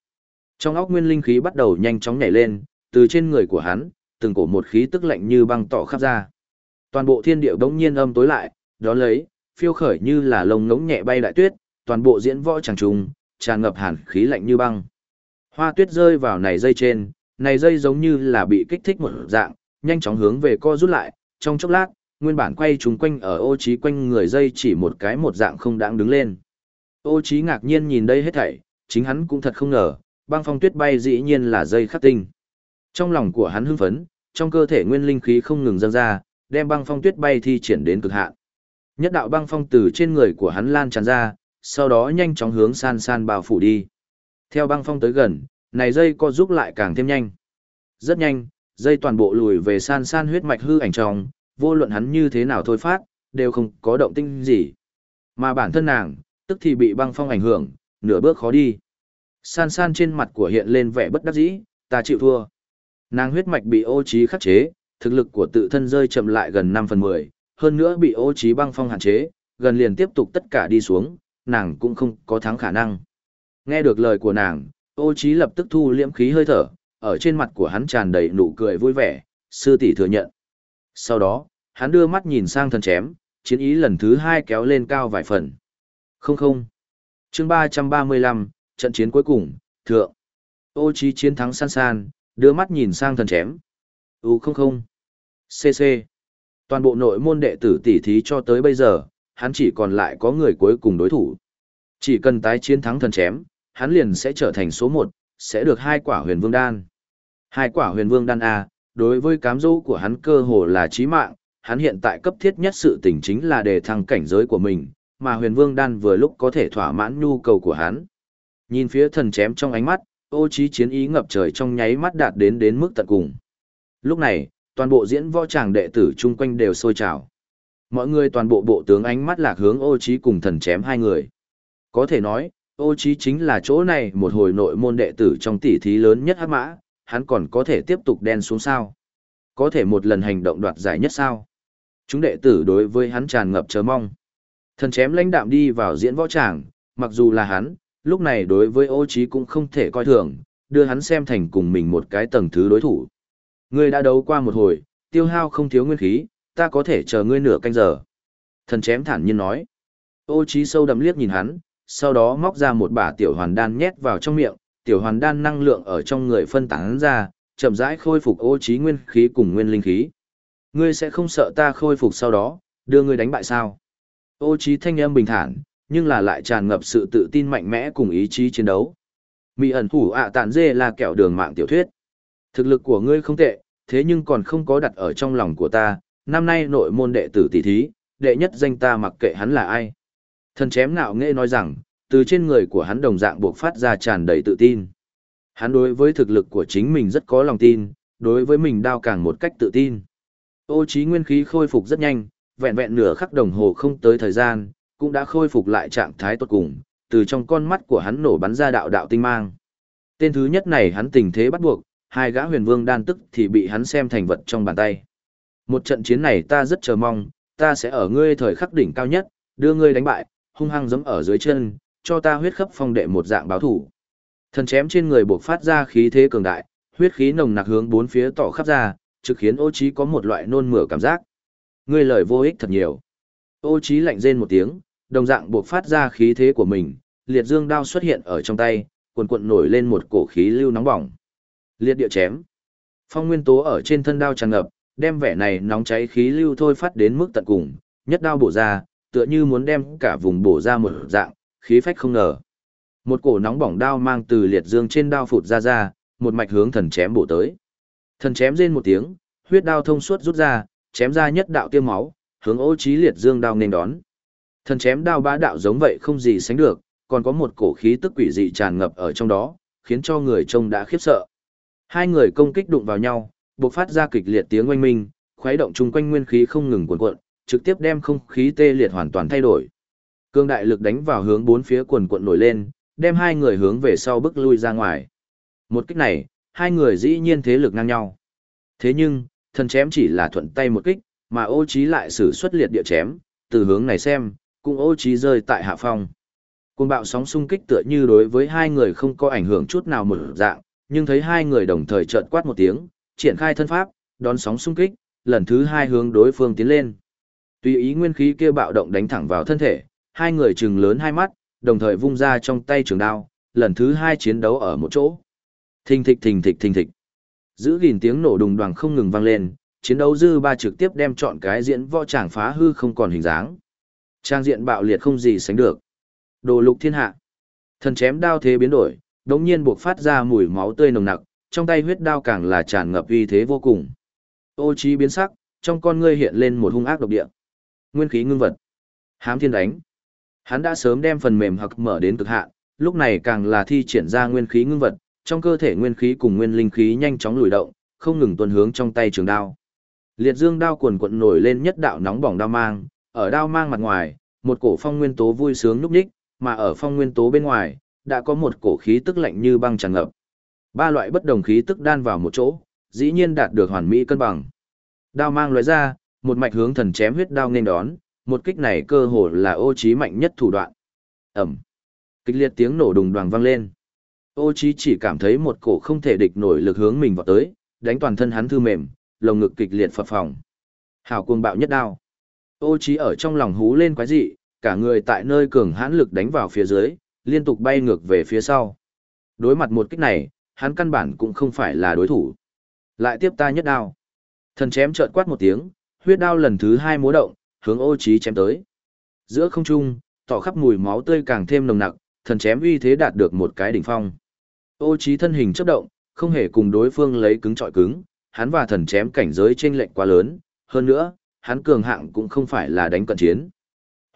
Trong óc nguyên linh khí bắt đầu nhanh chóng nhảy lên, từ trên người của hắn, từng cổ một khí tức lạnh như băng tỏ khắp ra. Toàn bộ thiên địa bỗng nhiên âm tối lại, đó lấy, phiêu khởi như là lông ngỗng nhẹ bay đại tuyết, toàn bộ diễn võ chẳng trùng, tràn ngập hàn khí lạnh như băng. Hoa tuyết rơi vào này dây trên, này dây giống như là bị kích thích một dạng, nhanh chóng hướng về co rút lại, trong chốc lát, nguyên bản quay trúng quanh ở ô trí quanh người dây chỉ một cái một dạng không đáng đứng lên. Ô trí ngạc nhiên nhìn đây hết thảy, chính hắn cũng thật không ngờ, băng phong tuyết bay dĩ nhiên là dây khắc tinh. Trong lòng của hắn hưng phấn, trong cơ thể nguyên linh khí không ngừng dâng ra, đem băng phong tuyết bay thi triển đến cực hạn. Nhất đạo băng phong từ trên người của hắn lan tràn ra, sau đó nhanh chóng hướng san san bao phủ đi. Theo băng phong tới gần, này dây co giúp lại càng thêm nhanh. Rất nhanh, dây toàn bộ lùi về san san huyết mạch hư ảnh trong, vô luận hắn như thế nào thôi phát, đều không có động tinh gì. Mà bản thân nàng, tức thì bị băng phong ảnh hưởng, nửa bước khó đi. San san trên mặt của hiện lên vẻ bất đắc dĩ, ta chịu thua. Nàng huyết mạch bị ô trí khắc chế, thực lực của tự thân rơi chậm lại gần 5 phần 10, hơn nữa bị ô trí băng phong hạn chế, gần liền tiếp tục tất cả đi xuống, nàng cũng không có thắng khả năng. Nghe được lời của nàng, ô trí lập tức thu liễm khí hơi thở, ở trên mặt của hắn tràn đầy nụ cười vui vẻ, sư tỷ thừa nhận. Sau đó, hắn đưa mắt nhìn sang thần chém, chiến ý lần thứ hai kéo lên cao vài phần. Không không. Chương 335, trận chiến cuối cùng, thượng. Ô chí chiến thắng san san, đưa mắt nhìn sang thần chém. U không không. CC. Toàn bộ nội môn đệ tử tỷ thí cho tới bây giờ, hắn chỉ còn lại có người cuối cùng đối thủ. Chỉ cần tái chiến thắng thần chém, hắn liền sẽ trở thành số một, sẽ được hai quả huyền vương đan. Hai quả huyền vương đan A, đối với cám dỗ của hắn cơ hồ là chí mạng, hắn hiện tại cấp thiết nhất sự tình chính là đề thăng cảnh giới của mình, mà huyền vương đan vừa lúc có thể thỏa mãn nhu cầu của hắn. Nhìn phía thần chém trong ánh mắt, ô trí chiến ý ngập trời trong nháy mắt đạt đến đến mức tận cùng. Lúc này, toàn bộ diễn võ tràng đệ tử chung quanh đều sôi trào. Mọi người toàn bộ bộ tướng ánh mắt lạc hướng ô trí cùng thần chém hai người. Có thể nói, ô trí chính là chỗ này một hồi nội môn đệ tử trong tỷ thí lớn nhất hắc mã, hắn còn có thể tiếp tục đen xuống sao. Có thể một lần hành động đoạt giải nhất sao. Chúng đệ tử đối với hắn tràn ngập chờ mong. Thần chém lãnh đạm đi vào diễn võ tràng, mặc dù là hắn, lúc này đối với ô trí cũng không thể coi thường, đưa hắn xem thành cùng mình một cái tầng thứ đối thủ. Ngươi đã đấu qua một hồi, tiêu hao không thiếu nguyên khí, ta có thể chờ ngươi nửa canh giờ. Thần chém thản nhiên nói. Ô trí sâu đậm liếc nhìn hắn, sau đó móc ra một bả tiểu hoàn đan nhét vào trong miệng, tiểu hoàn đan năng lượng ở trong người phân tán ra, chậm rãi khôi phục ô trí nguyên khí cùng nguyên linh khí. Ngươi sẽ không sợ ta khôi phục sau đó, đưa ngươi đánh bại sao? Ô trí thanh âm bình thản, nhưng là lại tràn ngập sự tự tin mạnh mẽ cùng ý chí chiến đấu. Mị ẩn thủ ạ tản dê là kẹo đường mạng tiểu thuyết. Thực lực của ngươi không tệ, thế nhưng còn không có đặt ở trong lòng của ta, năm nay nội môn đệ tử tỷ thí, đệ nhất danh ta mặc kệ hắn là ai. Thần chém nạo nghệ nói rằng, từ trên người của hắn đồng dạng buộc phát ra tràn đầy tự tin. Hắn đối với thực lực của chính mình rất có lòng tin, đối với mình đao càng một cách tự tin. Ô trí nguyên khí khôi phục rất nhanh, vẹn vẹn nửa khắc đồng hồ không tới thời gian, cũng đã khôi phục lại trạng thái tốt cùng, từ trong con mắt của hắn nổ bắn ra đạo đạo tinh mang. Tên thứ nhất này hắn tình thế bắt buộc, hai gã huyền vương đan tức thì bị hắn xem thành vật trong bàn tay. Một trận chiến này ta rất chờ mong, ta sẽ ở ngươi thời khắc đỉnh cao nhất, đưa ngươi đánh bại, hung hăng giẫm ở dưới chân, cho ta huyết khắp phong đệ một dạng báo thủ. Thần chém trên người buộc phát ra khí thế cường đại, huyết khí nồng nặc hướng bốn phía tỏ khắp ra, trực khiến Ô Chí có một loại nôn mửa cảm giác. Ngươi lời vô ích thật nhiều. Ô Chí lạnh rên một tiếng, đồng dạng buộc phát ra khí thế của mình, liệt dương đao xuất hiện ở trong tay, cuộn cuộn nổi lên một cổ khí lưu nóng bỏng. Liệt địa chém. Phong nguyên tố ở trên thân đao tràn ngập, đem vẻ này nóng cháy khí lưu thôi phát đến mức tận cùng, nhất đao bổ ra, tựa như muốn đem cả vùng bổ ra một dạng, khí phách không ngờ. Một cổ nóng bỏng đao mang từ liệt dương trên đao phụt ra ra, một mạch hướng thần chém bổ tới. Thần chém rên một tiếng, huyết đao thông suốt rút ra, chém ra nhất đạo tiêm máu, hướng ô trí liệt dương đao nên đón. Thần chém đao bá đạo giống vậy không gì sánh được, còn có một cổ khí tức quỷ dị tràn ngập ở trong đó, khiến cho người trông đã khiếp sợ. Hai người công kích đụng vào nhau, bộc phát ra kịch liệt tiếng oanh minh, khuấy động chung quanh nguyên khí không ngừng cuộn cuộn, trực tiếp đem không khí tê liệt hoàn toàn thay đổi. Cương đại lực đánh vào hướng bốn phía quần cuộn nổi lên, đem hai người hướng về sau bước lui ra ngoài. Một kích này, hai người dĩ nhiên thế lực ngang nhau. Thế nhưng, thần chém chỉ là thuận tay một kích, mà ô trí lại sử xuất liệt địa chém, từ hướng này xem, cũng ô trí rơi tại hạ phong. Cuồng bạo sóng xung kích tựa như đối với hai người không có ảnh hưởng chút nào một dạng, nhưng thấy hai người đồng thời chợt quát một tiếng, triển khai thân pháp, đón sóng xung kích, lần thứ hai hướng đối phương tiến lên. Tùy ý nguyên khí kia bạo động đánh thẳng vào thân thể, hai người chừng lớn hai mắt, đồng thời vung ra trong tay trường đao, lần thứ hai chiến đấu ở một chỗ. Thình thịch thình thịch thình thịch. Giữ gìn tiếng nổ đùng đoàng không ngừng vang lên, chiến đấu dư ba trực tiếp đem chọn cái diễn võ tràng phá hư không còn hình dáng. Trang diện bạo liệt không gì sánh được. Đồ lục thiên hạ. Thần chém đao thế biến đổi, đống nhiên buộc phát ra mùi máu tươi nồng nặc, trong tay huyết đao càng là tràn ngập uy thế vô cùng. Ô trí biến sắc, trong con ngươi hiện lên một hung ác độc địa. Nguyên khí ngưng vật. Hám thiên đánh. Hắn đã sớm đem phần mềm hặc mở đến cực hạn, lúc này càng là thi triển ra nguyên khí ngưng vật, trong cơ thể nguyên khí cùng nguyên linh khí nhanh chóng lùi động, không ngừng tuần hướng trong tay trường đao. Liệt dương đao cuồn cuộn nổi lên nhất đạo nóng bỏng đao mang, ở đao mang mặt ngoài, một cổ phong nguyên tố vui sướng núp đích, mà ở phong nguyên tố bên ngoài, đã có một cổ khí tức lạnh như băng tràn ngập. Ba loại bất đồng khí tức đan vào một chỗ, dĩ nhiên đạt được hoàn mỹ cân bằng. Đao mang lóe ra, một mạch hướng thần chém huyết đao nên đón, một kích này cơ hồ là ô trí mạnh nhất thủ đoạn. Ẩm. Kịch liệt tiếng nổ đùng đoàng vang lên. Ô trí chỉ cảm thấy một cổ không thể địch nổi lực hướng mình vào tới, đánh toàn thân hắn thư mềm, lồng ngực kịch liệt phập phồng. Hào cuồng bạo nhất đao. Ô trí ở trong lòng hú lên quái dị, cả người tại nơi cường hãn lực đánh vào phía dưới, liên tục bay ngược về phía sau. Đối mặt một kích này, hắn căn bản cũng không phải là đối thủ. Lại tiếp ta nhất đao. Thần chém chợt quát một tiếng, huyết đao lần thứ hai múa động, hướng ô trí chém tới. Giữa không trung, tỏ khắp mùi máu tươi càng thêm nồng nặc, thần chém uy thế đạt được một cái đỉnh phong. Ô trí thân hình chớp động, không hề cùng đối phương lấy cứng trọi cứng, hắn và thần chém cảnh giới chênh lệch quá lớn, hơn nữa, hắn cường hạng cũng không phải là đánh cận chiến.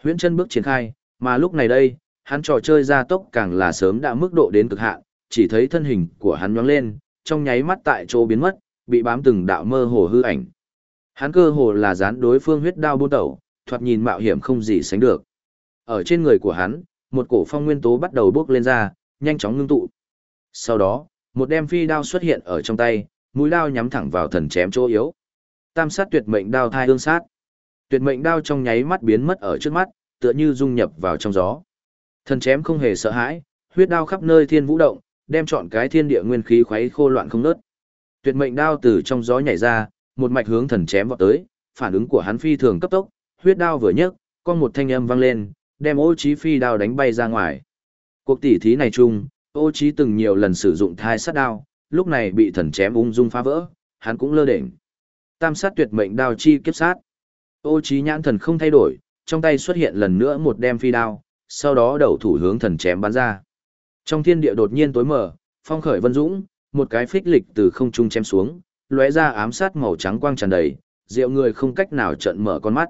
Huyễn chân bước triển khai, mà lúc này đây, hắn trò chơi ra tốc càng là sớm đã mức độ đến cực hạn, chỉ thấy thân hình của hắn nhoáng lên, trong nháy mắt tại chỗ biến mất, bị bám từng đạo mơ hồ hư ảnh. Hắn cơ hồ là dán đối phương huyết đao buôn tẩu, thoạt nhìn mạo hiểm không gì sánh được. Ở trên người của hắn, một cổ phong nguyên tố bắt đầu bước lên ra, nhanh chóng ngưng tụ. Sau đó, một đem phi đao xuất hiện ở trong tay, mũi đao nhắm thẳng vào thần chém chỗ yếu. Tam sát tuyệt mệnh đao thai hương sát. Tuyệt mệnh đao trong nháy mắt biến mất ở trước mắt, tựa như dung nhập vào trong gió. Thần chém không hề sợ hãi, huyết đao khắp nơi thiên vũ động, đem chọn cái thiên địa nguyên khí khuấy khô loạn không nớt. Tuyệt mệnh đao từ trong gió nhảy ra, một mạch hướng thần chém vọt tới, phản ứng của hắn phi thường cấp tốc, huyết đao vừa nhấc, con một thanh âm vang lên, đem Ô Chí phi đao đánh bay ra ngoài. Cuộc tỷ thí này chung, Ô Chí từng nhiều lần sử dụng thai sát đao, lúc này bị thần chém ung dung phá vỡ, hắn cũng lơ đễnh. Tam sát tuyệt mệnh đao chi kiếp sát. Ô Chí nhãn thần không thay đổi, trong tay xuất hiện lần nữa một đem phi đao, sau đó đầu thủ hướng thần chém bắn ra. Trong thiên địa đột nhiên tối mở, phong khởi vân dũng, một cái phích lịch từ không trung chém xuống, lóe ra ám sát màu trắng quang tràn đầy, rượu người không cách nào trợn mở con mắt.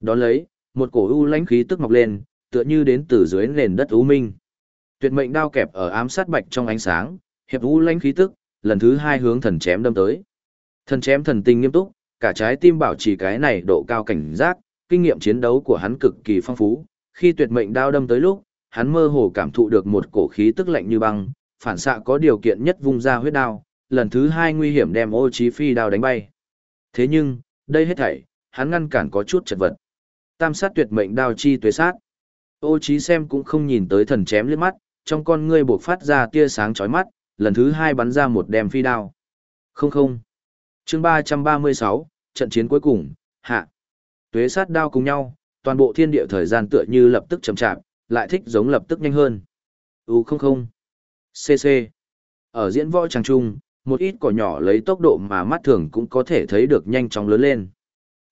Đón lấy, một cổ u lãnh khí tức mọc lên, tựa như đến từ dưới nền đất u minh. Tuyệt mệnh đao kẹp ở ám sát bạch trong ánh sáng, hiệp u lãnh khí tức, lần thứ hai hướng thần chém đâm tới. Thần chém thần tình nghiêm túc, cả trái tim bảo trì cái này độ cao cảnh giác, kinh nghiệm chiến đấu của hắn cực kỳ phong phú. Khi tuyệt mệnh đao đâm tới lúc, hắn mơ hồ cảm thụ được một cổ khí tức lạnh như băng, phản xạ có điều kiện nhất vung ra huyết đao, lần thứ hai nguy hiểm đem ô trí phi đao đánh bay. Thế nhưng, đây hết thảy, hắn ngăn cản có chút chật vật. Tam sát tuyệt mệnh đao chi tuế sát. Ô trí xem cũng không nhìn tới thần chém liếc mắt, trong con ngươi buộc phát ra tia sáng chói mắt, lần thứ hai bắn ra một đem phi đao. Không không. Chương 336, trận chiến cuối cùng, hạ. Tuế sát đao cùng nhau, toàn bộ thiên địa thời gian tựa như lập tức chậm chạp, lại thích giống lập tức nhanh hơn. U không không. CC. Ở diễn võ tràng trung, một ít cỏ nhỏ lấy tốc độ mà mắt thường cũng có thể thấy được nhanh chóng lớn lên.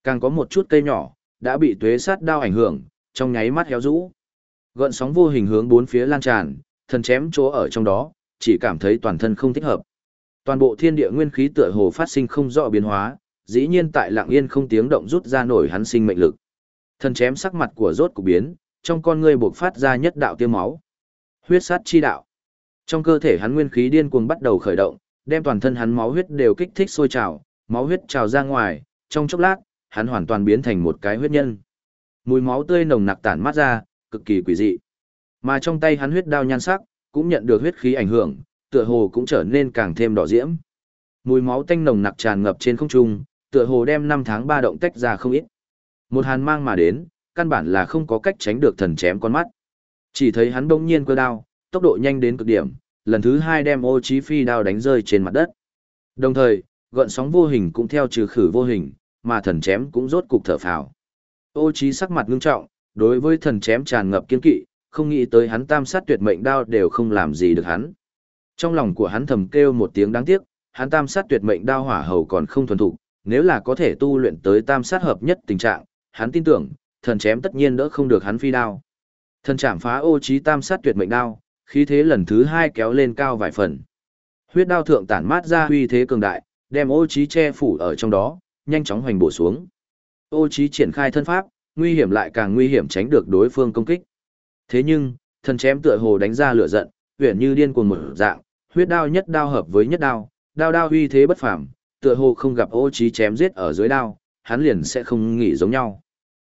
Càng có một chút cây nhỏ, đã bị tuế sát đao ảnh hưởng, trong nháy mắt héo rũ. Gợn sóng vô hình hướng bốn phía lan tràn, thần chém chỗ ở trong đó, chỉ cảm thấy toàn thân không thích hợp. Toàn bộ thiên địa nguyên khí tựa hồ phát sinh không rõ biến hóa, dĩ nhiên tại lặng yên không tiếng động rút ra nổi hắn sinh mệnh lực. Thần chém sắc mặt của rốt cục biến, trong con ngươi bộc phát ra nhất đạo tiêu máu. Huyết sát chi đạo. Trong cơ thể hắn nguyên khí điên cuồng bắt đầu khởi động, đem toàn thân hắn máu huyết đều kích thích sôi trào, máu huyết trào ra ngoài, trong chốc lát, hắn hoàn toàn biến thành một cái huyết nhân. Mùi máu tươi nồng nặc tản mát ra, cực kỳ quỷ dị. Mà trong tay hắn huyết đao nhan sắc, cũng nhận được huyết khí ảnh hưởng, tựa hồ cũng trở nên càng thêm đỏ diễm. Mùi máu tanh nồng nặc tràn ngập trên không trung, tựa hồ đem năm tháng ba động tách ra không ít. Một hàn mang mà đến, căn bản là không có cách tránh được thần chém con mắt. Chỉ thấy hắn bỗng nhiên cơ đao, tốc độ nhanh đến cực điểm, lần thứ hai đem ô chí phi đao đánh rơi trên mặt đất. Đồng thời, gợn sóng vô hình cũng theo trừ khử vô hình, mà thần chém cũng rốt cục thở phào. Ô chí sắc mặt ngưng trọng, đối với thần chém tràn ngập kiên kỵ, không nghĩ tới hắn tam sát tuyệt mệnh đao đều không làm gì được hắn. Trong lòng của hắn thầm kêu một tiếng đáng tiếc, hắn tam sát tuyệt mệnh đao hỏa hầu còn không thuần thục, nếu là có thể tu luyện tới tam sát hợp nhất tình trạng, hắn tin tưởng, thần chém tất nhiên đỡ không được hắn phi đao. Thần chạm phá ô chí tam sát tuyệt mệnh đao, khí thế lần thứ hai kéo lên cao vài phần. Huyết đao thượng tản mát ra huy thế cường đại, đem ô trí che phủ ở trong đó, nhanh chóng hoành bổ xuống. Ô trí triển khai thân pháp, nguy hiểm lại càng nguy hiểm tránh được đối phương công kích. Thế nhưng, thần chém tựa hồ đánh ra lửa giận, uyển như điên cuồng một dạng, huyết đao nhất đao hợp với nhất đao, đao đao huy thế bất phàm, tựa hồ không gặp ô trí chém giết ở dưới đao, hắn liền sẽ không nghỉ giống nhau.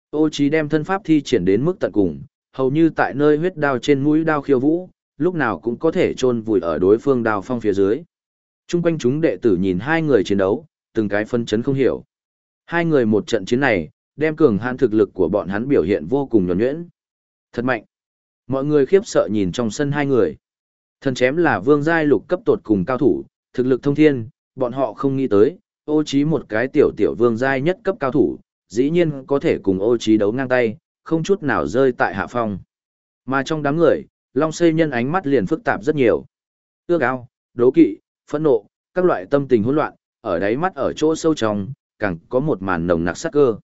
Ô trí đem thân pháp thi triển đến mức tận cùng, hầu như tại nơi huyết đao trên mũi đao khiêu vũ, lúc nào cũng có thể chôn vùi ở đối phương đào phong phía dưới. Trung quanh chúng đệ tử nhìn hai người chiến đấu, từng cái phân chấn không hiểu. Hai người một trận chiến này, đem cường hãn thực lực của bọn hắn biểu hiện vô cùng nhuần nhuyễn. Thật mạnh. Mọi người khiếp sợ nhìn trong sân hai người. Thần chém là vương giai lục cấp tột cùng cao thủ, thực lực thông thiên, bọn họ không nghĩ tới, ô trí một cái tiểu tiểu vương giai nhất cấp cao thủ, dĩ nhiên có thể cùng ô trí đấu ngang tay, không chút nào rơi tại hạ phong. Mà trong đám người, Long Xây Nhân ánh mắt liền phức tạp rất nhiều. Ước ao, đố kỵ, phẫn nộ, các loại tâm tình hỗn loạn, ở đáy mắt ở chỗ sâu trong, càng có một màn nồng nặc sát cơ.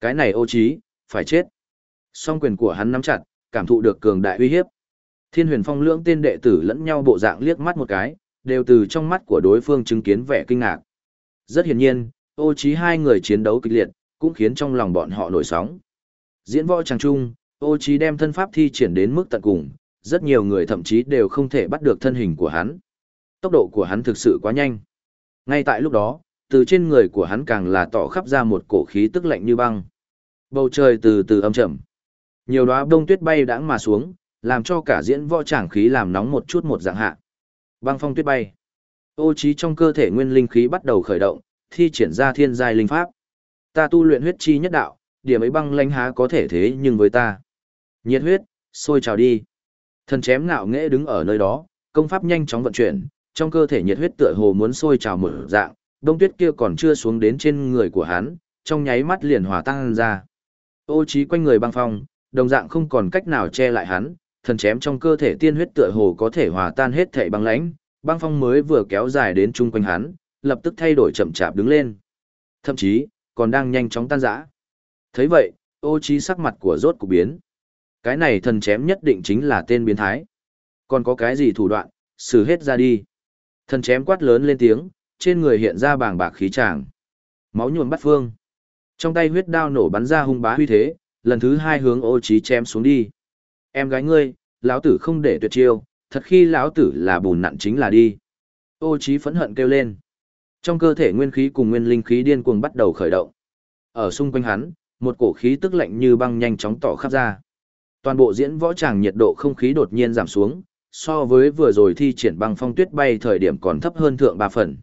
Cái này ô trí, phải chết. Song quyền của hắn nắm chặt, cảm thụ được cường đại uy hiếp. Thiên huyền phong lưỡng tên đệ tử lẫn nhau bộ dạng liếc mắt một cái, đều từ trong mắt của đối phương chứng kiến vẻ kinh ngạc. Rất hiển nhiên, ô trí hai người chiến đấu kịch liệt, cũng khiến trong lòng bọn họ nổi sóng. Diễn võ tràng trung, ô trí đem thân pháp thi triển đến mức tận cùng, rất nhiều người thậm chí đều không thể bắt được thân hình của hắn. Tốc độ của hắn thực sự quá nhanh. Ngay tại lúc đó, từ trên người của hắn càng là tỏ khắp ra một cổ khí tức lạnh như băng. Bầu trời từ từ âm trầm. Nhiều đóa bông tuyết bay đãng mà xuống, làm cho cả diễn võ tràng khí làm nóng một chút một dạng hạ. Băng phong tuyết bay. Ô trí trong cơ thể nguyên linh khí bắt đầu khởi động, thi triển ra thiên giai linh pháp. Ta tu luyện huyết chi nhất đạo, điểm ấy băng lãnh há có thể thế nhưng với ta. Nhiệt huyết, sôi trào đi. Thần chém ngạo nghễ đứng ở nơi đó, công pháp nhanh chóng vận chuyển, trong cơ thể nhiệt huyết tựa hồ muốn sôi trào mở dạng, đông tuyết kia còn chưa xuống đến trên người của hắn, trong nháy mắt liền hòa tan ra. Ô trí quanh người băng phong, đồng dạng không còn cách nào che lại hắn, thần chém trong cơ thể tiên huyết tựa hồ có thể hòa tan hết thảy băng lãnh, băng phong mới vừa kéo dài đến chung quanh hắn, lập tức thay đổi chậm chạp đứng lên. Thậm chí, còn đang nhanh chóng tan rã. Thấy vậy, ô trí sắc mặt của rốt cục biến. Cái này thần chém nhất định chính là tên biến thái. Còn có cái gì thủ đoạn, xử hết ra đi. Thần chém quát lớn lên tiếng, trên người hiện ra bàng bạc khí tràng. Máu nhuộm bắt phương. Trong tay huyết đao nổ bắn ra hung bá huy thế, lần thứ hai hướng ô trí chém xuống đi. Em gái ngươi, lão tử không để tuyệt chiêu, thật khi lão tử là bùn nặn chính là đi. Ô trí phẫn hận kêu lên. Trong cơ thể nguyên khí cùng nguyên linh khí điên cuồng bắt đầu khởi động. Ở xung quanh hắn, một cổ khí tức lạnh như băng nhanh chóng tỏ khắp ra. Toàn bộ diễn võ tràng nhiệt độ không khí đột nhiên giảm xuống, so với vừa rồi thi triển băng phong tuyết bay thời điểm còn thấp hơn thượng ba phần.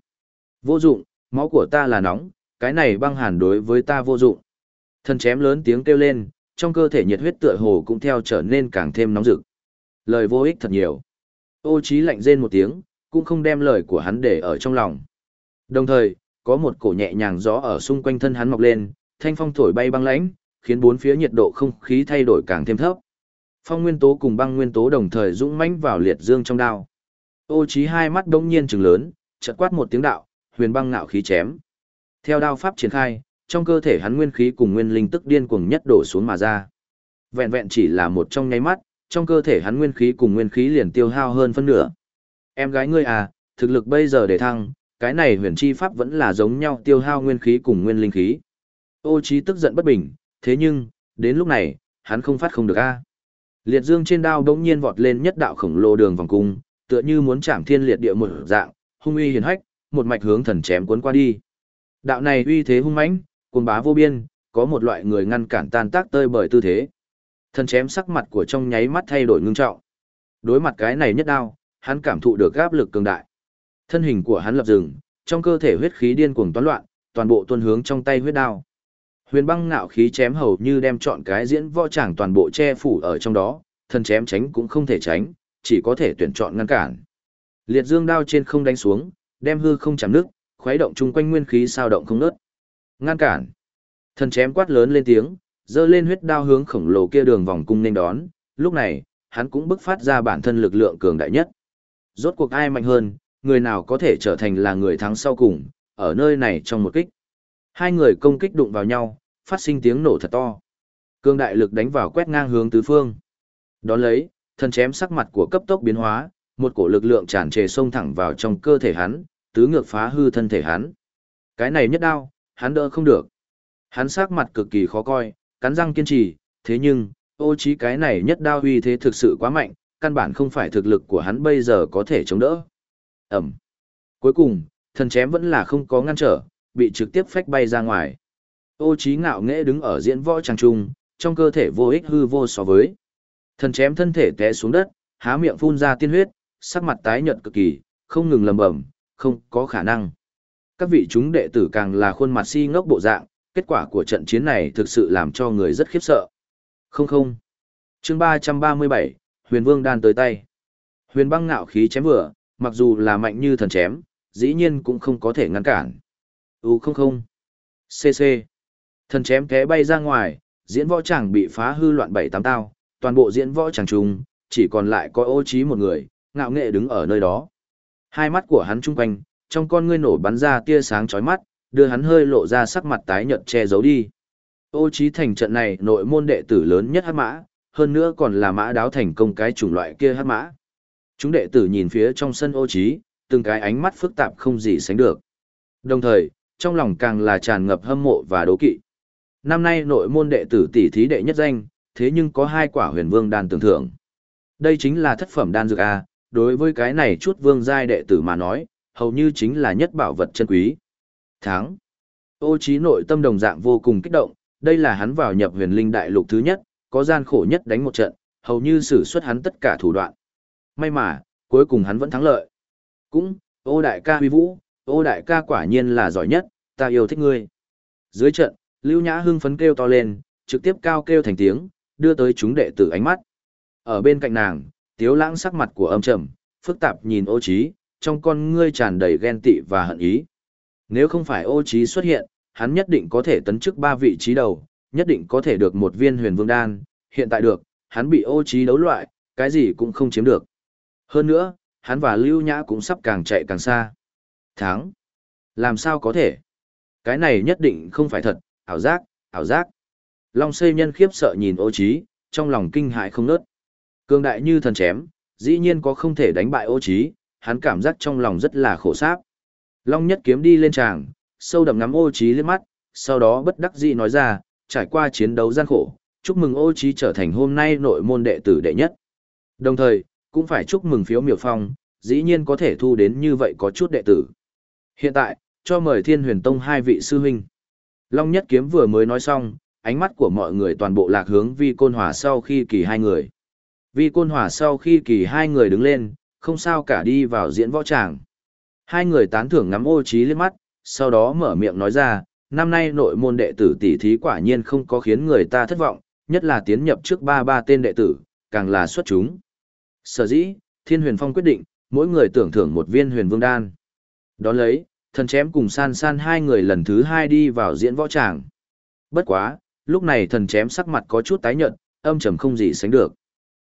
Vô dụng, máu của ta là nóng, cái này băng hàn đối với ta vô dụng. Thần chém lớn tiếng kêu lên, trong cơ thể nhiệt huyết tựa hồ cũng theo trở nên càng thêm nóng rực. Lời vô ích thật nhiều. Ô trí lạnh rên một tiếng, cũng không đem lời của hắn để ở trong lòng. Đồng thời, có một cổ nhẹ nhàng gió ở xung quanh thân hắn mọc lên, thanh phong thổi bay băng lãnh, khiến bốn phía nhiệt độ không khí thay đổi càng thêm thấp. Phong nguyên tố cùng băng nguyên tố đồng thời dũng mãnh vào liệt dương trong đao. Ô trí hai mắt đống nhiên trừng lớn, chợt quát một tiếng đạo, huyền băng ngạo khí chém. Theo đao pháp triển khai, trong cơ thể hắn nguyên khí cùng nguyên linh tức điên cuồng nhất đổ xuống mà ra. Vẹn vẹn chỉ là một trong nháy mắt, trong cơ thể hắn nguyên khí cùng nguyên khí liền tiêu hao hơn phân nửa. Em gái ngươi à, thực lực bây giờ để thăng, cái này huyền chi pháp vẫn là giống nhau tiêu hao nguyên khí cùng nguyên linh khí. Ô trí tức giận bất bình, thế nhưng, đến lúc này, hắn không phát không được a. Liệt dương trên đao đống nhiên vọt lên nhất đạo khổng lồ đường vòng cung, tựa như muốn chạm thiên liệt địa một dạng, hung uy hiển hách, một mạch hướng thần chém cuốn qua đi. Đạo này uy thế hung mãnh, cuồng bá vô biên, có một loại người ngăn cản tan tác tơi bởi tư thế. Thần chém sắc mặt của trong nháy mắt thay đổi ngưng trọng. Đối mặt cái này nhất đao, hắn cảm thụ được áp lực cường đại. Thân hình của hắn lập dừng, trong cơ thể huyết khí điên cuồng toán loạn, toàn bộ tuôn hướng trong tay huyết đao. Huyền băng ngạo khí chém hầu như đem chọn cái diễn võ tràng toàn bộ che phủ ở trong đó, thần chém tránh cũng không thể tránh, chỉ có thể tuyển chọn ngăn cản. Liệt dương đao trên không đánh xuống, đem hư không chạm nước, khuấy động chung quanh nguyên khí sao động không nớt. Ngăn cản. Thần chém quát lớn lên tiếng, dơ lên huyết đao hướng khổng lồ kia đường vòng cung nên đón, lúc này, hắn cũng bức phát ra bản thân lực lượng cường đại nhất. Rốt cuộc ai mạnh hơn, người nào có thể trở thành là người thắng sau cùng, ở nơi này trong một kích. Hai người công kích đụng vào nhau, phát sinh tiếng nổ thật to. Cương đại lực đánh vào quét ngang hướng tứ phương. Đón lấy, thần chém sắc mặt của cấp tốc biến hóa, một cổ lực lượng tràn trề xông thẳng vào trong cơ thể hắn, tứ ngược phá hư thân thể hắn. Cái này nhất đao, hắn đỡ không được. Hắn sắc mặt cực kỳ khó coi, cắn răng kiên trì, thế nhưng, ô trí cái này nhất đao uy thế thực sự quá mạnh, căn bản không phải thực lực của hắn bây giờ có thể chống đỡ. Ẩm. Cuối cùng, thần chém vẫn là không có ngăn trở, bị trực tiếp phách bay ra ngoài. Ô trí ngạo nghễ đứng ở diễn võ trang trung, trong cơ thể vô ích hư vô so với. Thần chém thân thể té xuống đất, há miệng phun ra tiên huyết, sắc mặt tái nhợt cực kỳ, không ngừng lầm bầm, không có khả năng. Các vị chúng đệ tử càng là khuôn mặt si ngốc bộ dạng, kết quả của trận chiến này thực sự làm cho người rất khiếp sợ. Không không. Chương 337, Huyền Vương đan tới tay. Huyền băng ngạo khí chém vừa, mặc dù là mạnh như thần chém, dĩ nhiên cũng không có thể ngăn cản. U không không. CC. Thần chém té bay ra ngoài, diễn võ chẳng bị phá hư loạn bảy tám tao, toàn bộ diễn võ chẳng trùng, chỉ còn lại có ô trí một người, ngạo nghệ đứng ở nơi đó. Hai mắt của hắn trung quanh, trong con ngươi nổ bắn ra tia sáng chói mắt, đưa hắn hơi lộ ra sắc mặt tái nhợt che giấu đi. Ô trí thành trận này nội môn đệ tử lớn nhất hắc mã, hơn nữa còn là mã đáo thành công cái chủng loại kia hắc mã. Chúng đệ tử nhìn phía trong sân ô trí, từng cái ánh mắt phức tạp không gì sánh được. Đồng thời, trong lòng càng là tràn ngập hâm mộ và đố kỵ. Năm nay nội môn đệ tử tỷ thí đệ nhất danh, thế nhưng có hai quả huyền vương đan tưởng thưởng. Đây chính là thất phẩm đan dược A, đối với cái này chút vương giai đệ tử mà nói, hầu như chính là nhất bảo vật chân quý. Tháng. Ô trí nội tâm đồng dạng vô cùng kích động, đây là hắn vào nhập huyền linh đại lục thứ nhất, có gian khổ nhất đánh một trận, hầu như sử xuất hắn tất cả thủ đoạn. May mà, cuối cùng hắn vẫn thắng lợi. Cũng, ô đại ca huy vũ, ô đại ca quả nhiên là giỏi nhất, ta yêu thích ngươi. Dưới trận, Lưu Nhã hưng phấn kêu to lên, trực tiếp cao kêu thành tiếng, đưa tới chúng đệ tử ánh mắt. Ở bên cạnh nàng, Tiếu Lãng sắc mặt của âm trầm, phức tạp nhìn Ô Chí, trong con ngươi tràn đầy ghen tị và hận ý. Nếu không phải Ô Chí xuất hiện, hắn nhất định có thể tấn chức ba vị trí đầu, nhất định có thể được một viên huyền vương đan, hiện tại được, hắn bị Ô Chí đấu loại, cái gì cũng không chiếm được. Hơn nữa, hắn và Lưu Nhã cũng sắp càng chạy càng xa. Thắng? Làm sao có thể? Cái này nhất định không phải thật, ảo giác, ảo giác. Long xây nhân khiếp sợ nhìn ô trí, trong lòng kinh hại không nớt. Cường đại như thần chém, dĩ nhiên có không thể đánh bại ô trí, hắn cảm giác trong lòng rất là khổ sáp. Long nhất kiếm đi lên tràng, sâu đậm ngắm ô trí lên mắt, sau đó bất đắc dĩ nói ra, trải qua chiến đấu gian khổ, chúc mừng ô trí trở thành hôm nay nội môn đệ tử đệ nhất. Đồng thời, cũng phải chúc mừng phiếu miểu phong, dĩ nhiên có thể thu đến như vậy có chút đệ tử. Hiện tại, cho mời thiên huyền tông hai vị sư huynh. Long nhất kiếm vừa mới nói xong, ánh mắt của mọi người toàn bộ lạc hướng vi côn hòa sau khi kỳ hai người. Vi côn hòa sau khi kỳ hai người đứng lên, không sao cả đi vào diễn võ tràng. Hai người tán thưởng ngắm ô trí lên mắt, sau đó mở miệng nói ra, năm nay nội môn đệ tử tỷ thí quả nhiên không có khiến người ta thất vọng, nhất là tiến nhập trước ba ba tên đệ tử, càng là xuất chúng. Sở dĩ, Thiên Huyền Phong quyết định, mỗi người tưởng thưởng một viên huyền vương đan. Đón lấy, thần chém cùng san san hai người lần thứ hai đi vào diễn võ tràng. Bất quá, lúc này thần chém sắc mặt có chút tái nhợt, âm trầm không gì sánh được.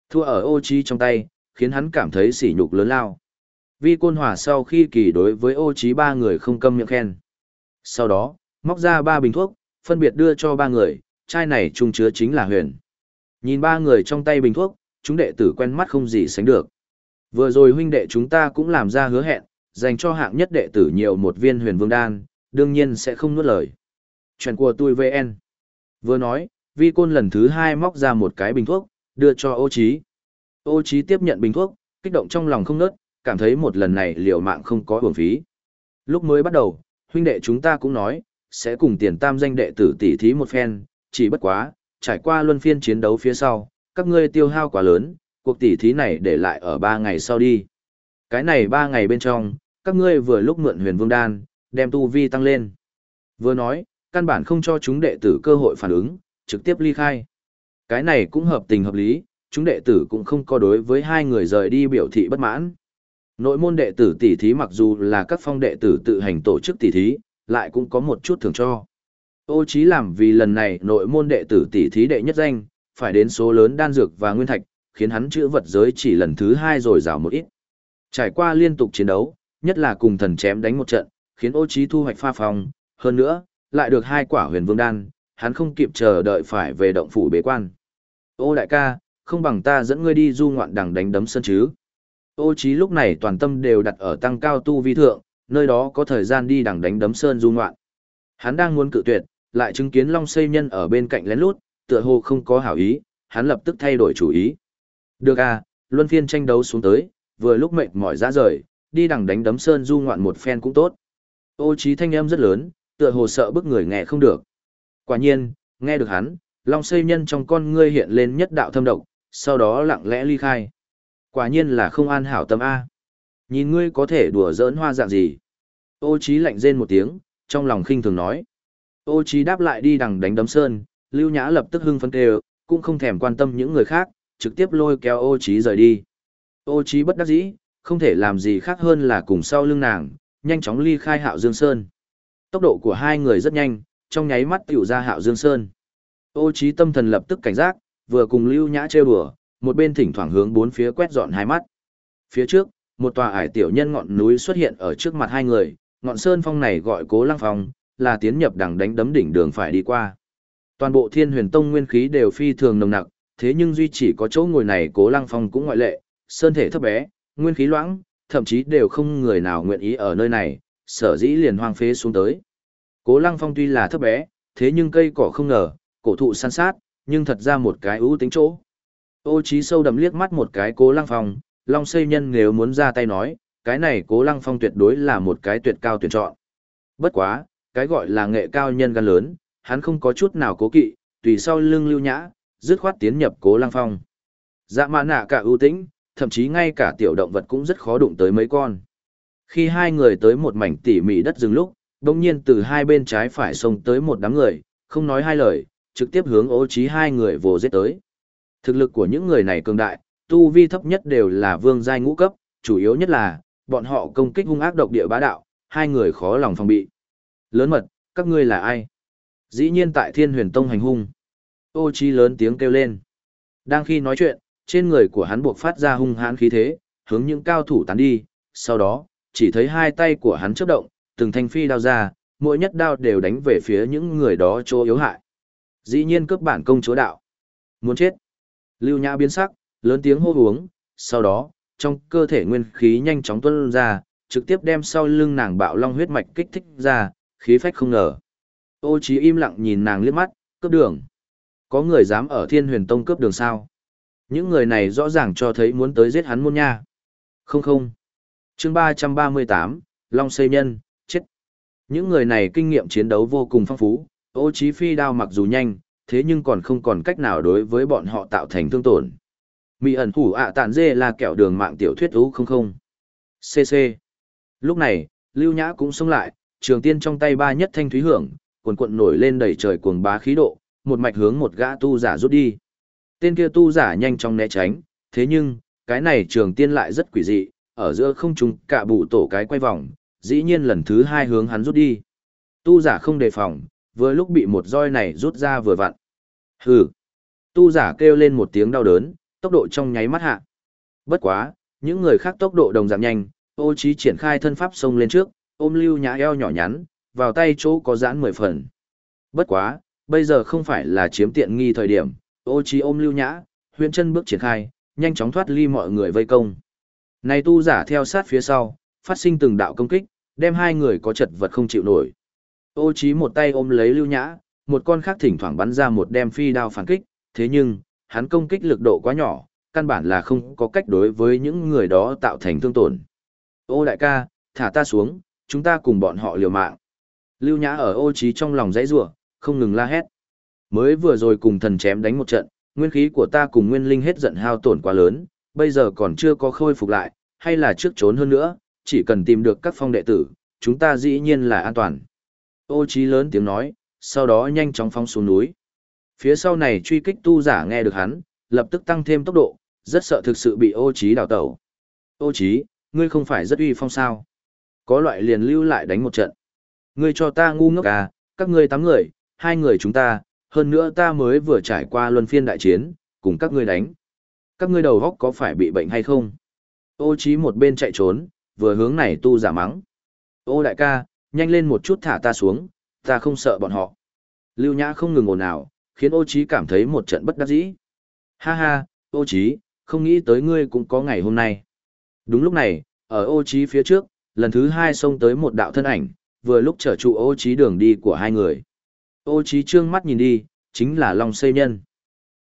Thua ở ô chi trong tay, khiến hắn cảm thấy sỉ nhục lớn lao. Vi côn hỏa sau khi kỳ đối với ô chí ba người không câm miệng khen. Sau đó, móc ra ba bình thuốc, phân biệt đưa cho ba người, chai này chung chứa chính là huyền. Nhìn ba người trong tay bình thuốc, chúng đệ tử quen mắt không gì sánh được. Vừa rồi huynh đệ chúng ta cũng làm ra hứa hẹn, dành cho hạng nhất đệ tử nhiều một viên huyền vương đan, đương nhiên sẽ không nuốt lời. Chuyện của tôi VN. Vừa nói, vi côn lần thứ hai móc ra một cái bình thuốc, đưa cho ô Chí. Ô Chí tiếp nhận bình thuốc, kích động trong lòng không nớt, cảm thấy một lần này liều mạng không có uổng phí. Lúc mới bắt đầu, huynh đệ chúng ta cũng nói, sẽ cùng tiền tam danh đệ tử tỷ thí một phen, chỉ bất quá, trải qua luân phiên chiến đấu phía sau, các ngươi tiêu hao quá lớn, cuộc tỷ thí này để lại ở ba ngày sau đi. Cái này ba ngày bên trong, các ngươi vừa lúc mượn huyền vương đan, đem tu vi tăng lên. Vừa nói, căn bản không cho chúng đệ tử cơ hội phản ứng, trực tiếp ly khai. Cái này cũng hợp tình hợp lý, chúng đệ tử cũng không có đối với hai người rời đi biểu thị bất mãn. Nội môn đệ tử tỷ thí mặc dù là các phong đệ tử tự hành tổ chức tỷ thí, lại cũng có một chút thưởng cho. Ô Chí làm vì lần này nội môn đệ tử tỷ thí đệ nhất danh, phải đến số lớn đan dược và nguyên thạch, khiến hắn chữa vật giới chỉ lần thứ hai rồi rào một ít. Trải qua liên tục chiến đấu, nhất là cùng thần chém đánh một trận, khiến ô Chí thu hoạch pha phong, hơn nữa, lại được hai quả huyền vương đan, hắn không kịp chờ đợi phải về động phủ bế quan. Ô đại ca, không bằng ta dẫn ngươi đi du ngoạn đằng đánh đấm sân chứ. Ô Chí lúc này toàn tâm đều đặt ở tăng cao tu vi thượng, nơi đó có thời gian đi đằng đánh đấm sơn du ngoạn. Hắn đang muốn cự tuyệt, lại chứng kiến Long Xây Nhân ở bên cạnh lén lút, tựa hồ không có hảo ý, hắn lập tức thay đổi chủ ý. Được à, luân phiên tranh đấu xuống tới, vừa lúc mệt mỏi ra rời, đi đằng đánh đấm sơn du ngoạn một phen cũng tốt. Ô trí thanh âm rất lớn, tựa hồ sợ bức người nghe không được. Quả nhiên, nghe được hắn, Long Xây Nhân trong con ngươi hiện lên nhất đạo thâm độc, sau đó lặng lẽ ly khai. Quả nhiên là không an hảo tâm A. Nhìn ngươi có thể đùa giỡn hoa dạng gì. Ô trí lạnh rên một tiếng, trong lòng khinh thường nói. Ô trí đáp lại đi đằng đánh đấm sơn, Lưu Nhã lập tức hưng phấn kêu, cũng không thèm quan tâm những người khác, trực tiếp lôi kéo ô trí rời đi. Ô Chí bất đắc dĩ, không thể làm gì khác hơn là cùng sau lưng nàng, nhanh chóng ly khai Hạo Dương Sơn. Tốc độ của hai người rất nhanh, trong nháy mắt tiểu ra Hạo Dương Sơn. Ô Chí tâm thần lập tức cảnh giác, vừa cùng Lưu Nhã trêu đùa, một bên thỉnh thoảng hướng bốn phía quét dọn hai mắt. Phía trước, một tòa ải tiểu nhân ngọn núi xuất hiện ở trước mặt hai người, ngọn sơn phong này gọi Cố Lăng Phong, là tiến nhập đằng đánh đấm đỉnh đường phải đi qua. Toàn bộ Thiên Huyền Tông nguyên khí đều phi thường nồng nặc, thế nhưng duy chỉ có chỗ ngồi này Cố Lăng Phong cũng ngoại lệ, sơn thể thấp bé, nguyên khí loãng, thậm chí đều không người nào nguyện ý ở nơi này, sở dĩ liền hoang phế xuống tới. Cố Lăng Phong tuy là thấp bé, thế nhưng cây cỏ không ngờ, cổ thụ san sát, nhưng thật ra một cái ưu tính chỗ. Ô trí sâu đậm liếc mắt một cái Cố Lăng Phong, Long Xây Nhân nếu muốn ra tay nói, cái này Cố Lăng Phong tuyệt đối là một cái tuyệt cao tuyển chọn. Bất quá, cái gọi là nghệ cao nhân gan lớn, hắn không có chút nào cố kỵ, tùy sau lưng lưu nhã, dứt khoát tiến nhập Cố Lăng Phong. Dạ mã nạ cả ưu tĩnh, thậm chí ngay cả tiểu động vật cũng rất khó đụng tới mấy con. Khi hai người tới một mảnh tỉ mỉ đất rừng lúc, đồng nhiên từ hai bên trái phải xông tới một đám người, không nói hai lời, trực tiếp hướng ô trí hai người vồ giết tới. Thực lực của những người này cường đại, tu vi thấp nhất đều là vương giai ngũ cấp, chủ yếu nhất là, bọn họ công kích hung ác độc địa bá đạo, hai người khó lòng phòng bị. Lớn mật, các ngươi là ai? Dĩ nhiên tại thiên huyền tông hành hung. Ô trí lớn tiếng kêu lên. Đang khi nói chuyện, trên người của hắn buộc phát ra hung hãn khí thế, hướng những cao thủ tán đi, sau đó, chỉ thấy hai tay của hắn chớp động, từng thanh phi đao ra, mỗi nhất đao đều đánh về phía những người đó chỗ yếu hại. Dĩ nhiên cướp bản công chúa đạo. Muốn chết. Lưu Nhã biến sắc, lớn tiếng hô uống, sau đó, trong cơ thể nguyên khí nhanh chóng tuôn ra, trực tiếp đem sau lưng nàng bạo long huyết mạch kích thích ra, khí phách không ngờ. Ô Chí im lặng nhìn nàng liếc mắt, cướp đường. Có người dám ở Thiên Huyền Tông cướp đường sao? Những người này rõ ràng cho thấy muốn tới giết hắn môn nha. Không không. Chương 338, Long Xây Nhân, chết. Những người này kinh nghiệm chiến đấu vô cùng phong phú, ô Chí phi đao mặc dù nhanh, thế nhưng còn không còn cách nào đối với bọn họ tạo thành thương tổn. Mị ẩn thủ ạ tản dê là kẹo đường mạng tiểu thuyết ú không không. CC. Lúc này, Lưu Nhã cũng xông lại, trường tiên trong tay ba nhất thanh thúy hưởng, cuộn cuộn nổi lên đầy trời cuồng bá khí độ, một mạch hướng một gã tu giả rút đi. Tên kia tu giả nhanh chóng né tránh, thế nhưng, cái này trường tiên lại rất quỷ dị, ở giữa không trung cả bụ tổ cái quay vòng, dĩ nhiên lần thứ hai hướng hắn rút đi. Tu giả không đề phòng, vừa lúc bị một roi này rút ra vừa vặn. Hừ. Tu giả kêu lên một tiếng đau đớn, tốc độ trong nháy mắt hạ. Bất quá, những người khác tốc độ đồng giảm nhanh, ô trí triển khai thân pháp xông lên trước, ôm lưu nhã eo nhỏ nhắn, vào tay chỗ có giãn mười phần. Bất quá, bây giờ không phải là chiếm tiện nghi thời điểm, ô trí ôm lưu nhã, huyện chân bước triển khai, nhanh chóng thoát ly mọi người vây công. Này tu giả theo sát phía sau, phát sinh từng đạo công kích, đem hai người có chật vật không chịu nổi. Ô Chi một tay ôm lấy Lưu Nhã, một con khác thỉnh thoảng bắn ra một đem phi đao phản kích, thế nhưng, hắn công kích lực độ quá nhỏ, căn bản là không có cách đối với những người đó tạo thành thương tổn. Ô đại ca, thả ta xuống, chúng ta cùng bọn họ liều mạng. Lưu Nhã ở ô trí trong lòng dãy rủa, không ngừng la hét. Mới vừa rồi cùng thần chém đánh một trận, nguyên khí của ta cùng nguyên linh hết giận hao tổn quá lớn, bây giờ còn chưa có khôi phục lại, hay là trước trốn hơn nữa, chỉ cần tìm được các phong đệ tử, chúng ta dĩ nhiên là an toàn. Ô trí lớn tiếng nói, sau đó nhanh chóng phóng xuống núi. Phía sau này truy kích tu giả nghe được hắn, lập tức tăng thêm tốc độ, rất sợ thực sự bị ô trí đào tẩu. Ô trí, ngươi không phải rất uy phong sao? Có loại liền lưu lại đánh một trận. Ngươi cho ta ngu ngốc à, các ngươi tám người, hai người chúng ta, hơn nữa ta mới vừa trải qua luân phiên đại chiến, cùng các ngươi đánh. Các ngươi đầu góc có phải bị bệnh hay không? Ô Chí một bên chạy trốn, vừa hướng này tu giả mắng. Ô đại ca, nhanh lên một chút thả ta xuống, ta không sợ bọn họ. Lưu Nhã không ngừng ồn ào, khiến ô Chí cảm thấy một trận bất đắc dĩ. Ha ha, ô Chí, không nghĩ tới ngươi cũng có ngày hôm nay. Đúng lúc này, ở ô Chí phía trước, lần thứ hai xông tới một đạo thân ảnh, vừa lúc trở trụ ô Chí đường đi của hai người. Ô trí trương mắt nhìn đi, chính là Long Xây Nhân.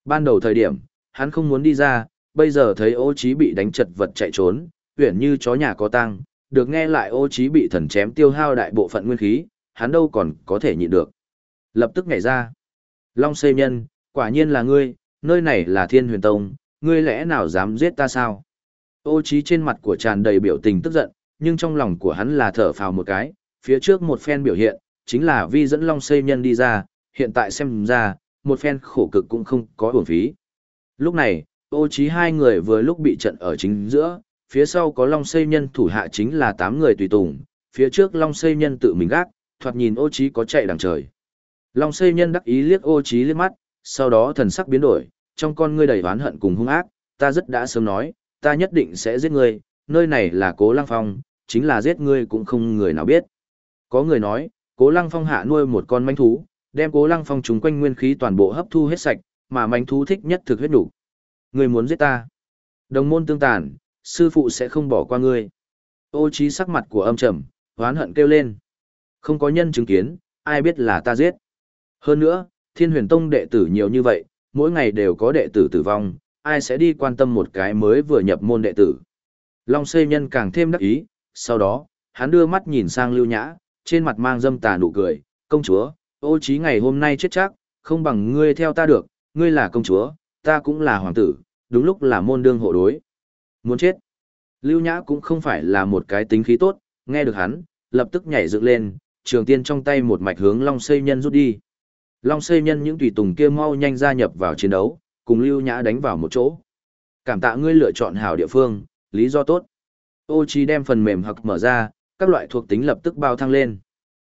Ban đầu thời điểm, hắn không muốn đi ra, bây giờ thấy ô trí bị đánh chật vật chạy trốn, uyển như chó nhà có tăng, được nghe lại ô trí bị thần chém tiêu hao đại bộ phận nguyên khí, hắn đâu còn có thể nhịn được. Lập tức nhảy ra. Long Xây Nhân, quả nhiên là ngươi, nơi này là Thiên Huyền Tông, ngươi lẽ nào dám giết ta sao? Ô trí trên mặt của tràn đầy biểu tình tức giận, nhưng trong lòng của hắn là thở phào một cái, phía trước một phen biểu hiện, chính là vi dẫn Long Xây Nhân đi ra, hiện tại xem ra, một phen khổ cực cũng không có uổng phí. Lúc này, ô trí hai người vừa lúc bị trận ở chính giữa, phía sau có Long Xây Nhân thủ hạ chính là tám người tùy tùng, phía trước Long Xây Nhân tự mình gác, thoạt nhìn ô trí có chạy đằng trời. Long Xây Nhân đắc ý liếc ô trí liếc mắt, sau đó thần sắc biến đổi, trong con ngươi đầy oán hận cùng hung ác, ta rất đã sớm nói, ta nhất định sẽ giết ngươi, nơi này là Cố lang Phong, chính là giết ngươi cũng không người nào biết. Có người nói, Cố Lăng Phong hạ nuôi một con manh thú, đem Cố Lăng Phong chúng quanh nguyên khí toàn bộ hấp thu hết sạch, mà manh thú thích nhất thực huyết đủ. Người muốn giết ta? Đồng môn tương tàn, sư phụ sẽ không bỏ qua ngươi. Ô trí sắc mặt của âm trầm, oán hận kêu lên. Không có nhân chứng kiến, ai biết là ta giết. Hơn nữa, thiên huyền tông đệ tử nhiều như vậy, mỗi ngày đều có đệ tử tử vong, ai sẽ đi quan tâm một cái mới vừa nhập môn đệ tử. Long xây nhân càng thêm đắc ý, sau đó, hắn đưa mắt nhìn sang lưu nhã, trên mặt mang dâm tà nụ cười, công chúa, ô trí ngày hôm nay chết chắc, không bằng ngươi theo ta được, ngươi là công chúa, ta cũng là hoàng tử, đúng lúc là môn đương hộ đối. Muốn chết. Lưu nhã cũng không phải là một cái tính khí tốt, nghe được hắn, lập tức nhảy dựng lên, trường tiên trong tay một mạch hướng long xây nhân rút đi. Long xây nhân những tùy tùng kia mau nhanh gia nhập vào chiến đấu, cùng Lưu Nhã đánh vào một chỗ. Cảm tạ ngươi lựa chọn hảo địa phương, lý do tốt. Ô trí đem phần mềm hoặc mở ra, các loại thuộc tính lập tức bao thăng lên.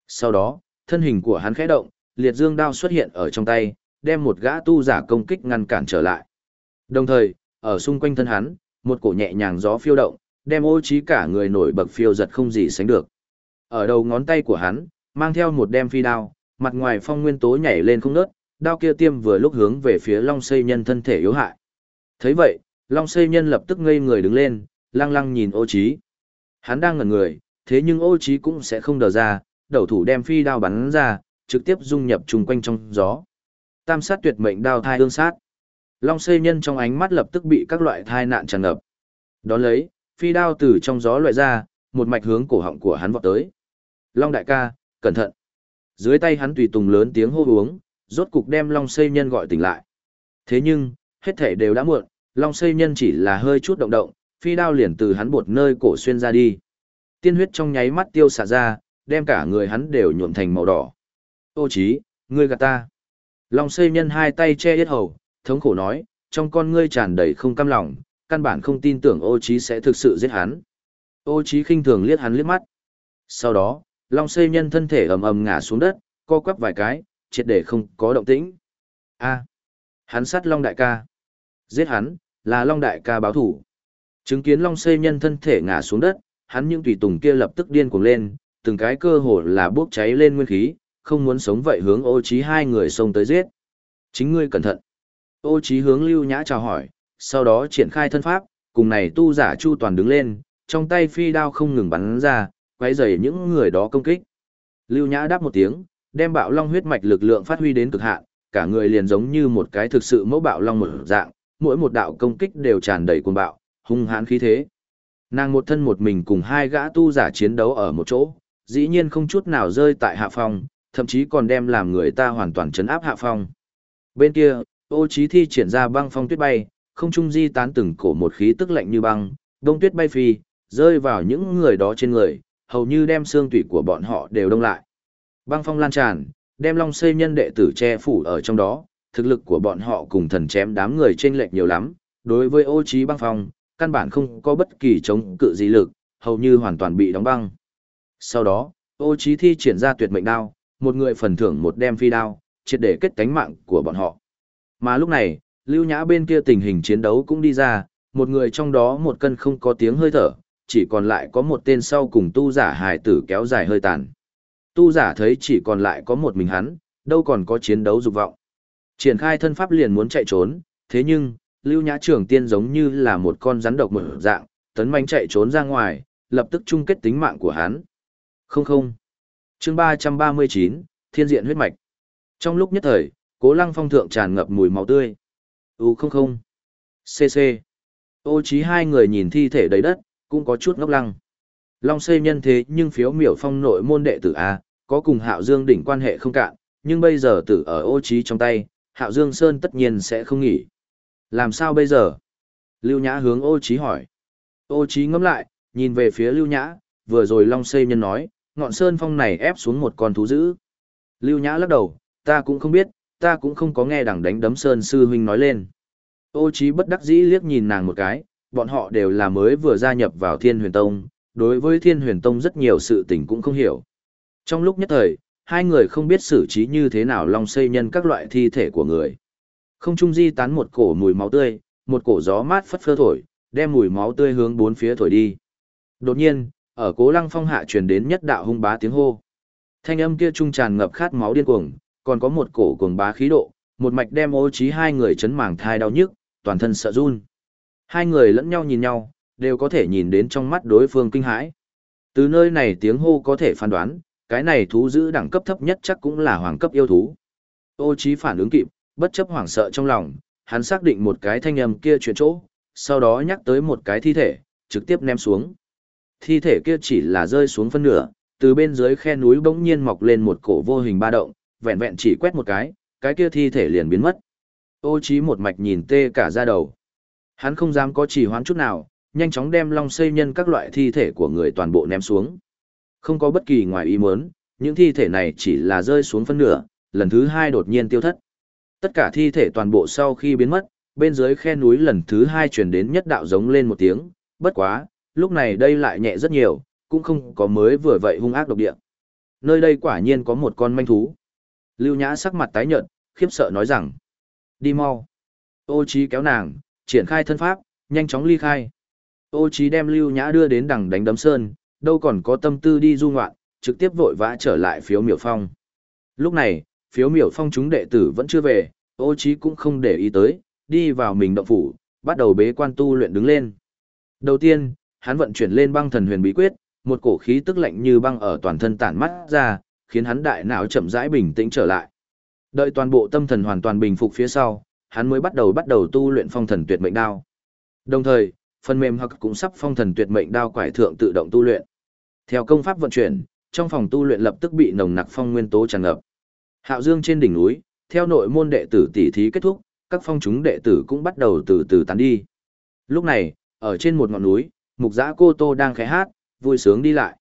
Sau đó, thân hình của hắn khẽ động, liệt dương đao xuất hiện ở trong tay, đem một gã tu giả công kích ngăn cản trở lại. Đồng thời, ở xung quanh thân hắn, một cổ nhẹ nhàng gió phiêu động, đem ô trí cả người nổi bật phiêu giật không gì sánh được. Ở đầu ngón tay của hắn, mang theo một đem phi đao, mặt ngoài phong nguyên tố nhảy lên không ngớt, đao kia tiêm vừa lúc hướng về phía Long Xây Nhân thân thể yếu hại. Thấy vậy, Long Xây Nhân lập tức ngây người đứng lên, lăng lăng nhìn ô Chí. Hắn đang ngẩn người, thế nhưng ô trí cũng sẽ không đờ ra, đầu thủ đem phi đao bắn ra, trực tiếp dung nhập trùng quanh trong gió. Tam sát tuyệt mệnh đao thai tương sát. Long Xây Nhân trong ánh mắt lập tức bị các loại thai nạn tràn ngập. Đón lấy, phi đao từ trong gió loại ra, một mạch hướng cổ họng của hắn vọt tới. Long đại ca, cẩn thận. Dưới tay hắn tùy tùng lớn tiếng hô uống, rốt cục đem Long Xây Nhân gọi tỉnh lại. Thế nhưng, hết thể đều đã muộn, Long Xây Nhân chỉ là hơi chút động động, phi đao liền từ hắn bột nơi cổ xuyên ra đi. Tiên huyết trong nháy mắt tiêu xả ra, đem cả người hắn đều nhuộm thành màu đỏ. Ô chí, ngươi gạt ta. Long Xây Nhân hai tay che yết hầu, thống khổ nói, trong con ngươi tràn đầy không cam lòng, căn bản không tin tưởng ô chí sẽ thực sự giết hắn. Ô chí khinh thường liếc hắn liếc mắt. Sau đó, Long Xây Nhân thân thể ầm ầm ngã xuống đất, co quắp vài cái, triệt để không có động tĩnh. A, hắn sát Long đại ca. Giết hắn, là Long đại ca báo thủ. Chứng kiến Long Xây Nhân thân thể ngã xuống đất, hắn những tùy tùng kia lập tức điên cuồng lên, từng cái cơ hồ là bốc cháy lên nguyên khí, không muốn sống vậy hướng Ô Chí hai người xông tới giết. Chính ngươi cẩn thận. Ô Chí hướng Lưu Nhã chào hỏi, sau đó triển khai thân pháp, cùng này tu giả Chu toàn đứng lên, trong tay phi đao không ngừng bắn ra, quấy rầy những người đó công kích. Lưu Nhã đáp một tiếng, đem bạo long huyết mạch lực lượng phát huy đến cực hạn, cả người liền giống như một cái thực sự mẫu bạo long một dạng, mỗi một đạo công kích đều tràn đầy cuồng bạo, hung hãn khí thế. Nàng một thân một mình cùng hai gã tu giả chiến đấu ở một chỗ, dĩ nhiên không chút nào rơi tại hạ phong, thậm chí còn đem làm người ta hoàn toàn chấn áp hạ phong. Bên kia, ô trí thi triển ra băng phong tuyết bay, không trung di tán từng cổ một khí tức lạnh như băng, đông tuyết bay phi, rơi vào những người đó trên người, hầu như đem xương tủy của bọn họ đều đông lại. Băng phong lan tràn, đem long xây nhân đệ tử che phủ ở trong đó, thực lực của bọn họ cùng thần chém đám người trên lệch nhiều lắm, đối với ô trí băng phong, căn bản không có bất kỳ chống cự gì lực, hầu như hoàn toàn bị đóng băng. Sau đó, ô trí thi triển ra tuyệt mệnh đao, một người phần thưởng một đem phi đao, triệt để kết cánh mạng của bọn họ. Mà lúc này, Lưu Nhã bên kia tình hình chiến đấu cũng đi ra, một người trong đó một cân không có tiếng hơi thở, chỉ còn lại có một tên sau cùng tu giả hài tử kéo dài hơi tàn. Tu giả thấy chỉ còn lại có một mình hắn, đâu còn có chiến đấu dục vọng. Triển khai thân pháp liền muốn chạy trốn, thế nhưng, Lưu Nhã Trường Tiên giống như là một con rắn độc mở dạng, tấn manh chạy trốn ra ngoài, lập tức chung kết tính mạng của hắn. Không không. chương 339, Thiên diện huyết mạch. Trong lúc nhất thời, Cố Lăng Phong thượng tràn ngập mùi máu tươi. U không không. CC. Ô trí hai người nhìn thi thể đầy đất, cũng có chút ngốc lăng. Long xây nhân thế nhưng phiếu miểu phong nội môn đệ tử A, có cùng Hạo Dương đỉnh quan hệ không cạn, nhưng bây giờ tử ở ô trí trong tay, Hạo Dương Sơn tất nhiên sẽ không nghỉ. Làm sao bây giờ? Lưu Nhã hướng ô trí hỏi. Ô trí ngẫm lại, nhìn về phía Lưu Nhã, vừa rồi Long xây nhân nói, ngọn sơn phong này ép xuống một con thú dữ. Lưu Nhã lắc đầu, ta cũng không biết, ta cũng không có nghe đằng đánh đấm sơn sư huynh nói lên. Ô trí bất đắc dĩ liếc nhìn nàng một cái, bọn họ đều là mới vừa gia nhập vào thiên huyền tông, đối với thiên huyền tông rất nhiều sự tình cũng không hiểu. Trong lúc nhất thời, hai người không biết xử trí như thế nào long xây nhân các loại thi thể của người. Không trung di tán một cổ mùi máu tươi, một cổ gió mát phất phơ thổi, đem mùi máu tươi hướng bốn phía thổi đi. Đột nhiên, ở cố lăng phong hạ truyền đến nhất đạo hung bá tiếng hô. Thanh âm kia trung tràn ngập khát máu điên cuồng, còn có một cổ cuồng bá khí độ, một mạch đem ô trí hai người chấn màng thai đau nhức, toàn thân sợ run. Hai người lẫn nhau nhìn nhau, đều có thể nhìn đến trong mắt đối phương kinh hãi. Từ nơi này tiếng hô có thể phán đoán, cái này thú giữ đẳng cấp thấp nhất chắc cũng là hoàng cấp yêu thú. Ô trí phản ứng kịp, bất chấp hoảng sợ trong lòng, hắn xác định một cái thanh âm kia chuyển chỗ, sau đó nhắc tới một cái thi thể, trực tiếp ném xuống. Thi thể kia chỉ là rơi xuống phân nửa, từ bên dưới khe núi bỗng nhiên mọc lên một cổ vô hình ba động, vẹn vẹn chỉ quét một cái, cái kia thi thể liền biến mất. Ô trí một mạch nhìn tê cả da đầu. Hắn không dám có trì hoãn chút nào, nhanh chóng đem long xây nhân các loại thi thể của người toàn bộ ném xuống. Không có bất kỳ ngoài ý muốn, những thi thể này chỉ là rơi xuống phân nửa, lần thứ hai đột nhiên tiêu thất. Tất cả thi thể toàn bộ sau khi biến mất, bên dưới khe núi lần thứ hai truyền đến nhất đạo giống lên một tiếng, bất quá, lúc này đây lại nhẹ rất nhiều, cũng không có mới vừa vậy hung ác độc địa. Nơi đây quả nhiên có một con manh thú. Lưu Nhã sắc mặt tái nhợt, khiếp sợ nói rằng, đi mau. Ô Chí kéo nàng, triển khai thân pháp, nhanh chóng ly khai. Ô Chí đem Lưu Nhã đưa đến đằng đánh đấm sơn, đâu còn có tâm tư đi du ngoạn, trực tiếp vội vã trở lại phiếu miểu phong. Lúc này, phiếu miểu phong chúng đệ tử vẫn chưa về, ô Chí cũng không để ý tới, đi vào mình động phủ, bắt đầu bế quan tu luyện đứng lên. Đầu tiên, hắn vận chuyển lên băng thần huyền bí quyết, một cổ khí tức lạnh như băng ở toàn thân tản mắt ra, khiến hắn đại não chậm rãi bình tĩnh trở lại. Đợi toàn bộ tâm thần hoàn toàn bình phục phía sau, hắn mới bắt đầu bắt đầu tu luyện phong thần tuyệt mệnh đao. Đồng thời, phần mềm hoặc cũng sắp phong thần tuyệt mệnh đao quải thượng tự động tu luyện. Theo công pháp vận chuyển, trong phòng tu luyện lập tức bị nồng nặc phong nguyên tố tràn ngập. Hạo Dương trên đỉnh núi, theo nội môn đệ tử tỷ thí kết thúc, các phong chúng đệ tử cũng bắt đầu từ từ tán đi. Lúc này, ở trên một ngọn núi, Mục Giã Cô Tô đang khẽ hát, vui sướng đi lại.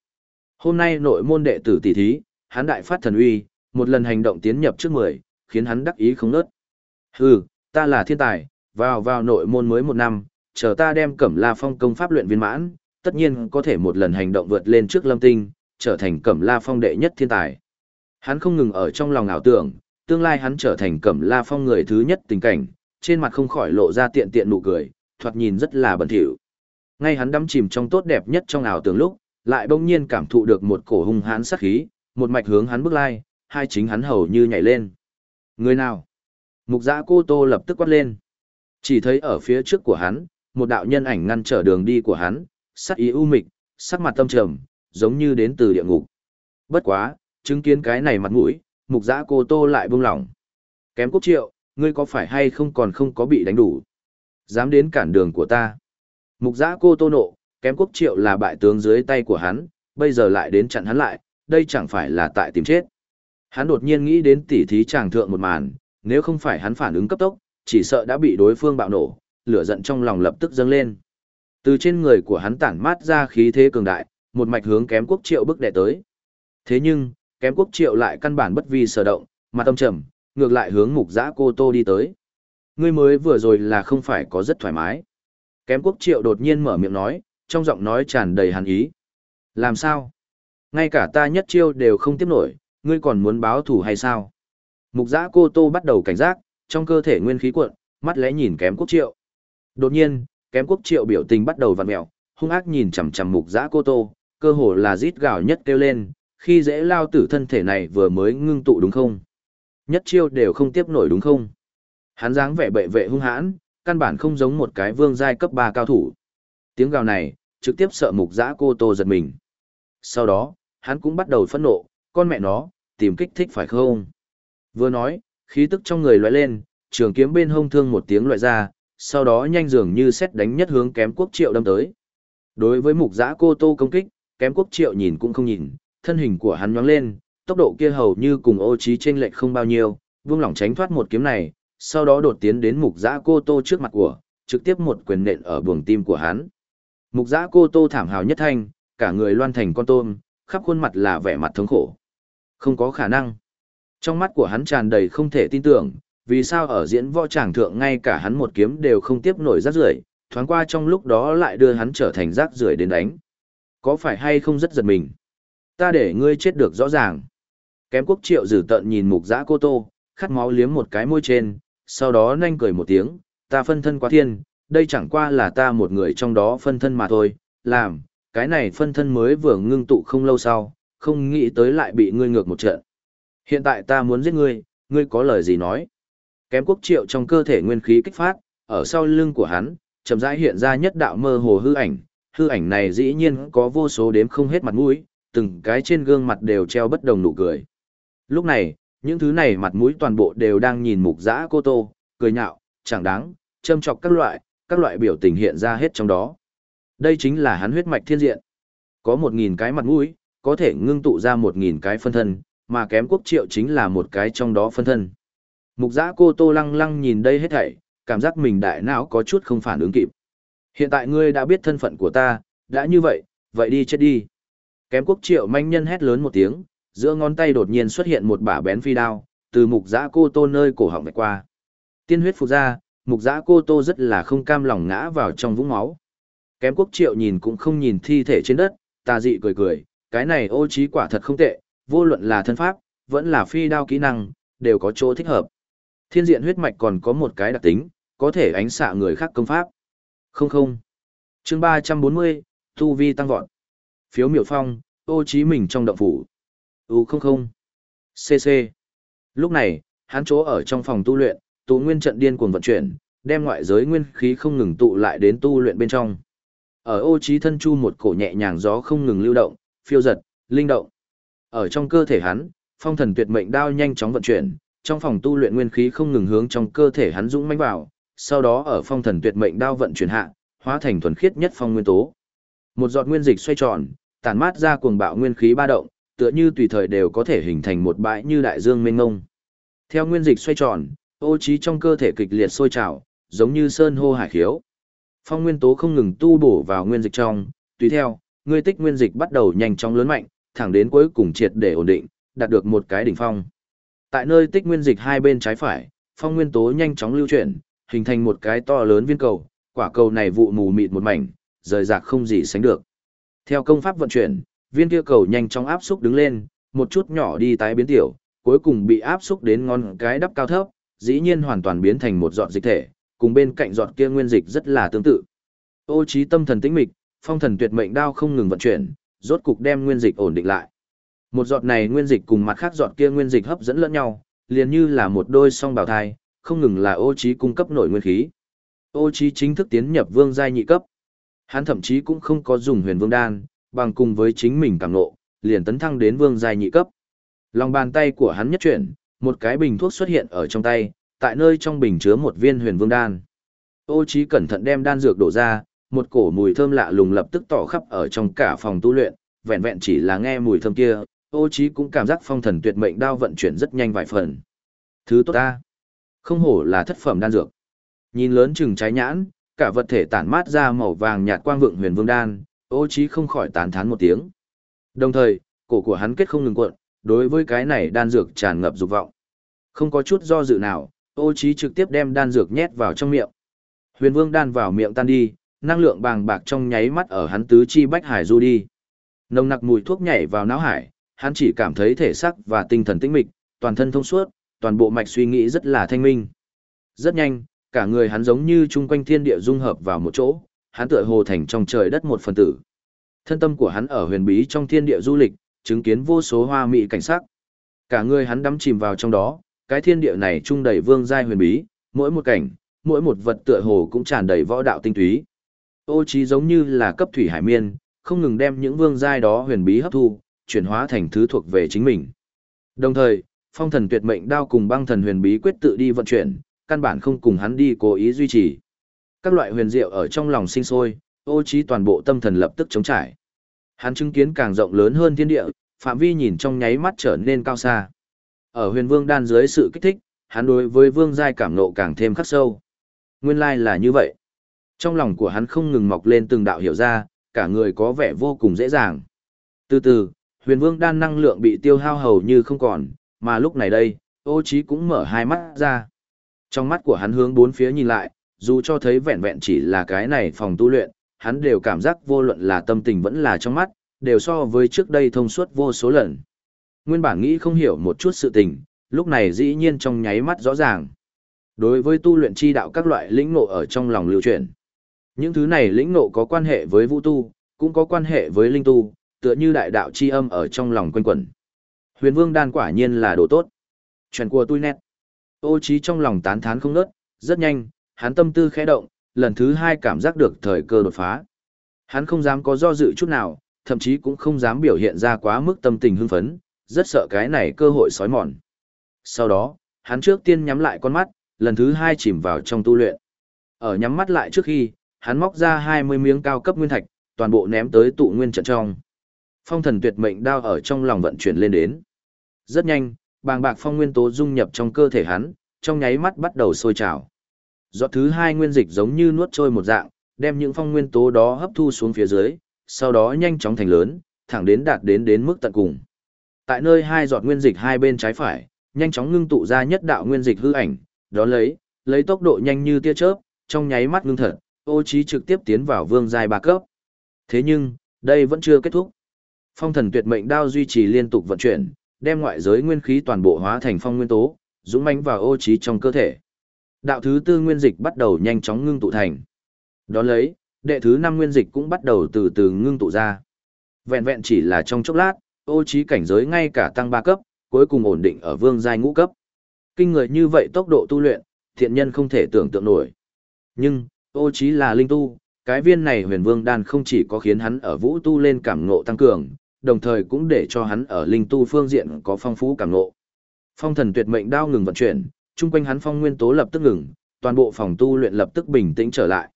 Hôm nay nội môn đệ tử tỷ thí, hắn đại phát thần uy, một lần hành động tiến nhập trước mười, khiến hắn đắc ý không nớt. Hừ, ta là thiên tài, vào vào nội môn mới một năm, chờ ta đem cẩm la phong công pháp luyện viên mãn, tất nhiên có thể một lần hành động vượt lên trước lâm tinh, trở thành cẩm la phong đệ nhất thiên tài. Hắn không ngừng ở trong lòng ảo tưởng, tương lai hắn trở thành cẩm la phong người thứ nhất tình cảnh, trên mặt không khỏi lộ ra tiện tiện nụ cười, thoạt nhìn rất là bẩn thỉu. Ngay hắn đắm chìm trong tốt đẹp nhất trong ảo tưởng lúc, lại bỗng nhiên cảm thụ được một cổ hung hãn sát khí, một mạch hướng hắn bước lai, hai chính hắn hầu như nhảy lên. Người nào? Mục giã cô tô lập tức quát lên. Chỉ thấy ở phía trước của hắn, một đạo nhân ảnh ngăn trở đường đi của hắn, sắc ý u mịch, sắc mặt tâm trầm, giống như đến từ địa ngục. Bất quá, chứng kiến cái này mặt mũi, mục giã cô tô lại buông lỏng. Kém quốc triệu, ngươi có phải hay không còn không có bị đánh đủ? Dám đến cản đường của ta. Mục giã cô tô nộ, kém quốc triệu là bại tướng dưới tay của hắn, bây giờ lại đến chặn hắn lại, đây chẳng phải là tại tìm chết. Hắn đột nhiên nghĩ đến tỉ thí tràng thượng một màn, nếu không phải hắn phản ứng cấp tốc, chỉ sợ đã bị đối phương bạo nổ, lửa giận trong lòng lập tức dâng lên. Từ trên người của hắn tản mát ra khí thế cường đại, một mạch hướng kém quốc triệu bức đệ tới. Thế nhưng, kém quốc triệu lại căn bản bất vi sở động, mà tâm trầm, ngược lại hướng mục giã cô tô đi tới. Ngươi mới vừa rồi là không phải có rất thoải mái. Kém quốc triệu đột nhiên mở miệng nói, trong giọng nói tràn đầy hàn ý. Làm sao? Ngay cả ta nhất chiêu đều không tiếp nổi, ngươi còn muốn báo thù hay sao? Mục giã cô tô bắt đầu cảnh giác, trong cơ thể nguyên khí cuộn, mắt lẽ nhìn kém quốc triệu. Đột nhiên, kém quốc triệu biểu tình bắt đầu vặn mẹo, hung ác nhìn chằm chằm mục giã cô tô, cơ hồ là rít gào nhất kêu lên, khi dễ lao tử thân thể này vừa mới ngưng tụ đúng không? Nhất chiêu đều không tiếp nổi đúng không? Hắn dáng vẻ bệ vệ hung hãn, căn bản không giống một cái vương giai cấp 3 cao thủ. Tiếng gào này, trực tiếp sợ mục giã cô tô giật mình. Sau đó, hắn cũng bắt đầu phẫn nộ, con mẹ nó, tìm kích thích phải không? Vừa nói, khí tức trong người loại lên, trường kiếm bên hông thương một tiếng loại ra, sau đó nhanh dường như xét đánh nhất hướng kém quốc triệu đâm tới. Đối với mục giã cô tô công kích, kém quốc triệu nhìn cũng không nhìn, thân hình của hắn nhoáng lên, tốc độ kia hầu như cùng ô trí trên lệch không bao nhiêu, vương lỏng tránh thoát một kiếm này, sau đó đột tiến đến mục giã cô tô trước mặt của, trực tiếp một quyền nện ở buồng tim của hắn. Mục giã cô tô thảm hào nhất thanh, cả người loan thành con tôm, khắp khuôn mặt là vẻ mặt thống khổ. Không có khả năng. Trong mắt của hắn tràn đầy không thể tin tưởng, vì sao ở diễn võ tràng thượng ngay cả hắn một kiếm đều không tiếp nổi rác rưởi, thoáng qua trong lúc đó lại đưa hắn trở thành rác rưởi đến đánh. Có phải hay không rất giật mình? Ta để ngươi chết được rõ ràng. Kém quốc triệu dử tận nhìn mục giã cô tô, khát máu liếm một cái môi trên, sau đó nhanh cười một tiếng, ta phân thân quá thiên, đây chẳng qua là ta một người trong đó phân thân mà thôi, làm, cái này phân thân mới vừa ngưng tụ không lâu sau, không nghĩ tới lại bị ngươi ngược một trận. Hiện tại ta muốn giết ngươi, ngươi có lời gì nói? Kém quốc triệu trong cơ thể nguyên khí kích phát, ở sau lưng của hắn, chậm rãi hiện ra nhất đạo mơ hồ hư ảnh, hư ảnh này dĩ nhiên có vô số đếm không hết mặt mũi, từng cái trên gương mặt đều treo bất đồng nụ cười. Lúc này, những thứ này mặt mũi toàn bộ đều đang nhìn mục giã cô tô, cười nhạo, chẳng đáng, châm chọc các loại, các loại biểu tình hiện ra hết trong đó. Đây chính là hắn huyết mạch thiên diện. Có một nghìn cái mặt mũi, có thể ngưng tụ ra một nghìn cái phân thân, mà kém quốc triệu chính là một cái trong đó phân thân. Mục giã cô tô lăng lăng nhìn đây hết thảy, cảm giác mình đại não có chút không phản ứng kịp. Hiện tại ngươi đã biết thân phận của ta, đã như vậy, vậy đi chết đi. Kém quốc triệu manh nhân hét lớn một tiếng, giữa ngón tay đột nhiên xuất hiện một bả bén phi đao, từ mục giã cô tô nơi cổ họng vạch qua. Tiên huyết phục ra, mục giã cô tô rất là không cam lòng ngã vào trong vũng máu. Kém quốc triệu nhìn cũng không nhìn thi thể trên đất, tà dị cười cười, cái này ô trí quả thật không tệ, vô luận là thân pháp, vẫn là phi đao kỹ năng, đều có chỗ thích hợp. Thiên diện huyết mạch còn có một cái đặc tính, có thể ánh xạ người khác công pháp. Không không. Chương 340, Tu Vi tăng vọt. Phiếu miểu phong, ô trí mình trong động phủ. U không không. CC. Lúc này, hắn chỗ ở trong phòng tu luyện, tụ nguyên trận điên cuồng vận chuyển, đem ngoại giới nguyên khí không ngừng tụ lại đến tu luyện bên trong. Ở ô trí thân chu một cổ nhẹ nhàng gió không ngừng lưu động, phiêu giật, linh động. Ở trong cơ thể hắn, phong thần tuyệt mệnh đao nhanh chóng vận chuyển, trong phòng tu luyện nguyên khí không ngừng hướng trong cơ thể hắn dũng mãnh vào, sau đó ở phong thần tuyệt mệnh đao vận chuyển hạ, hóa thành thuần khiết nhất phong nguyên tố. Một giọt nguyên dịch xoay tròn, tản mát ra cuồng bạo nguyên khí ba động, tựa như tùy thời đều có thể hình thành một bãi như đại dương mênh mông. Theo nguyên dịch xoay tròn, ô trí trong cơ thể kịch liệt sôi trào, giống như sơn hô hải khiếu. Phong nguyên tố không ngừng tu bổ vào nguyên dịch trong, tùy theo, ngươi tích nguyên dịch bắt đầu nhanh chóng lớn mạnh, thẳng đến cuối cùng triệt để ổn định, đạt được một cái đỉnh phong. Tại nơi tích nguyên dịch hai bên trái phải, phong nguyên tố nhanh chóng lưu chuyển, hình thành một cái to lớn viên cầu, quả cầu này vụ mù mịt một mảnh, rời rạc không gì sánh được. Theo công pháp vận chuyển, viên kia cầu nhanh chóng áp xúc đứng lên, một chút nhỏ đi tái biến tiểu, cuối cùng bị áp xúc đến ngón cái đắp cao thấp, dĩ nhiên hoàn toàn biến thành một giọt dịch thể, cùng bên cạnh giọt kia nguyên dịch rất là tương tự. Ô trí tâm thần tĩnh mịch, phong thần tuyệt mệnh đao không ngừng vận chuyển, rốt cục đem nguyên dịch ổn định lại. Một giọt này nguyên dịch cùng mặt khác giọt kia nguyên dịch hấp dẫn lẫn nhau, liền như là một đôi song bào thai, không ngừng là ô trí cung cấp nội nguyên khí. Ô trí chính thức tiến nhập vương giai nhị cấp. Hắn thậm chí cũng không có dùng huyền vương đan, bằng cùng với chính mình càng lộ liền tấn thăng đến vương giai nhị cấp. Lòng bàn tay của hắn nhất chuyển, một cái bình thuốc xuất hiện ở trong tay, tại nơi trong bình chứa một viên huyền vương đan. Ô trí cẩn thận đem đan dược đổ ra, một cổ mùi thơm lạ lùng lập tức tỏ khắp ở trong cả phòng tu luyện, vẹn vẹn chỉ là nghe mùi thơm kia, ô trí cũng cảm giác phong thần tuyệt mệnh đao vận chuyển rất nhanh vài phần. Thứ tốt ta. Không hổ là thất phẩm đan dược. Nhìn lớn chừng trái nhãn, cả vật thể tản mát ra màu vàng nhạt quang vượng huyền vương đan, ô trí không khỏi tán thán một tiếng. Đồng thời, cổ của hắn kết không ngừng cuộn, đối với cái này đan dược tràn ngập dục vọng. Không có chút do dự nào, ô trí trực tiếp đem đan dược nhét vào trong miệng. Huyền vương đan vào miệng tan đi, năng lượng bàng bạc trong nháy mắt ở hắn tứ chi bách hải du đi. Nồng nặc mùi thuốc nhảy vào não hải, hắn chỉ cảm thấy thể xác và tinh thần tĩnh mịch, toàn thân thông suốt, toàn bộ mạch suy nghĩ rất là thanh minh. Rất nhanh, cả người hắn giống như chung quanh thiên địa dung hợp vào một chỗ, hắn tựa hồ thành trong trời đất một phần tử. Thân tâm của hắn ở huyền bí trong thiên địa du lịch, chứng kiến vô số hoa mỹ cảnh sắc. Cả người hắn đắm chìm vào trong đó, cái thiên địa này trung đầy vương giai huyền bí, mỗi một cảnh, mỗi một vật tựa hồ cũng tràn đầy võ đạo tinh túy. Ô trí giống như là cấp thủy hải miên, không ngừng đem những vương giai đó huyền bí hấp thu, chuyển hóa thành thứ thuộc về chính mình. Đồng thời, phong thần tuyệt mệnh đao cùng băng thần huyền bí quyết tự đi vận chuyển, căn bản không cùng hắn đi cố ý duy trì. Các loại huyền diệu ở trong lòng sinh sôi, ô trí toàn bộ tâm thần lập tức chống trải. Hắn chứng kiến càng rộng lớn hơn thiên địa, phạm vi nhìn trong nháy mắt trở nên cao xa. Ở huyền vương đan dưới sự kích thích, hắn đối với vương giai cảm nộ càng thêm khắc sâu. Nguyên lai là như vậy. Trong lòng của hắn không ngừng mọc lên từng đạo hiểu ra, cả người có vẻ vô cùng dễ dàng. Từ từ, huyền vương đan năng lượng bị tiêu hao hầu như không còn, mà lúc này đây, ô trí cũng mở hai mắt ra. Trong mắt của hắn hướng bốn phía nhìn lại, dù cho thấy vẹn vẹn chỉ là cái này phòng tu luyện, hắn đều cảm giác vô luận là tâm tình vẫn là trong mắt, đều so với trước đây thông suốt vô số lần. Nguyên bản nghĩ không hiểu một chút sự tình, lúc này dĩ nhiên trong nháy mắt rõ ràng. Đối với tu luyện chi đạo các loại lĩnh ngộ ở trong lòng lưu truyền. Những thứ này lĩnh ngộ có quan hệ với vũ tu, cũng có quan hệ với linh tu, tựa như đại đạo chi âm ở trong lòng quanh quẩn. Huyền Vương đan quả nhiên là đồ tốt. Chuyện của tôi nét. Ô trí trong lòng tán thán không nớt, rất nhanh, hắn tâm tư khẽ động, lần thứ hai cảm giác được thời cơ đột phá. Hắn không dám có do dự chút nào, thậm chí cũng không dám biểu hiện ra quá mức tâm tình hưng phấn, rất sợ cái này cơ hội sói mòn. Sau đó, hắn trước tiên nhắm lại con mắt, lần thứ hai chìm vào trong tu luyện. Ở nhắm mắt lại trước khi, hắn móc ra 20 miếng cao cấp nguyên thạch, toàn bộ ném tới tụ nguyên trận trong. Phong thần tuyệt mệnh đao ở trong lòng vận chuyển lên đến. Rất nhanh, bàng bạc phong nguyên tố dung nhập trong cơ thể hắn, trong nháy mắt bắt đầu sôi trào. Giọt thứ hai nguyên dịch giống như nuốt trôi một dạng, đem những phong nguyên tố đó hấp thu xuống phía dưới, sau đó nhanh chóng thành lớn, thẳng đến đạt đến đến mức tận cùng. Tại nơi hai giọt nguyên dịch hai bên trái phải, nhanh chóng ngưng tụ ra nhất đạo nguyên dịch hư ảnh, đó lấy, lấy tốc độ nhanh như tia chớp, trong nháy mắt ngưng thật, ô Chí trực tiếp tiến vào vương giai ba cấp. Thế nhưng, đây vẫn chưa kết thúc. Phong thần tuyệt mệnh đao duy trì liên tục vận chuyển, đem ngoại giới nguyên khí toàn bộ hóa thành phong nguyên tố, dũng mãnh vào ô trí trong cơ thể. Đạo thứ tư nguyên dịch bắt đầu nhanh chóng ngưng tụ thành. Đó lấy, đệ thứ năm nguyên dịch cũng bắt đầu từ từ ngưng tụ ra. Vẹn vẹn chỉ là trong chốc lát, ô trí cảnh giới ngay cả tăng ba cấp, cuối cùng ổn định ở vương giai ngũ cấp. Kinh người như vậy tốc độ tu luyện, thiện nhân không thể tưởng tượng nổi. Nhưng, ô trí là linh tu, cái viên này huyền vương đan không chỉ có khiến hắn ở vũ tu lên cảm ngộ tăng cường, đồng thời cũng để cho hắn ở linh tu phương diện có phong phú cảm ngộ. Phong thần tuyệt mệnh đao ngừng vận chuyển, chung quanh hắn phong nguyên tố lập tức ngừng, toàn bộ phòng tu luyện lập tức bình tĩnh trở lại.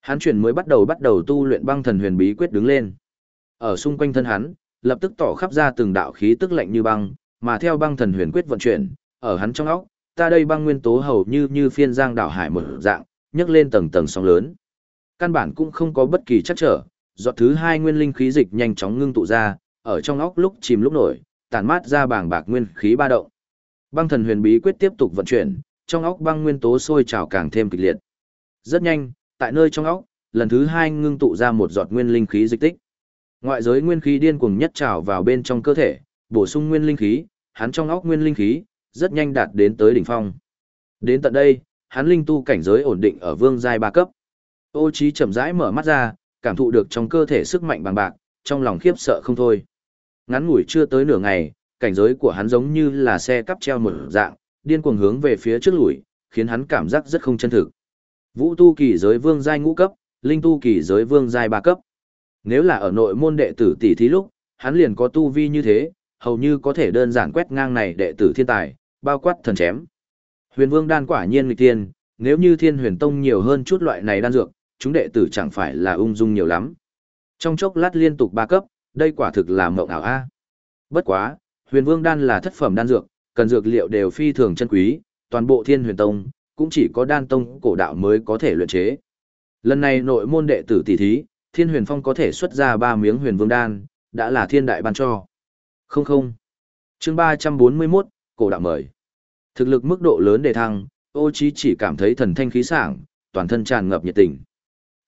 Hắn chuyển mới bắt đầu bắt đầu tu luyện băng thần huyền bí quyết đứng lên. Ở xung quanh thân hắn, lập tức tỏ khắp ra từng đạo khí tức lạnh như băng, mà theo băng thần huyền quyết vận chuyển, ở hắn trong óc, ta đây băng nguyên tố hầu như như phiên giang đảo hải một dạng, nhấc lên tầng tầng sóng lớn. Căn bản cũng không có bất kỳ chắc trở, giọt thứ hai nguyên linh khí dịch nhanh chóng ngưng tụ ra, ở trong óc lúc chìm lúc nổi, tản mát ra bảng bạc nguyên khí ba động. Băng thần huyền bí quyết tiếp tục vận chuyển, trong óc băng nguyên tố sôi trào càng thêm kịch liệt. Rất nhanh, tại nơi trong óc, lần thứ hai ngưng tụ ra một giọt nguyên linh khí dịch tích. Ngoại giới nguyên khí điên cuồng nhất trào vào bên trong cơ thể, bổ sung nguyên linh khí, hắn trong óc nguyên linh khí rất nhanh đạt đến tới đỉnh phong. Đến tận đây, hắn linh tu cảnh giới ổn định ở vương giai ba cấp. Ô Chí chậm rãi mở mắt ra, cảm thụ được trong cơ thể sức mạnh bằng bạc, trong lòng khiếp sợ không thôi. Ngắn ngủi chưa tới nửa ngày, cảnh giới của hắn giống như là xe cắp treo một dạng, điên cuồng hướng về phía trước lùi, khiến hắn cảm giác rất không chân thực. Vũ tu kỳ giới vương giai ngũ cấp, linh tu kỳ giới vương giai ba cấp. Nếu là ở nội môn đệ tử tỷ thí lúc, hắn liền có tu vi như thế, hầu như có thể đơn giản quét ngang này đệ tử thiên tài, bao quát thần chém. Huyền vương đan quả nhiên nghịch tiên, nếu như thiên huyền tông nhiều hơn chút loại này đan dược, chúng đệ tử chẳng phải là ung dung nhiều lắm. Trong chốc lát liên tục ba cấp, đây quả thực là mộng ảo a. Bất quá, huyền vương đan là thất phẩm đan dược, cần dược liệu đều phi thường chân quý, toàn bộ thiên huyền tông, cũng chỉ có đan tông cổ đạo mới có thể luyện chế. Lần này nội môn đệ tử tỷ thí, thiên huyền phong có thể xuất ra ba miếng huyền vương đan, đã là thiên đại ban cho. Không không. chương 341, cổ đạo mời. Thực lực mức độ lớn đề thăng, ô chí chỉ cảm thấy thần thanh khí sảng, toàn thân tràn ngập nhiệt tình.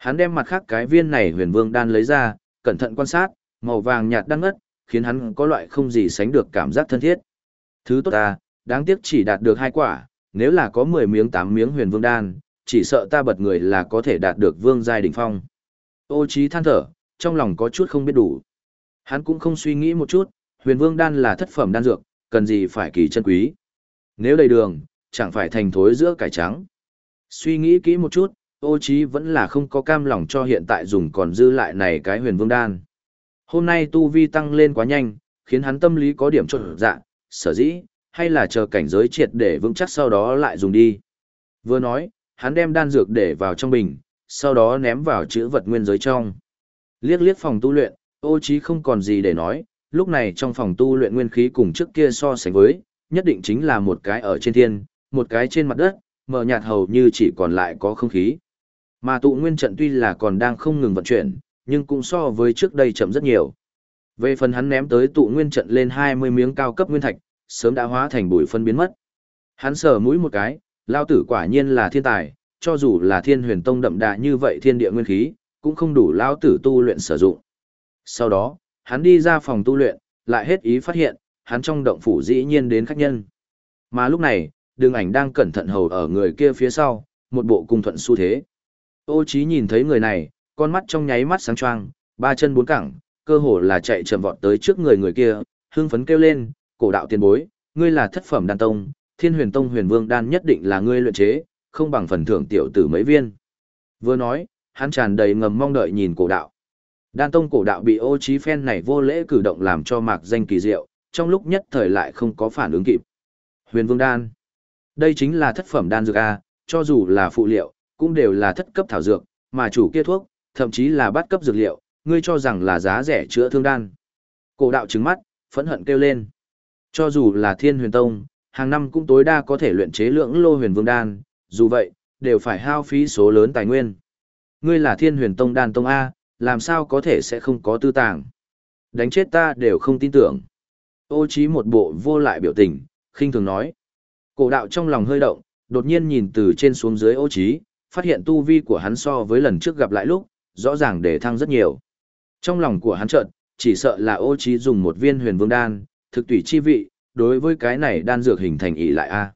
Hắn đem mặt khác cái viên này huyền vương đan lấy ra, cẩn thận quan sát, màu vàng nhạt đang ngất, khiến hắn có loại không gì sánh được cảm giác thân thiết. Thứ tốt ta, đáng tiếc chỉ đạt được hai quả, nếu là có 10 miếng 8 miếng huyền vương đan, chỉ sợ ta bật người là có thể đạt được vương giai đỉnh phong. Ô trí than thở, trong lòng có chút không biết đủ. Hắn cũng không suy nghĩ một chút, huyền vương đan là thất phẩm đan dược, cần gì phải kỳ chân quý. Nếu đầy đường, chẳng phải thành thối giữa cải trắng. Suy nghĩ kỹ một chút, ô trí vẫn là không có cam lòng cho hiện tại dùng còn dư lại này cái huyền vương đan. Hôm nay tu vi tăng lên quá nhanh, khiến hắn tâm lý có điểm trộn dạ, sở dĩ, hay là chờ cảnh giới triệt để vững chắc sau đó lại dùng đi. Vừa nói, hắn đem đan dược để vào trong bình, sau đó ném vào chữ vật nguyên giới trong. Liếc liếc phòng tu luyện, ô trí không còn gì để nói, lúc này trong phòng tu luyện nguyên khí cùng trước kia so sánh với, nhất định chính là một cái ở trên thiên, một cái trên mặt đất, mờ nhạt hầu như chỉ còn lại có không khí. Mà tụ nguyên trận tuy là còn đang không ngừng vận chuyển, nhưng cũng so với trước đây chậm rất nhiều. Về phần hắn ném tới tụ nguyên trận lên 20 miếng cao cấp nguyên thạch, sớm đã hóa thành bụi phân biến mất. Hắn sờ mũi một cái, lao tử quả nhiên là thiên tài, cho dù là thiên huyền tông đậm đà như vậy thiên địa nguyên khí, cũng không đủ lao tử tu luyện sử dụng. Sau đó, hắn đi ra phòng tu luyện, lại hết ý phát hiện, hắn trong động phủ dĩ nhiên đến khách nhân. Mà lúc này, đường ảnh đang cẩn thận hầu ở người kia phía sau, một bộ cung thuận xu thế. Ô Chí nhìn thấy người này, con mắt trong nháy mắt sáng choang, ba chân bốn cẳng, cơ hồ là chạy chậm vọt tới trước người người kia, hưng phấn kêu lên, cổ đạo tiền bối, ngươi là thất phẩm đan tông, thiên huyền tông huyền vương đan nhất định là ngươi luyện chế, không bằng phần thưởng tiểu tử mấy viên. Vừa nói, hắn tràn đầy ngầm mong đợi nhìn cổ đạo. Đan tông cổ đạo bị ô Chí phen này vô lễ cử động làm cho mạc danh kỳ diệu, trong lúc nhất thời lại không có phản ứng kịp. Huyền vương đan. Đây chính là thất phẩm đan dược A, cho dù là phụ liệu, cũng đều là thất cấp thảo dược, mà chủ kia thuốc, thậm chí là bắt cấp dược liệu, ngươi cho rằng là giá rẻ chữa thương đan. Cổ đạo trừng mắt, phẫn hận kêu lên. Cho dù là thiên huyền tông, hàng năm cũng tối đa có thể luyện chế lượng lô huyền vương đan, dù vậy, đều phải hao phí số lớn tài nguyên. Ngươi là thiên huyền tông đan tông A, làm sao có thể sẽ không có tư tàng. Đánh chết ta đều không tin tưởng. Ô trí một bộ vô lại biểu tình, khinh thường nói. Cổ đạo trong lòng hơi động, đột nhiên nhìn từ trên xuống dưới ô trí, phát hiện tu vi của hắn so với lần trước gặp lại lúc, rõ ràng để thăng rất nhiều. Trong lòng của hắn chợt, chỉ sợ là ô trí dùng một viên huyền vương đan, thực tùy chi vị, đối với cái này đan dược hình thành ý lại a.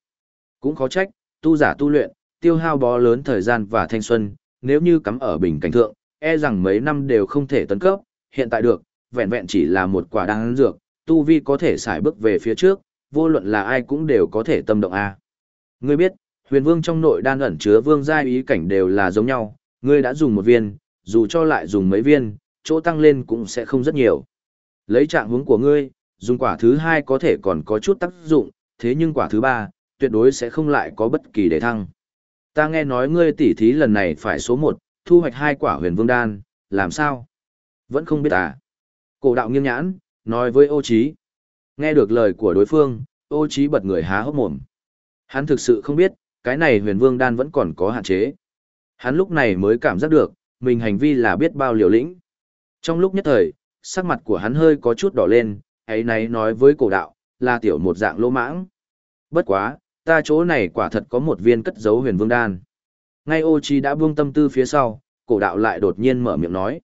Cũng khó trách, tu giả tu luyện, tiêu hao bó lớn thời gian và thanh xuân, nếu như cắm ở bình cảnh thượng, e rằng mấy năm đều không thể tấn cấp, hiện tại được, vẹn vẹn chỉ là một quả đan dược, tu vi có thể xài bước về phía trước, vô luận là ai cũng đều có thể tâm động a. Ngươi biết, huyền vương trong nội đan ẩn chứa vương giai ý cảnh đều là giống nhau, ngươi đã dùng một viên, dù cho lại dùng mấy viên, chỗ tăng lên cũng sẽ không rất nhiều. Lấy trạng hướng của ngươi, dùng quả thứ hai có thể còn có chút tác dụng, thế nhưng quả thứ ba, tuyệt đối sẽ không lại có bất kỳ đề thăng. Ta nghe nói ngươi tỉ thí lần này phải số một, thu hoạch hai quả huyền vương đan, làm sao? Vẫn không biết à? Cổ đạo nghiêng nhãn, nói với ô Chí. Nghe được lời của đối phương, ô Chí bật người há hốc mồm. Hắn thực sự không biết, cái này huyền vương đan vẫn còn có hạn chế. Hắn lúc này mới cảm giác được, mình hành vi là biết bao liều lĩnh. Trong lúc nhất thời, sắc mặt của hắn hơi có chút đỏ lên, ấy nấy nói với cổ đạo, là tiểu một dạng lỗ mãng. Bất quá, ta chỗ này quả thật có một viên cất giấu huyền vương đan. Ngay ô chi đã buông tâm tư phía sau, cổ đạo lại đột nhiên mở miệng nói.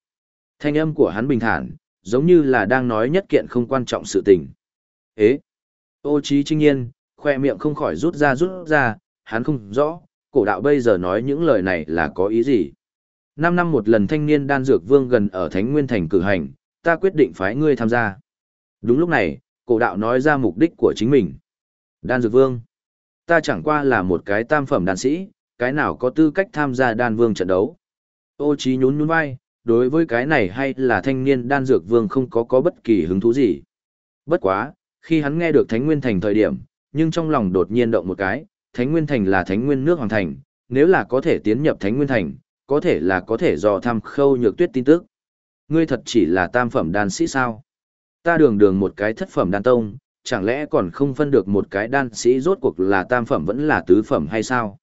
Thanh âm của hắn bình thản, giống như là đang nói nhất kiện không quan trọng sự tình. Ế! Ô chi trinh nhiên, khoe miệng không khỏi rút ra rút ra, hắn không rõ, cổ đạo bây giờ nói những lời này là có ý gì. Năm năm một lần thanh niên đan dược vương gần ở Thánh Nguyên Thành cử hành, ta quyết định phái ngươi tham gia. Đúng lúc này, cổ đạo nói ra mục đích của chính mình. Đan dược vương. Ta chẳng qua là một cái tam phẩm đan sĩ, cái nào có tư cách tham gia đan vương trận đấu. Ô trí nhún nhún vai, đối với cái này hay là thanh niên đan dược vương không có có bất kỳ hứng thú gì. Bất quá, khi hắn nghe được Thánh Nguyên Thành thời điểm, nhưng trong lòng đột nhiên động một cái, Thánh Nguyên Thành là Thánh Nguyên nước Hoàng Thành, nếu là có thể tiến nhập Thánh Nguyên Thành, có thể là có thể dò thăm khâu nhược tuyết tin tức. Ngươi thật chỉ là tam phẩm đan sĩ sao? Ta đường đường một cái thất phẩm đan tông, chẳng lẽ còn không phân được một cái đan sĩ rốt cuộc là tam phẩm vẫn là tứ phẩm hay sao?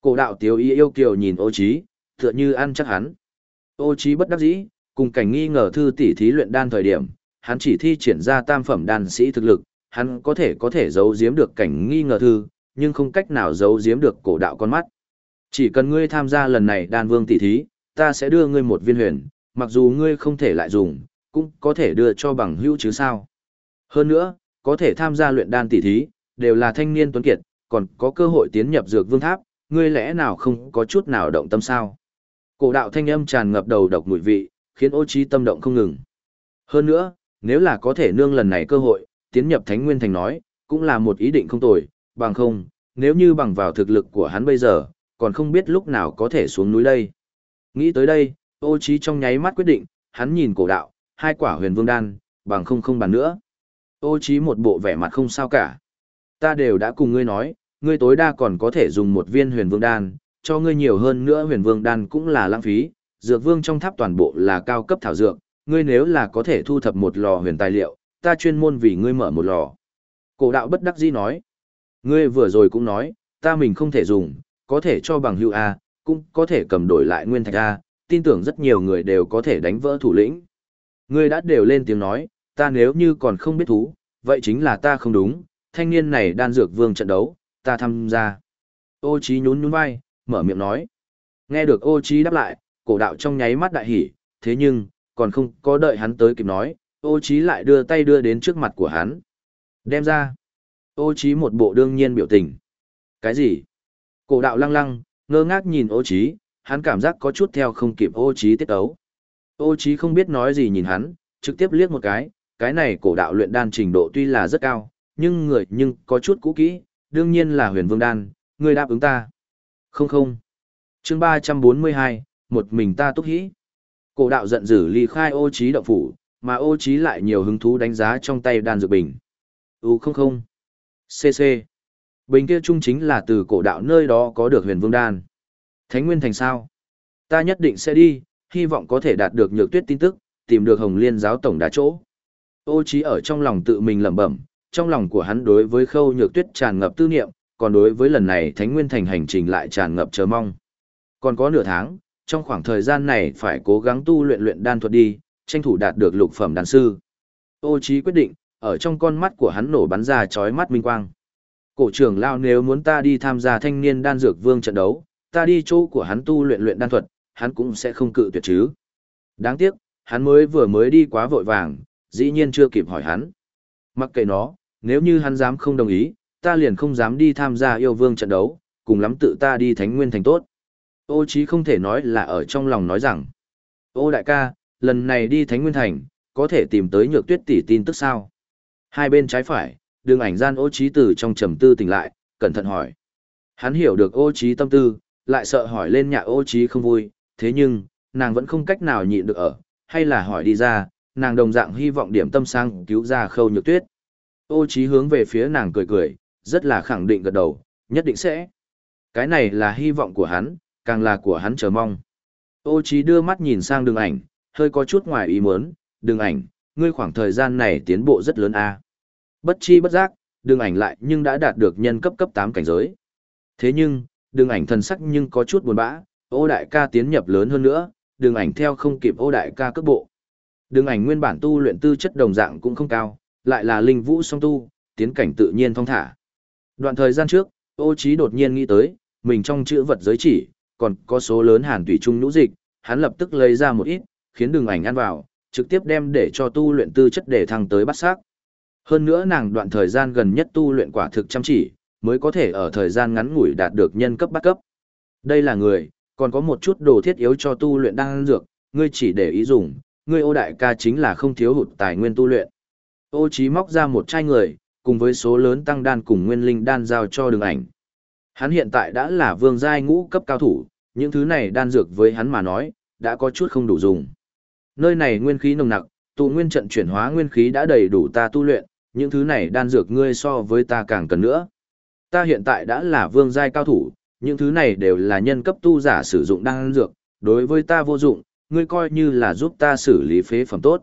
Cổ đạo tiếu y yêu kiều nhìn ô trí, tựa như ăn chắc hắn. Ô trí bất đắc dĩ, cùng cảnh nghi ngờ thư tỷ thí luyện đan thời điểm, hắn chỉ thi triển ra tam phẩm đan sĩ thực lực, hắn có thể có thể giấu giếm được cảnh nghi ngờ thư, nhưng không cách nào giấu giếm được cổ đạo con mắt. Chỉ cần ngươi tham gia lần này đan vương tỷ thí, ta sẽ đưa ngươi một viên huyền, mặc dù ngươi không thể lại dùng, cũng có thể đưa cho bằng hữu chứ sao. Hơn nữa, có thể tham gia luyện đan tỷ thí, đều là thanh niên tuấn kiệt, còn có cơ hội tiến nhập dược vương tháp, ngươi lẽ nào không có chút nào động tâm sao? Cổ đạo thanh âm tràn ngập đầu độc mùi vị, khiến ô trí tâm động không ngừng. Hơn nữa, nếu là có thể nương lần này cơ hội, tiến nhập Thánh Nguyên Thành nói, cũng là một ý định không tồi, bằng không, nếu như bằng vào thực lực của hắn bây giờ, còn không biết lúc nào có thể xuống núi đây. Nghĩ tới đây, ô trí trong nháy mắt quyết định, hắn nhìn cổ đạo, hai quả huyền vương đan, bằng không không bàn nữa. Ô trí một bộ vẻ mặt không sao cả. Ta đều đã cùng ngươi nói, ngươi tối đa còn có thể dùng một viên huyền vương đan, cho ngươi nhiều hơn nữa huyền vương đan cũng là lãng phí, dược vương trong tháp toàn bộ là cao cấp thảo dược, ngươi nếu là có thể thu thập một lò huyền tài liệu, ta chuyên môn vì ngươi mở một lò. Cổ đạo bất đắc dĩ nói, ngươi vừa rồi cũng nói, ta mình không thể dùng, có thể cho bằng hữu A, cũng có thể cầm đổi lại nguyên thạch A, tin tưởng rất nhiều người đều có thể đánh vỡ thủ lĩnh. Ngươi đã đều lên tiếng nói, ta nếu như còn không biết thú, vậy chính là ta không đúng, thanh niên này đan dược vương trận đấu, ta tham gia. Ô Chí nhún nhún vai, mở miệng nói. Nghe được ô Chí đáp lại, cổ đạo trong nháy mắt đại hỉ, thế nhưng, còn không có đợi hắn tới kịp nói, ô Chí lại đưa tay đưa đến trước mặt của hắn. Đem ra. Ô Chí một bộ đương nhiên biểu tình. Cái gì? Cổ đạo lăng lăng, ngơ ngác nhìn ô Chí, hắn cảm giác có chút theo không kịp ô Chí tiết ấu. Ô Chí không biết nói gì nhìn hắn, trực tiếp liếc một cái, cái này cổ đạo luyện đan trình độ tuy là rất cao, nhưng người nhưng có chút cũ kỹ, đương nhiên là huyền vương đan, người đáp ứng ta. Không không. Chương 342, một mình ta túc hĩ. Cổ đạo giận dữ ly khai ô Chí động phủ, mà ô Chí lại nhiều hứng thú đánh giá trong tay đan dược bình. U không không. CC. Bình kia trung chính là từ cổ đạo nơi đó có được huyền vương đan. Thánh Nguyên Thành sao? Ta nhất định sẽ đi, hy vọng có thể đạt được nhược tuyết tin tức, tìm được Hồng Liên giáo tổng đá chỗ. Ô trí ở trong lòng tự mình lẩm bẩm, trong lòng của hắn đối với khâu nhược tuyết tràn ngập tư niệm, còn đối với lần này Thánh Nguyên Thành hành trình lại tràn ngập chờ mong. Còn có nửa tháng, trong khoảng thời gian này phải cố gắng tu luyện luyện đan thuật đi, tranh thủ đạt được lục phẩm đan sư. Ô trí quyết định, ở trong con mắt của hắn nổ bắn ra chói mắt minh quang. Cổ trưởng lao nếu muốn ta đi tham gia thanh niên đan dược vương trận đấu, ta đi chỗ của hắn tu luyện luyện đan thuật, hắn cũng sẽ không cự tuyệt chứ. Đáng tiếc, hắn mới vừa mới đi quá vội vàng, dĩ nhiên chưa kịp hỏi hắn. Mặc kệ nó, nếu như hắn dám không đồng ý, ta liền không dám đi tham gia yêu vương trận đấu, cùng lắm tự ta đi thánh nguyên thành tốt. Ô chí không thể nói là ở trong lòng nói rằng, ô đại ca, lần này đi thánh nguyên thành, có thể tìm tới nhược tuyết tỷ tin tức sao? Hai bên trái phải, đường ảnh gian ô trí từ trong trầm tư tỉnh lại, cẩn thận hỏi. Hắn hiểu được ô trí tâm tư, lại sợ hỏi lên nhà ô trí không vui, thế nhưng, nàng vẫn không cách nào nhịn được ở, hay là hỏi đi ra, nàng đồng dạng hy vọng điểm tâm sang cứu ra khâu nhược tuyết. Ô trí hướng về phía nàng cười cười, rất là khẳng định gật đầu, nhất định sẽ. Cái này là hy vọng của hắn, càng là của hắn chờ mong. Ô trí đưa mắt nhìn sang đường ảnh, hơi có chút ngoài ý muốn, đường ảnh, ngươi khoảng thời gian này tiến bộ rất lớn a. Bất chi bất giác, đường ảnh lại nhưng đã đạt được nhân cấp cấp 8 cảnh giới. Thế nhưng, đường ảnh thần sắc nhưng có chút buồn bã, ô đại ca tiến nhập lớn hơn nữa, đường ảnh theo không kịp ô đại ca cấp bộ. Đường ảnh nguyên bản tu luyện tư chất đồng dạng cũng không cao, lại là linh vũ song tu, tiến cảnh tự nhiên thong thả. Đoạn thời gian trước, ô trí đột nhiên nghĩ tới, mình trong chữ vật giới chỉ, còn có số lớn hàn tủy trung nhũ dịch, hắn lập tức lấy ra một ít, khiến đường ảnh ăn vào, trực tiếp đem để cho tu luyện tư chất để thăng tới bắt sắc. Hơn nữa nàng đoạn thời gian gần nhất tu luyện quả thực chăm chỉ, mới có thể ở thời gian ngắn ngủi đạt được nhân cấp bắt cấp. Đây là người, còn có một chút đồ thiết yếu cho tu luyện đang dược, ngươi chỉ để ý dùng, ngươi ô đại ca chính là không thiếu hụt tài nguyên tu luyện. Ô chí móc ra một chai người, cùng với số lớn tăng đan cùng nguyên linh đan giao cho đường ảnh. Hắn hiện tại đã là vương giai ngũ cấp cao thủ, những thứ này đan dược với hắn mà nói, đã có chút không đủ dùng. Nơi này nguyên khí nồng nặc, tụ nguyên trận chuyển hóa nguyên khí đã đầy đủ ta tu luyện, những thứ này đan dược ngươi so với ta càng cần nữa. Ta hiện tại đã là vương giai cao thủ, những thứ này đều là nhân cấp tu giả sử dụng đan dược, đối với ta vô dụng, ngươi coi như là giúp ta xử lý phế phẩm tốt.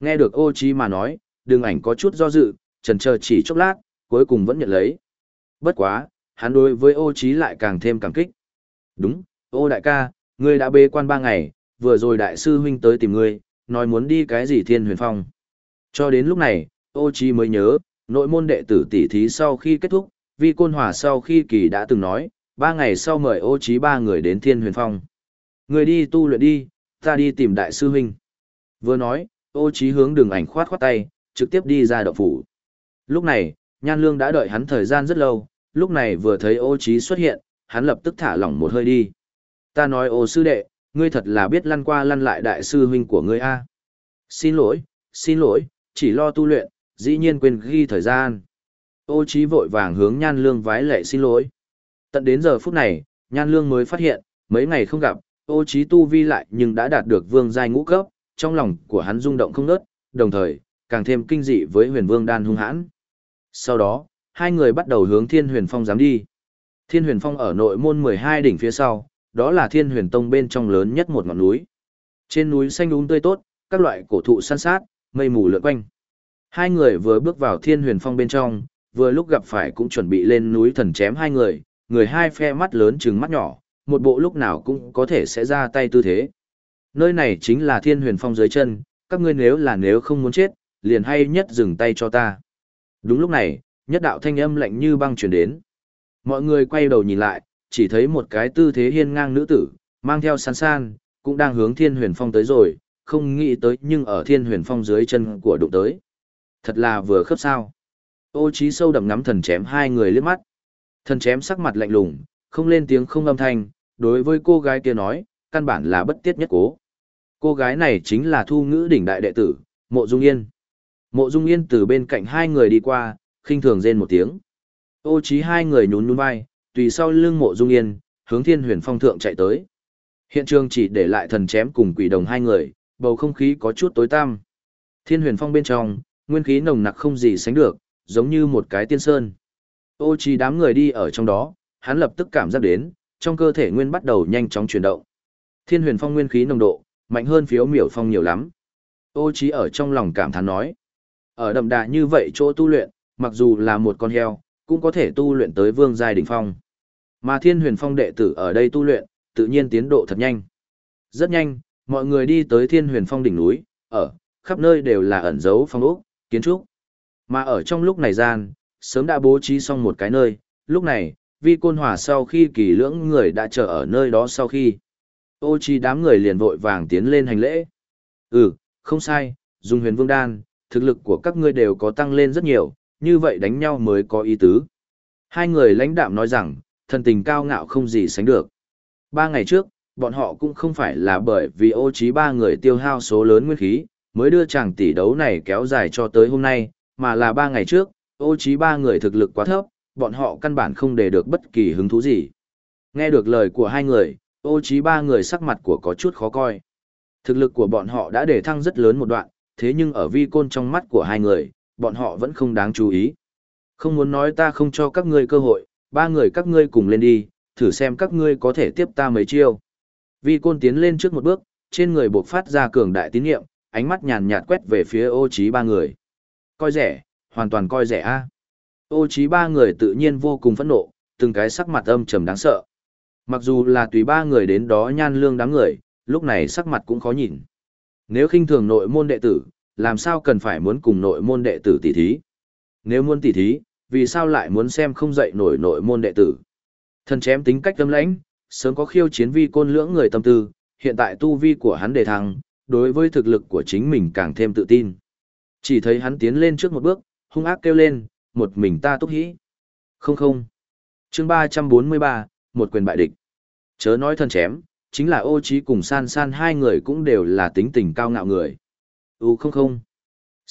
Nghe được ô chi mà nói, đường ảnh có chút do dự, trần chờ chỉ chốc lát, cuối cùng vẫn nhận lấy. Bất quá, hắn đối với ô Chí lại càng thêm cảm kích. Đúng, ô đại ca, ngươi đã bế quan ba ngày, vừa rồi đại sư huynh tới tìm ngươi, nói muốn đi cái gì thiên huyền phong. Cho đến lúc này, ô chi mới nhớ, nội môn đệ tử tỷ thí sau khi kết thúc, Vi Côn Hòa sau khi kỳ đã từng nói, ba ngày sau mời ô chi ba người đến Thiên Huyền Phong. Người đi tu luyện đi, ta đi tìm đại sư huynh. Vừa nói, ô chi hướng đường ảnh khoát khoát tay, trực tiếp đi ra động phủ. Lúc này, Nhan Lương đã đợi hắn thời gian rất lâu, lúc này vừa thấy ô chi xuất hiện, hắn lập tức thả lỏng một hơi đi. Ta nói ô sư đệ, ngươi thật là biết lăn qua lăn lại đại sư huynh của ngươi a. Xin lỗi, xin lỗi, chỉ lo tu luyện, dĩ nhiên quên ghi thời gian. Ô trí vội vàng hướng Nhan Lương vái lệ xin lỗi. Tận đến giờ phút này, Nhan Lương mới phát hiện, mấy ngày không gặp, ô trí tu vi lại nhưng đã đạt được vương giai ngũ cấp, trong lòng của hắn rung động không ngớt, đồng thời, càng thêm kinh dị với huyền vương đan hung hãn. Sau đó, hai người bắt đầu hướng thiên huyền phong dám đi. Thiên huyền phong ở nội môn 12 đỉnh phía sau, đó là thiên huyền tông bên trong lớn nhất một ngọn núi. Trên núi xanh đúng tươi tốt, các loại cổ thụ săn sát, mây mù lượn quanh. Hai người vừa bước vào thiên huyền phong bên trong, vừa lúc gặp phải cũng chuẩn bị lên núi thần chém hai người, người hai phe mắt lớn trừng mắt nhỏ, một bộ lúc nào cũng có thể sẽ ra tay tư thế. Nơi này chính là thiên huyền phong dưới chân, các ngươi nếu là nếu không muốn chết, liền hay nhất dừng tay cho ta. Đúng lúc này, nhất đạo thanh âm lạnh như băng truyền đến. Mọi người quay đầu nhìn lại, chỉ thấy một cái tư thế hiên ngang nữ tử, mang theo san san, cũng đang hướng thiên huyền phong tới rồi, không nghĩ tới nhưng ở thiên huyền phong dưới chân của đụng tới. Thật là vừa khớp sao. Ô trí sâu đậm ngắm thần chém hai người liếc mắt. Thần chém sắc mặt lạnh lùng, không lên tiếng không âm thanh, đối với cô gái kia nói, căn bản là bất tiết nhất cố. Cô gái này chính là thu ngữ đỉnh đại đệ tử, Mộ Dung Yên. Mộ Dung Yên từ bên cạnh hai người đi qua, khinh thường rên một tiếng. Ô trí hai người nhún nhún vai, tùy sau lưng Mộ Dung Yên, hướng Thiên Huyền Phong thượng chạy tới. Hiện trường chỉ để lại thần chém cùng quỷ đồng hai người, bầu không khí có chút tối tăm. Thiên Huyền Phong bên trong, nguyên khí nồng nặc không gì sánh được, giống như một cái tiên sơn. Ô chi đám người đi ở trong đó, hắn lập tức cảm giác đến, trong cơ thể nguyên bắt đầu nhanh chóng chuyển động. Thiên Huyền Phong nguyên khí nồng độ, mạnh hơn phiếu miểu phong nhiều lắm. Ô chi ở trong lòng cảm thán nói. Ở đậm đà như vậy chỗ tu luyện, mặc dù là một con heo, cũng có thể tu luyện tới vương giai đỉnh phong. Mà thiên huyền phong đệ tử ở đây tu luyện, tự nhiên tiến độ thật nhanh. Rất nhanh, mọi người đi tới thiên huyền phong đỉnh núi, ở, khắp nơi đều là ẩn dấu phong ốc, kiến trúc. Mà ở trong lúc này gian, sớm đã bố trí xong một cái nơi, lúc này, vi côn hòa sau khi kỳ lưỡng người đã chờ ở nơi đó sau khi. Ô chi đám người liền vội vàng tiến lên hành lễ. Ừ, không sai, dùng huyền vương đan, thực lực của các ngươi đều có tăng lên rất nhiều, như vậy đánh nhau mới có ý tứ. Hai người lãnh đạm nói rằng, thần tình cao ngạo không gì sánh được. Ba ngày trước, bọn họ cũng không phải là bởi vì ô trí ba người tiêu hao số lớn nguyên khí, mới đưa chàng tỷ đấu này kéo dài cho tới hôm nay, mà là ba ngày trước, ô trí ba người thực lực quá thấp, bọn họ căn bản không để được bất kỳ hứng thú gì. Nghe được lời của hai người, ô trí ba người sắc mặt của có chút khó coi. Thực lực của bọn họ đã để thăng rất lớn một đoạn, thế nhưng ở vi côn trong mắt của hai người, bọn họ vẫn không đáng chú ý. Không muốn nói ta không cho các ngươi cơ hội, ba người các ngươi cùng lên đi, thử xem các ngươi có thể tiếp ta mấy chiêu. Vi côn tiến lên trước một bước, trên người buộc phát ra cường đại tín niệm, ánh mắt nhàn nhạt quét về phía ô trí ba người. Coi rẻ, hoàn toàn coi rẻ a. Ô trí ba người tự nhiên vô cùng phẫn nộ, từng cái sắc mặt âm trầm đáng sợ. Mặc dù là tùy ba người đến đó nhan lương đám người, lúc này sắc mặt cũng khó nhìn. Nếu khinh thường nội môn đệ tử, làm sao cần phải muốn cùng nội môn đệ tử tỷ thí? Nếu muốn tỷ thí, vì sao lại muốn xem không dậy nổi nội môn đệ tử? Thần chém tính cách tâm lãnh, sớm có khiêu chiến vi côn lưỡng người tâm tư, hiện tại tu vi của hắn đề thăng, đối với thực lực của chính mình càng thêm tự tin. Chỉ thấy hắn tiến lên trước một bước, hung ác kêu lên, một mình ta túc hĩ. Không không. chương 343, một quyền bại địch. Chớ nói thân chém, chính là ô trí cùng san san hai người cũng đều là tính tình cao ngạo người. U không không.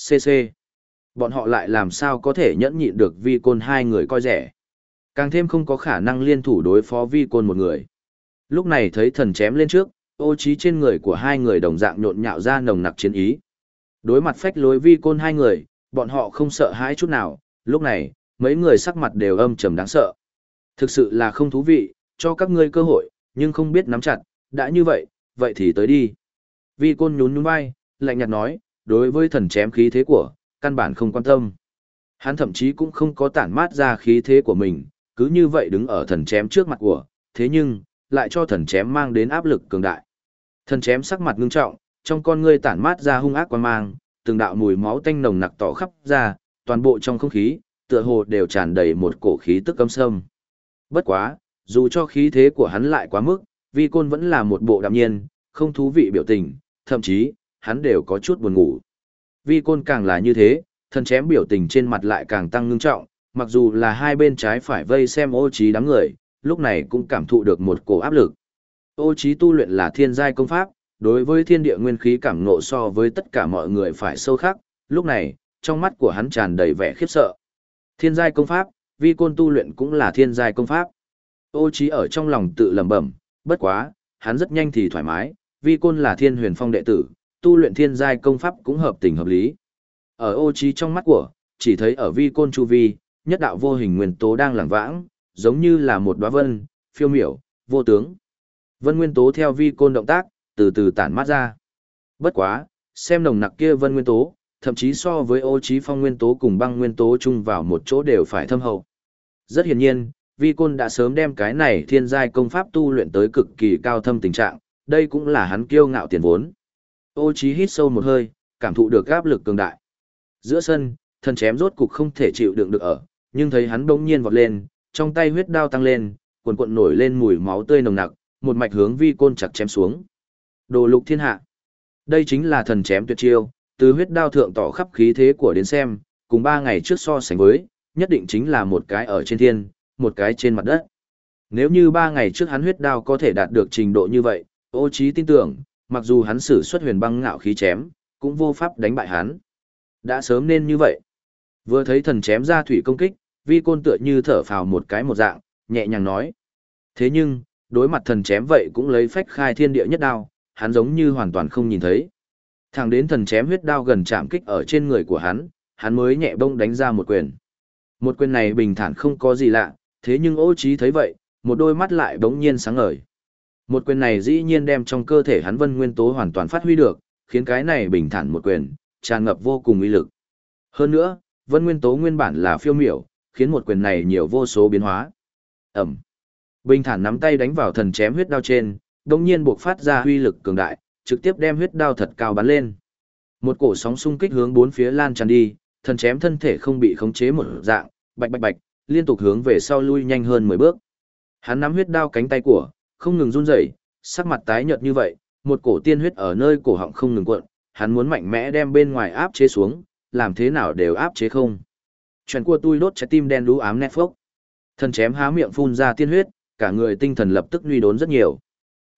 CC. Bọn họ lại làm sao có thể nhẫn nhịn được vi côn hai người coi rẻ. Càng thêm không có khả năng liên thủ đối phó vi côn một người. Lúc này thấy thần chém lên trước, ô trí trên người của hai người đồng dạng nhộn nhạo ra nồng nặc chiến ý. Đối mặt phách lối vi côn hai người, bọn họ không sợ hãi chút nào, lúc này, mấy người sắc mặt đều âm trầm đáng sợ. Thực sự là không thú vị, cho các ngươi cơ hội, nhưng không biết nắm chặt, đã như vậy, vậy thì tới đi. Vi côn nhún nhún vai, lạnh nhạt nói, đối với thần chém khí thế của, căn bản không quan tâm. Hắn thậm chí cũng không có tản mát ra khí thế của mình, cứ như vậy đứng ở thần chém trước mặt của, thế nhưng, lại cho thần chém mang đến áp lực cường đại. Thần chém sắc mặt ngưng trọng, trong con ngươi tản mát ra hung ác quan mang, từng đạo mùi máu tanh nồng nặc tỏ khắp ra, toàn bộ trong không khí, tựa hồ đều tràn đầy một cổ khí tức âm sâm. Bất quá, dù cho khí thế của hắn lại quá mức, vi côn vẫn là một bộ đạm nhiên, không thú vị biểu tình, thậm chí, hắn đều có chút buồn ngủ. Vi côn càng là như thế, thân chém biểu tình trên mặt lại càng tăng ngưng trọng, mặc dù là hai bên trái phải vây xem ô trí đám người, lúc này cũng cảm thụ được một cổ áp lực. Ô trí tu luyện là thiên giai công pháp, đối với thiên địa nguyên khí cảm ngộ so với tất cả mọi người phải sâu khác, lúc này, trong mắt của hắn tràn đầy vẻ khiếp sợ. Thiên giai công pháp, vi côn tu luyện cũng là thiên giai công pháp. Ô trí ở trong lòng tự lẩm bẩm, bất quá, hắn rất nhanh thì thoải mái, vi côn là thiên huyền phong đệ tử, tu luyện thiên giai công pháp cũng hợp tình hợp lý. Ở ô trí trong mắt của, chỉ thấy ở vi côn chu vi, nhất đạo vô hình nguyên tố đang lảng vãng, giống như là một đóa vân, phiêu miểu, vô tướng. Vân nguyên tố theo vi côn động tác, từ từ tản mát ra. Bất quá, xem nồng nặc kia vân nguyên tố, thậm chí so với ô trí phong nguyên tố cùng băng nguyên tố chung vào một chỗ đều phải thâm hậu. Rất hiển nhiên, vi côn đã sớm đem cái này thiên giai công pháp tu luyện tới cực kỳ cao thâm tình trạng, đây cũng là hắn kiêu ngạo tiền vốn. Ô Chí hít sâu một hơi, cảm thụ được áp lực cường đại. Giữa sân, thần chém rốt cục không thể chịu đựng được ở, nhưng thấy hắn bỗng nhiên vọt lên, trong tay huyết đao tăng lên, cuồn cuộn nổi lên mùi máu tươi nồng nặc, một mạch hướng vi côn chặt chém xuống. Đồ lục thiên hạ. Đây chính là thần chém tuyệt chiêu, từ huyết đao thượng tỏ khắp khí thế của đến xem, cùng ba ngày trước so sánh với, nhất định chính là một cái ở trên thiên, một cái trên mặt đất. Nếu như ba ngày trước hắn huyết đao có thể đạt được trình độ như vậy, ô trí tin tưởng, mặc dù hắn sử xuất huyền băng ngạo khí chém, cũng vô pháp đánh bại hắn. Đã sớm nên như vậy. Vừa thấy thần chém ra thủy công kích, vi côn tựa như thở phào một cái một dạng, nhẹ nhàng nói. Thế nhưng, đối mặt thần chém vậy cũng lấy phách khai thiên địa nhất đao, hắn giống như hoàn toàn không nhìn thấy. Thẳng đến thần chém huyết đao gần chạm kích ở trên người của hắn, hắn mới nhẹ bông đánh ra một quyền. Một quyền này bình thản không có gì lạ, thế nhưng ô trí thấy vậy, một đôi mắt lại bỗng nhiên sáng ngời. Một quyền này dĩ nhiên đem trong cơ thể hắn vân nguyên tố hoàn toàn phát huy được, khiến cái này bình thản một quyền, tràn ngập vô cùng uy lực. Hơn nữa, vân nguyên tố nguyên bản là phiêu miểu, khiến một quyền này nhiều vô số biến hóa. Ẩm. Bình thản nắm tay đánh vào thần chém huyết đao trên, đồng nhiên buộc phát ra huy lực cường đại, trực tiếp đem huyết đao thật cao bắn lên. Một cổ sóng xung kích hướng bốn phía lan tràn đi, thần chém thân thể không bị khống chế một dạng, bạch bạch bạch, liên tục hướng về sau lui nhanh hơn 10 bước. Hắn nắm huyết đao cánh tay của, không ngừng run rẩy, sắc mặt tái nhợt như vậy, một cổ tiên huyết ở nơi cổ họng không ngừng cuộn, hắn muốn mạnh mẽ đem bên ngoài áp chế xuống, làm thế nào đều áp chế không. Chuyện của tôi đốt trái tim đen đú ám nét phốc. Thần chém há miệng phun ra tiên huyết, cả người tinh thần lập tức nguy đốn rất nhiều.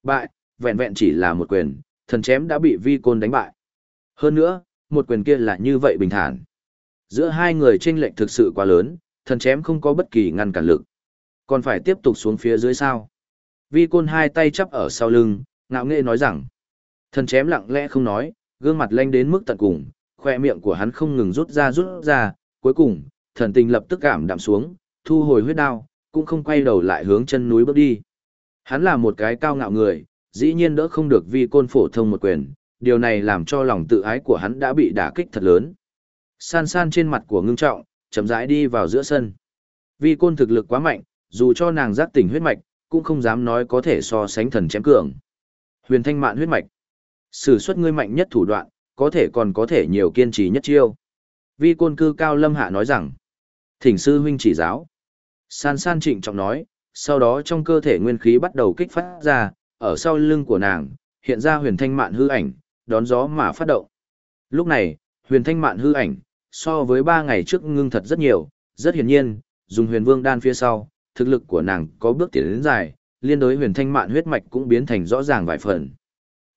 Bại, vẹn vẹn chỉ là một quyền, thần chém đã bị vi côn đánh bại. Hơn nữa, một quyền kia là như vậy bình thản. Giữa hai người tranh lệch thực sự quá lớn, thần chém không có bất kỳ ngăn cản lực. Còn phải tiếp tục xuống phía dưới sao. Vi côn hai tay chắp ở sau lưng, ngạo nghệ nói rằng. Thần chém lặng lẽ không nói, gương mặt lanh đến mức tận cùng, khoe miệng của hắn không ngừng rút ra rút ra, cuối cùng, thần tình lập tức cảm đạm xuống, thu hồi huyết đao, cũng không quay đầu lại hướng chân núi bước đi. Hắn là một cái cao ngạo người, dĩ nhiên đỡ không được vi côn phổ thông một quyền, điều này làm cho lòng tự ái của hắn đã bị đả kích thật lớn. San san trên mặt của ngưng trọng, chậm rãi đi vào giữa sân. Vi côn thực lực quá mạnh, dù cho nàng giác tỉnh huyết mạch, cũng không dám nói có thể so sánh thần chém cường. Huyền thanh mạn huyết mạch. Sử xuất ngươi mạnh nhất thủ đoạn, có thể còn có thể nhiều kiên trì nhất chiêu. Vi côn cư cao lâm hạ nói rằng, thỉnh sư huynh chỉ giáo. San san trịnh trọng nói, sau đó trong cơ thể nguyên khí bắt đầu kích phát ra, ở sau lưng của nàng, hiện ra huyền thanh mạn hư ảnh, đón gió mà phát động. Lúc này, huyền thanh mạn hư ảnh, so với ba ngày trước ngưng thật rất nhiều, rất hiển nhiên, dùng huyền vương đan phía sau, thực lực của nàng có bước tiến đến dài, liên đối huyền thanh mạn huyết mạch cũng biến thành rõ ràng vài phần.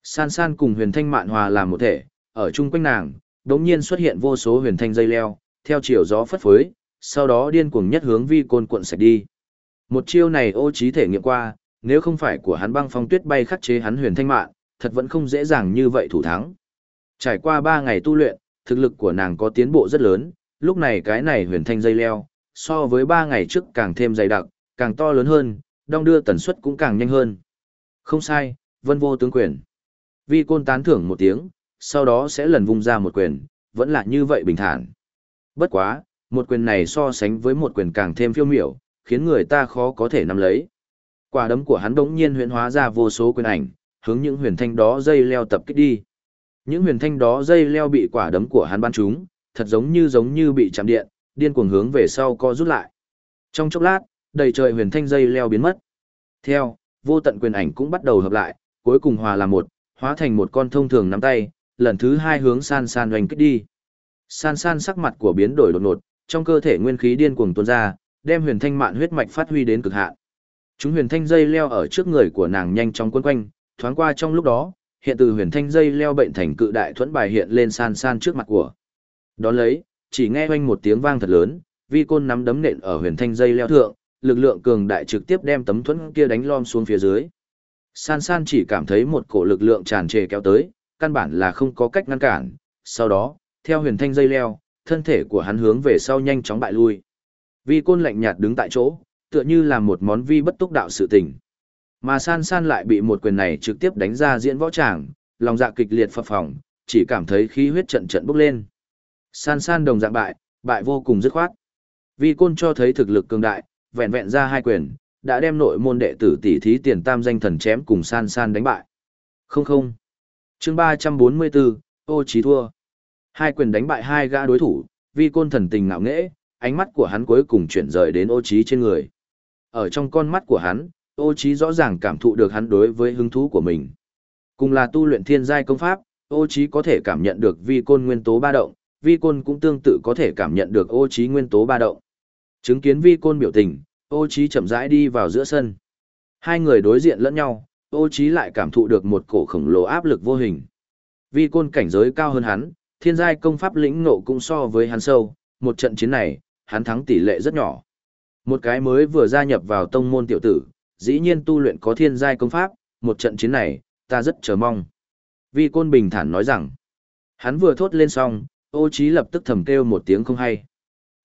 San san cùng huyền thanh mạn hòa làm một thể, ở chung quanh nàng, đống nhiên xuất hiện vô số huyền thanh dây leo, theo chiều gió phất phới, sau đó điên cuồng nhất hướng vi côn cuộn sạch đi. Một chiêu này ô trí thể nghiệm qua, nếu không phải của hắn băng phong tuyết bay khắc chế hắn huyền thanh mạn, thật vẫn không dễ dàng như vậy thủ thắng. Trải qua 3 ngày tu luyện, thực lực của nàng có tiến bộ rất lớn, lúc này cái này huyền thanh dây leo, so với 3 ngày trước càng thêm dày đặc, càng to lớn hơn, đong đưa tần suất cũng càng nhanh hơn. Không sai, vân vô tướng quyền. Vi côn tán thưởng một tiếng, sau đó sẽ lần vung ra một quyền, vẫn là như vậy bình thản. Bất quá, một quyền này so sánh với một quyền càng thêm phiêu miểu, khiến người ta khó có thể nắm lấy. Quả đấm của hắn đống nhiên huyễn hóa ra vô số quyền ảnh, hướng những huyền thanh đó dây leo tập kích đi. Những huyền thanh đó dây leo bị quả đấm của hắn bắn trúng, thật giống như giống như bị chạm điện, điên cuồng hướng về sau co rút lại. Trong chốc lát, đầy trời huyền thanh dây leo biến mất. Theo, vô tận quyền ảnh cũng bắt đầu hợp lại, cuối cùng hòa làm một, hóa thành một con thông thường nắm tay, lần thứ hai hướng san san oanh kích đi. San san sắc mặt của biến đổi đột ngột, trong cơ thể nguyên khí điên cuồng tuôn ra, đem huyền thanh mạn huyết mạch phát huy đến cực hạn. Chúng huyền thanh dây leo ở trước người của nàng nhanh chóng quấn quanh, thoáng qua trong lúc đó, hiện từ huyền thanh dây leo bệnh thành cự đại thuẫn bài hiện lên san san trước mặt của. Đón lấy, chỉ nghe oanh một tiếng vang thật lớn, vi côn nắm đấm nện ở huyền thanh dây leo thượng, lực lượng cường đại trực tiếp đem tấm thuẫn kia đánh lom xuống phía dưới. San san chỉ cảm thấy một cổ lực lượng tràn trề kéo tới, căn bản là không có cách ngăn cản. Sau đó, theo huyền thanh dây leo, thân thể của hắn hướng về sau nhanh chóng bại lui. Vi côn lạnh nhạt đứng tại chỗ, tựa như là một món vi bất túc đạo sự tình. Mà san san lại bị một quyền này trực tiếp đánh ra diễn võ tràng, lòng dạ kịch liệt phập phồng, chỉ cảm thấy khí huyết trận trận bốc lên. San san đồng dạng bại, bại vô cùng dứt khoát. Vi côn cho thấy thực lực cường đại, vẹn vẹn ra hai quyền, đã đem nội môn đệ tử tỷ thí tiền tam danh thần chém cùng san san đánh bại. Không không. chương 344, ô trí thua. Hai quyền đánh bại hai gã đối thủ, vi côn thần tình ngạo nghễ, ánh mắt của hắn cuối cùng chuyển rời đến ô trí trên người. Ở trong con mắt của hắn, ô trí rõ ràng cảm thụ được hắn đối với hứng thú của mình. Cùng là tu luyện thiên giai công pháp, ô trí có thể cảm nhận được vi côn nguyên tố ba động, vi côn cũng tương tự có thể cảm nhận được ô trí nguyên tố ba động. Chứng kiến vi côn biểu tình, ô trí chậm rãi đi vào giữa sân. Hai người đối diện lẫn nhau, ô trí lại cảm thụ được một cổ khổng lồ áp lực vô hình. Vi côn cảnh giới cao hơn hắn, thiên giai công pháp lĩnh ngộ cũng so với hắn sâu, một trận chiến này, hắn thắng tỷ lệ rất nhỏ. Một cái mới vừa gia nhập vào tông môn tiểu tử, dĩ nhiên tu luyện có thiên giai công pháp, một trận chiến này, ta rất chờ mong. Vi côn bình thản nói rằng, hắn vừa thốt lên xong, ô trí lập tức thầm kêu một tiếng không hay.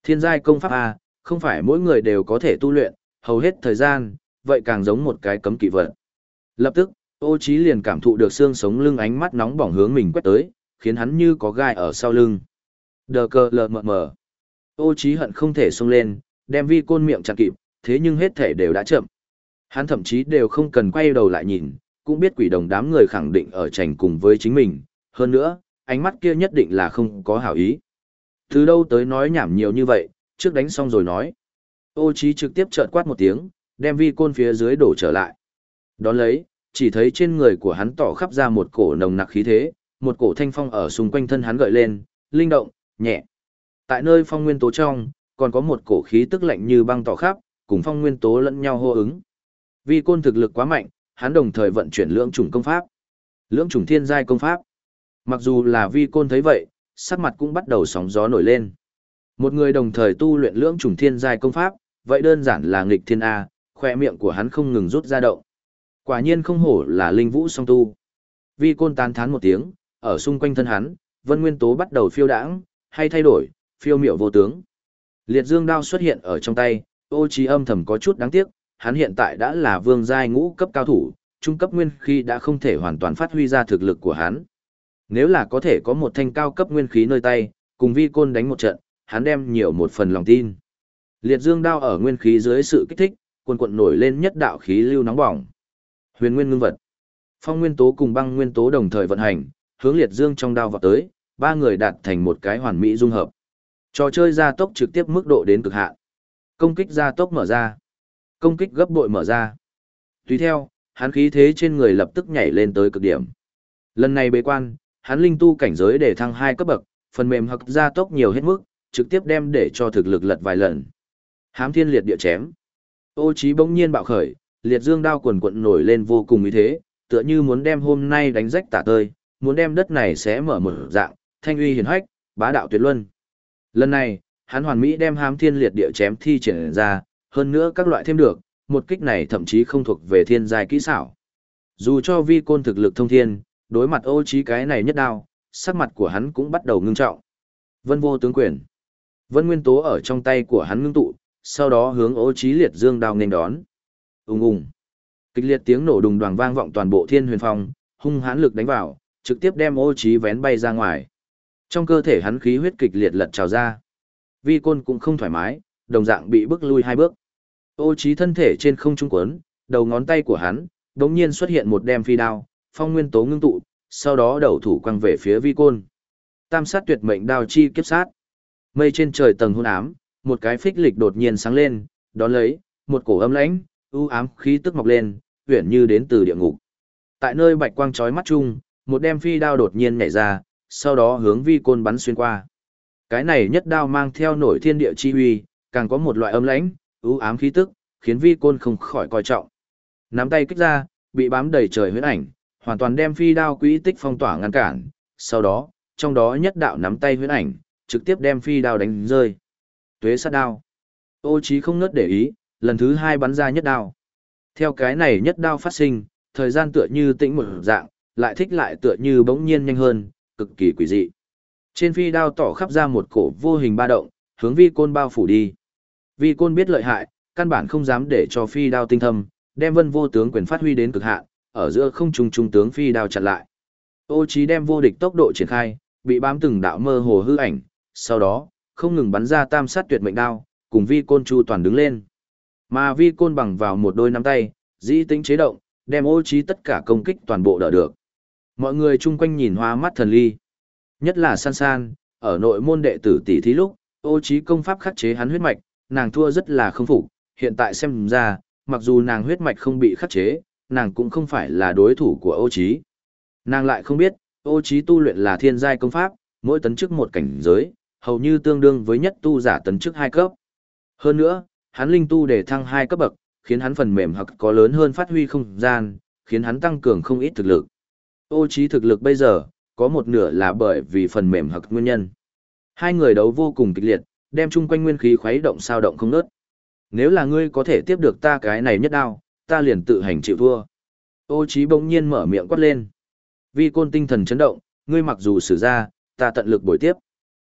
Thiên giai công pháp A, không phải mỗi người đều có thể tu luyện, hầu hết thời gian, vậy càng giống một cái cấm kỵ vật. Lập tức, ô trí liền cảm thụ được xương sống lưng ánh mắt nóng bỏng hướng mình quét tới, khiến hắn như có gai ở sau lưng. Đờ cờ lờ mờ mờ. Ô trí hận không thể xông lên, đem vi côn miệng chặt kịp, thế nhưng hết thể đều đã chậm. Hắn thậm chí đều không cần quay đầu lại nhìn, cũng biết quỷ đồng đám người khẳng định ở chành cùng với chính mình. Hơn nữa, ánh mắt kia nhất định là không có hảo ý. Từ đâu tới nói nhảm nhiều như vậy, trước đánh xong rồi nói. Ô trí trực tiếp trợn quát một tiếng, đem vi côn phía dưới đổ trở lại. Đón lấy, chỉ thấy trên người của hắn tỏ khắp ra một cổ nồng nặc khí thế, một cổ thanh phong ở xung quanh thân hắn gợi lên, linh động, nhẹ. Tại nơi phong nguyên tố trong, còn có một cổ khí tức lạnh như băng tỏ khắp, cùng phong nguyên tố lẫn nhau hô ứng. Vi côn thực lực quá mạnh, hắn đồng thời vận chuyển lưỡng chủng công pháp. Lưỡng chủng thiên giai công pháp. Mặc dù là vi côn thấy vậy, sắc mặt cũng bắt đầu sóng gió nổi lên. Một người đồng thời tu luyện lưỡng trùng thiên giai công pháp, vậy đơn giản là nghịch thiên A, khoe miệng của hắn không ngừng rút ra động. Quả nhiên không hổ là linh vũ song tu. Vi côn tán thán một tiếng, ở xung quanh thân hắn, vân nguyên tố bắt đầu phiêu đãng, hay thay đổi, phiêu miểu vô tướng. Liệt dương đao xuất hiện ở trong tay, ô trí âm thầm có chút đáng tiếc, hắn hiện tại đã là vương giai ngũ cấp cao thủ, trung cấp nguyên khí đã không thể hoàn toàn phát huy ra thực lực của hắn. Nếu là có thể có một thanh cao cấp nguyên khí nơi tay, cùng vi côn đánh một trận, hắn đem nhiều một phần lòng tin. Liệt dương đao ở nguyên khí dưới sự kích thích, cuồn cuộn nổi lên nhất đạo khí lưu nóng bỏng. Huyền nguyên ngưng vật. Phong nguyên tố cùng băng nguyên tố đồng thời vận hành, hướng liệt dương trong đao vọt tới, ba người đạt thành một cái hoàn mỹ dung hợp. Trò chơi gia tốc trực tiếp mức độ đến cực hạn. Công kích gia tốc mở ra. Công kích gấp bội mở ra. Tùy theo, hắn khí thế trên người lập tức nhảy lên tới cực điểm. Lần này bế quan, hắn linh tu cảnh giới để thăng hai cấp bậc, phần mềm hoặc gia tốc nhiều hết mức, trực tiếp đem để cho thực lực lật vài lần. Hám thiên liệt địa chém. Ô trí bỗng nhiên bạo khởi, liệt dương đao quần quận nổi lên vô cùng ý thế, tựa như muốn đem hôm nay đánh rách tả tơi, muốn đem đất này sẽ mở mở dạng, thanh uy hiển hách, bá đạo tuyệt luân. Lần này, hắn hoàn mỹ đem hám thiên liệt địa chém thi triển ra, hơn nữa các loại thêm được, một kích này thậm chí không thuộc về thiên giai kỹ xảo. Dù cho vi côn thực lực thông thiên, đối mặt ô trí cái này nhất đao, sắc mặt của hắn cũng bắt đầu ngưng trọng. Vân vô tướng quyền. Vân nguyên tố ở trong tay của hắn ngưng tụ, sau đó hướng ô trí liệt dương đao nên đón. Ùng ùng. Kịch liệt tiếng nổ đùng đoàng vang vọng toàn bộ thiên huyền phong, hung hãn lực đánh vào, trực tiếp đem ô trí vén bay ra ngoài. Trong cơ thể hắn khí huyết kịch liệt lật trào ra. Vi côn cũng không thoải mái, đồng dạng bị bước lui hai bước. Ô trí thân thể trên không trung quấn, đầu ngón tay của hắn, đột nhiên xuất hiện một đem phi đao, phong nguyên tố ngưng tụ, sau đó đầu thủ quăng về phía vi côn. Tam sát tuyệt mệnh đao chi kiếp sát. Mây trên trời tầng hôn ám, một cái phích lịch đột nhiên sáng lên, đón lấy, một cổ âm lãnh, u ám khí tức mọc lên, uyển như đến từ địa ngục. Tại nơi bạch quang chói mắt chung, một đem phi đao đột nhiên nhảy ra, sau đó hướng vi côn bắn xuyên qua. Cái này nhất đao mang theo nổi thiên địa chi uy, càng có một loại âm lãnh, u ám khí tức, khiến vi côn không khỏi coi trọng. Nắm tay kích ra, bị bám đầy trời huyết ảnh, hoàn toàn đem phi đao quỹ tích phong tỏa ngăn cản, sau đó, trong đó nhất đạo nắm tay huyết ảnh, trực tiếp đem phi đao đánh rơi. Tuế sát đao. Ô chí không ngớt để ý, lần thứ hai bắn ra nhất đao. Theo cái này nhất đao phát sinh, thời gian tựa như tĩnh một dạng, lại thích lại tựa như bỗng nhiên nhanh hơn, cực kỳ quỷ dị. Trên phi đao tỏ khắp ra một cổ vô hình ba động, hướng vi côn bao phủ đi. Vi côn biết lợi hại, căn bản không dám để cho phi đao tinh thâm, đem vân vô tướng quyền phát huy đến cực hạn, ở giữa không trung trung tướng phi đao chặn lại. Ô chí đem vô địch tốc độ triển khai, bị bám từng đạo mơ hồ hư ảnh, sau đó, không ngừng bắn ra tam sát tuyệt mệnh đao, cùng vi côn chu toàn đứng lên. Mà vi côn bằng vào một đôi nắm tay, dĩ tính chế động, đem ô Chí tất cả công kích toàn bộ đỡ được. Mọi người chung quanh nhìn hoa mắt thần ly. Nhất là san san, ở nội môn đệ tử tỷ thí lúc, ô Chí công pháp khắc chế hắn huyết mạch, nàng thua rất là không phục, hiện tại xem ra, mặc dù nàng huyết mạch không bị khắc chế, nàng cũng không phải là đối thủ của ô Chí, Nàng lại không biết, ô Chí tu luyện là thiên giai công pháp, mỗi tấn chức một cảnh giới, hầu như tương đương với nhất tu giả tấn chức hai cấp. Hơn nữa, hắn linh tu để thăng hai cấp bậc, khiến hắn phần mềm hoặc có lớn hơn phát huy không gian, khiến hắn tăng cường không ít thực lực. Ô Chí thực lực bây giờ, có một nửa là bởi vì phần mềm hoặc nguyên nhân. Hai người đấu vô cùng kịch liệt, đem chung quanh nguyên khí khuấy động sao động không ngớt. Nếu là ngươi có thể tiếp được ta cái này nhất đao, ta liền tự hành chịu thua. Ô Chí bỗng nhiên mở miệng quát lên. Vi côn tinh thần chấn động, ngươi mặc dù xử ra, ta tận lực bồi tiếp.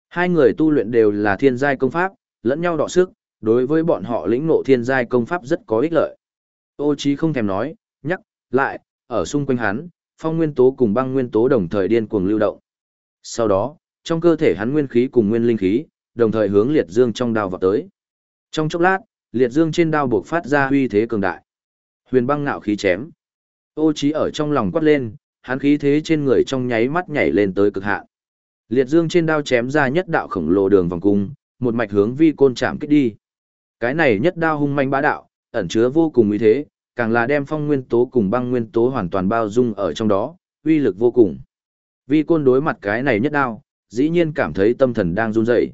Hai người tu luyện đều là thiên giai công pháp, lẫn nhau đọ sức, đối với bọn họ lĩnh ngộ thiên giai công pháp rất có ích lợi. Ô Chí không thèm nói, nhắc, lại, ở xung quanh hắn, phong nguyên tố cùng băng nguyên tố đồng thời điên cuồng lưu động. Sau đó, trong cơ thể hắn nguyên khí cùng nguyên linh khí, đồng thời hướng liệt dương trong đao vào tới. Trong chốc lát, liệt dương trên đao buộc phát ra uy thế cường đại. Huyền băng ngạo khí chém. Ô trí ở trong lòng quát lên, hắn khí thế trên người trong nháy mắt nhảy lên tới cực hạn. Liệt dương trên đao chém ra nhất đạo khổng lồ đường vòng cung, một mạch hướng vi côn chạm kích đi. Cái này nhất đao hung manh bá đạo, ẩn chứa vô cùng uy thế, càng là đem phong nguyên tố cùng băng nguyên tố hoàn toàn bao dung ở trong đó, uy lực vô cùng. Vi côn đối mặt cái này nhất đao, dĩ nhiên cảm thấy tâm thần đang run rẩy.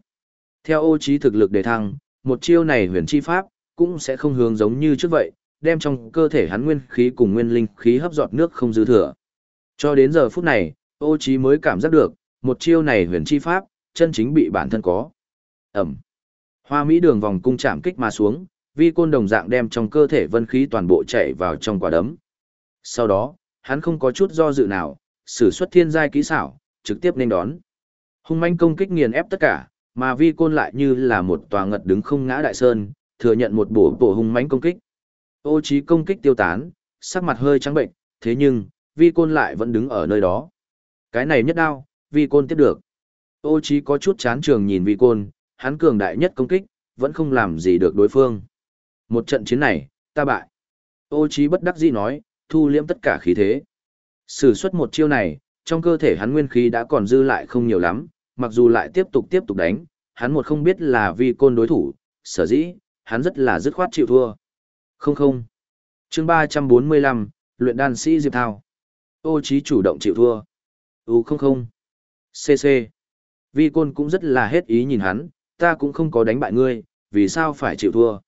Theo ô trí thực lực đề thăng, một chiêu này huyền chi pháp, cũng sẽ không hướng giống như trước vậy, đem trong cơ thể hắn nguyên khí cùng nguyên linh khí hấp dọt nước không dư thừa. Cho đến giờ phút này, ô trí mới cảm giác được, một chiêu này huyền chi pháp, chân chính bị bản thân có. Ẩm. Hoa Mỹ đường vòng cung chạm kích mà xuống, vi côn đồng dạng đem trong cơ thể vân khí toàn bộ chạy vào trong quả đấm. Sau đó, hắn không có chút do dự nào, sử xuất thiên giai kỹ xảo, trực tiếp nên đón. Hung manh công kích nghiền ép tất cả, mà vi côn lại như là một tòa ngật đứng không ngã đại sơn, thừa nhận một bổ bổ hung mãnh công kích. Ô trí công kích tiêu tán, sắc mặt hơi trắng bệnh, thế nhưng, vi côn lại vẫn đứng ở nơi đó. Cái này nhất đao, vi côn tiếp được. Ô trí có chút chán trường nhìn vi côn, hắn cường đại nhất công kích, vẫn không làm gì được đối phương. Một trận chiến này, ta bại. Ô trí bất đắc dĩ nói, thu liễm tất cả khí thế. Sử xuất một chiêu này, trong cơ thể hắn nguyên khí đã còn dư lại không nhiều lắm, mặc dù lại tiếp tục tiếp tục đánh, hắn một không biết là vi côn đối thủ, sở dĩ, hắn rất là dứt khoát chịu thua. Không không. Chương 345, luyện đan sĩ Diệp Thao. Ô trí chủ động chịu thua. U không không. CC. Vi côn cũng rất là hết ý nhìn hắn, ta cũng không có đánh bại ngươi, vì sao phải chịu thua.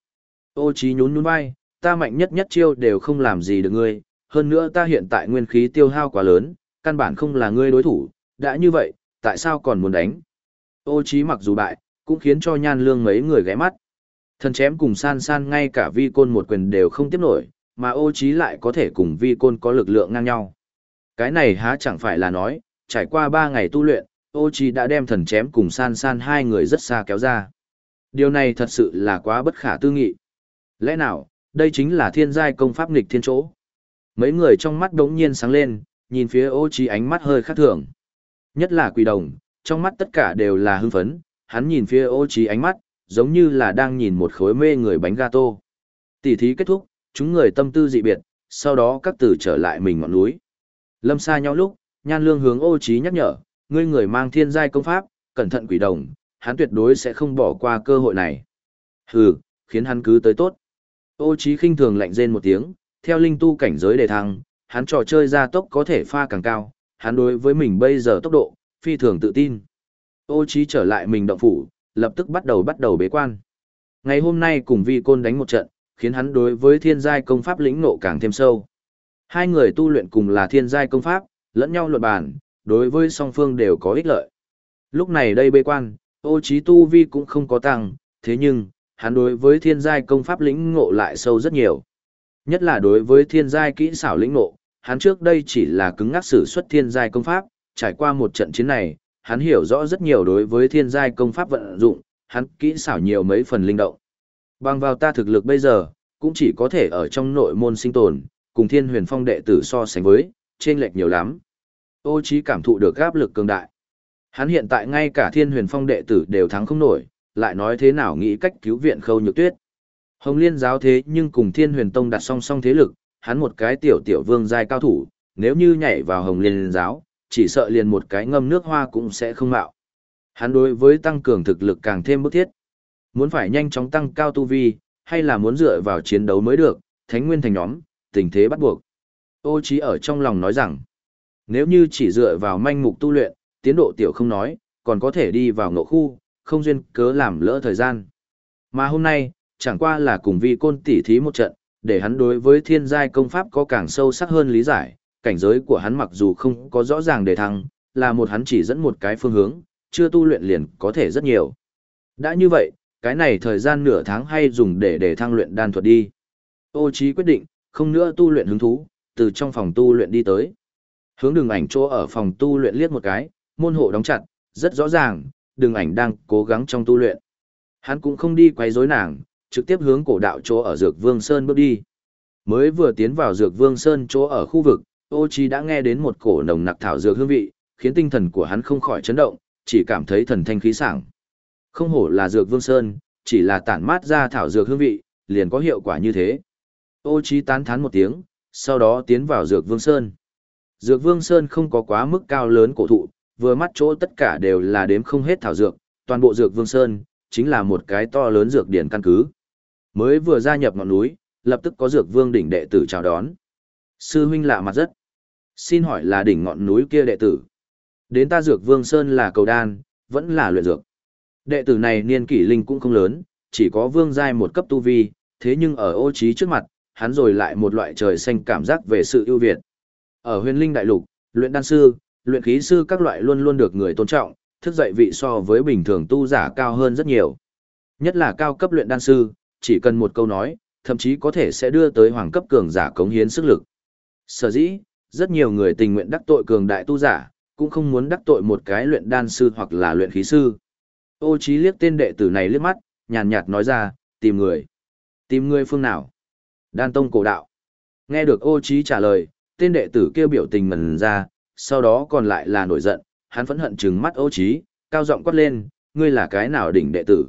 Ô trí nhún nhún vai, ta mạnh nhất nhất chiêu đều không làm gì được ngươi, hơn nữa ta hiện tại nguyên khí tiêu hao quá lớn, căn bản không là ngươi đối thủ, đã như vậy, tại sao còn muốn đánh. Ô trí mặc dù bại, cũng khiến cho nhan lương mấy người ghé mắt. Thần chém cùng san san ngay cả vi côn một quyền đều không tiếp nổi, mà ô trí lại có thể cùng vi côn có lực lượng ngang nhau. Cái này há chẳng phải là nói, trải qua ba ngày tu luyện, ô chi đã đem thần chém cùng san san hai người rất xa kéo ra. Điều này thật sự là quá bất khả tư nghị. Lẽ nào, đây chính là thiên giai công pháp nghịch thiên chỗ. Mấy người trong mắt đống nhiên sáng lên, nhìn phía ô chi ánh mắt hơi khác thường. Nhất là quỷ đồng, trong mắt tất cả đều là hưng phấn, hắn nhìn phía ô chi ánh mắt, giống như là đang nhìn một khối mê người bánh gato. Tỷ thí kết thúc, chúng người tâm tư dị biệt, sau đó các tử trở lại mình ngọn núi. Lâm xa nhau lúc, nhan lương hướng ô chí nhắc nhở, ngươi người mang thiên giai công pháp, cẩn thận quỷ đồng, hắn tuyệt đối sẽ không bỏ qua cơ hội này. Hừ, khiến hắn cứ tới tốt. Ô Chí khinh thường lạnh rên một tiếng, theo linh tu cảnh giới đề thăng, hắn trò chơi ra tốc có thể pha càng cao, hắn đối với mình bây giờ tốc độ, phi thường tự tin. Ô Chí trở lại mình động phủ, lập tức bắt đầu bắt đầu bế quan. Ngày hôm nay cùng Vi Côn đánh một trận, khiến hắn đối với thiên giai công pháp lĩnh ngộ càng thêm sâu. Hai người tu luyện cùng là thiên giai công pháp, lẫn nhau luận bàn, đối với song phương đều có ích lợi. Lúc này đây bế quan, ô trí tu vi cũng không có tăng, thế nhưng, hắn đối với thiên giai công pháp lĩnh ngộ lại sâu rất nhiều. Nhất là đối với thiên giai kỹ xảo lĩnh ngộ, hắn trước đây chỉ là cứng ngắc sử xuất thiên giai công pháp, trải qua một trận chiến này, hắn hiểu rõ rất nhiều đối với thiên giai công pháp vận dụng, hắn kỹ xảo nhiều mấy phần linh động. Bằng vào ta thực lực bây giờ, cũng chỉ có thể ở trong nội môn sinh tồn, cùng thiên huyền phong đệ tử so sánh với, trên lệch nhiều lắm. Ô trí cảm thụ được áp lực cường đại. Hắn hiện tại ngay cả thiên huyền phong đệ tử đều thắng không nổi, lại nói thế nào nghĩ cách cứu viện khâu nhược tuyết. Hồng liên giáo thế nhưng cùng thiên huyền tông đặt song song thế lực, hắn một cái tiểu tiểu vương giai cao thủ, nếu như nhảy vào hồng liên giáo, chỉ sợ liền một cái ngâm nước hoa cũng sẽ không mạo. Hắn đối với tăng cường thực lực càng thêm bức thiết. Muốn phải nhanh chóng tăng cao tu vi, hay là muốn dựa vào chiến đấu mới được, thánh nguyên thành nhóm, tình thế bắt buộc. Ô trí ở trong lòng nói rằng, nếu như chỉ dựa vào manh mục tu luyện, tiến độ tiểu không nói, còn có thể đi vào ngộ khu, không duyên cớ làm lỡ thời gian. Mà hôm nay, chẳng qua là cùng vi côn tỉ thí một trận, để hắn đối với thiên giai công pháp có càng sâu sắc hơn lý giải, cảnh giới của hắn mặc dù không có rõ ràng để thăng, là một hắn chỉ dẫn một cái phương hướng, chưa tu luyện liền có thể rất nhiều. Đã như vậy, cái này thời gian nửa tháng hay dùng để để thăng luyện đan thuật đi. Ô Chí quyết định, không nữa tu luyện hứng thú, từ trong phòng tu luyện đi tới. Hướng đường ảnh chỗ ở phòng tu luyện liếc một cái, môn hộ đóng chặt, rất rõ ràng, đường ảnh đang cố gắng trong tu luyện. Hắn cũng không đi quấy rối nàng, trực tiếp hướng cổ đạo chỗ ở Dược Vương Sơn bước đi. Mới vừa tiến vào Dược Vương Sơn chỗ ở khu vực, Ô Chi đã nghe đến một cổ nồng nặc thảo dược hương vị, khiến tinh thần của hắn không khỏi chấn động, chỉ cảm thấy thần thanh khí sảng. Không hổ là Dược Vương Sơn, chỉ là tản mát ra thảo dược hương vị, liền có hiệu quả như thế. Ô Chi tán thán một tiếng, sau đó tiến vào Dược Vương Sơn. Dược Vương Sơn không có quá mức cao lớn cổ thụ, vừa mắt chỗ tất cả đều là đếm không hết thảo dược, toàn bộ Dược Vương Sơn chính là một cái to lớn dược điển căn cứ. Mới vừa gia nhập ngọn núi, lập tức có Dược Vương đỉnh đệ tử chào đón. Sư huynh lạ mặt rất. Xin hỏi là đỉnh ngọn núi kia đệ tử. Đến ta Dược Vương Sơn là cầu đan, vẫn là luyện dược. Đệ tử này niên kỷ linh cũng không lớn, chỉ có vương giai một cấp tu vi, thế nhưng ở ô trí trước mặt, hắn rồi lại một loại trời xanh cảm giác về sự ưu việt. Ở huyền linh đại lục, luyện đan sư, luyện khí sư các loại luôn luôn được người tôn trọng, thức dậy vị so với bình thường tu giả cao hơn rất nhiều. Nhất là cao cấp luyện đan sư, chỉ cần một câu nói, thậm chí có thể sẽ đưa tới hoàng cấp cường giả cống hiến sức lực. Sở dĩ, rất nhiều người tình nguyện đắc tội cường đại tu giả, cũng không muốn đắc tội một cái luyện đan sư hoặc là luyện khí sư. Ô Chí liếc tên đệ tử này liếc mắt, nhàn nhạt nói ra, tìm người. Tìm người phương nào? Đan tông cổ đạo. Nghe được ô Chí trả lời, tên đệ tử kêu biểu tình ngần ra, sau đó còn lại là nổi giận, hắn phẫn hận trừng mắt ô Chí, cao giọng quát lên, ngươi là cái nào đỉnh đệ tử?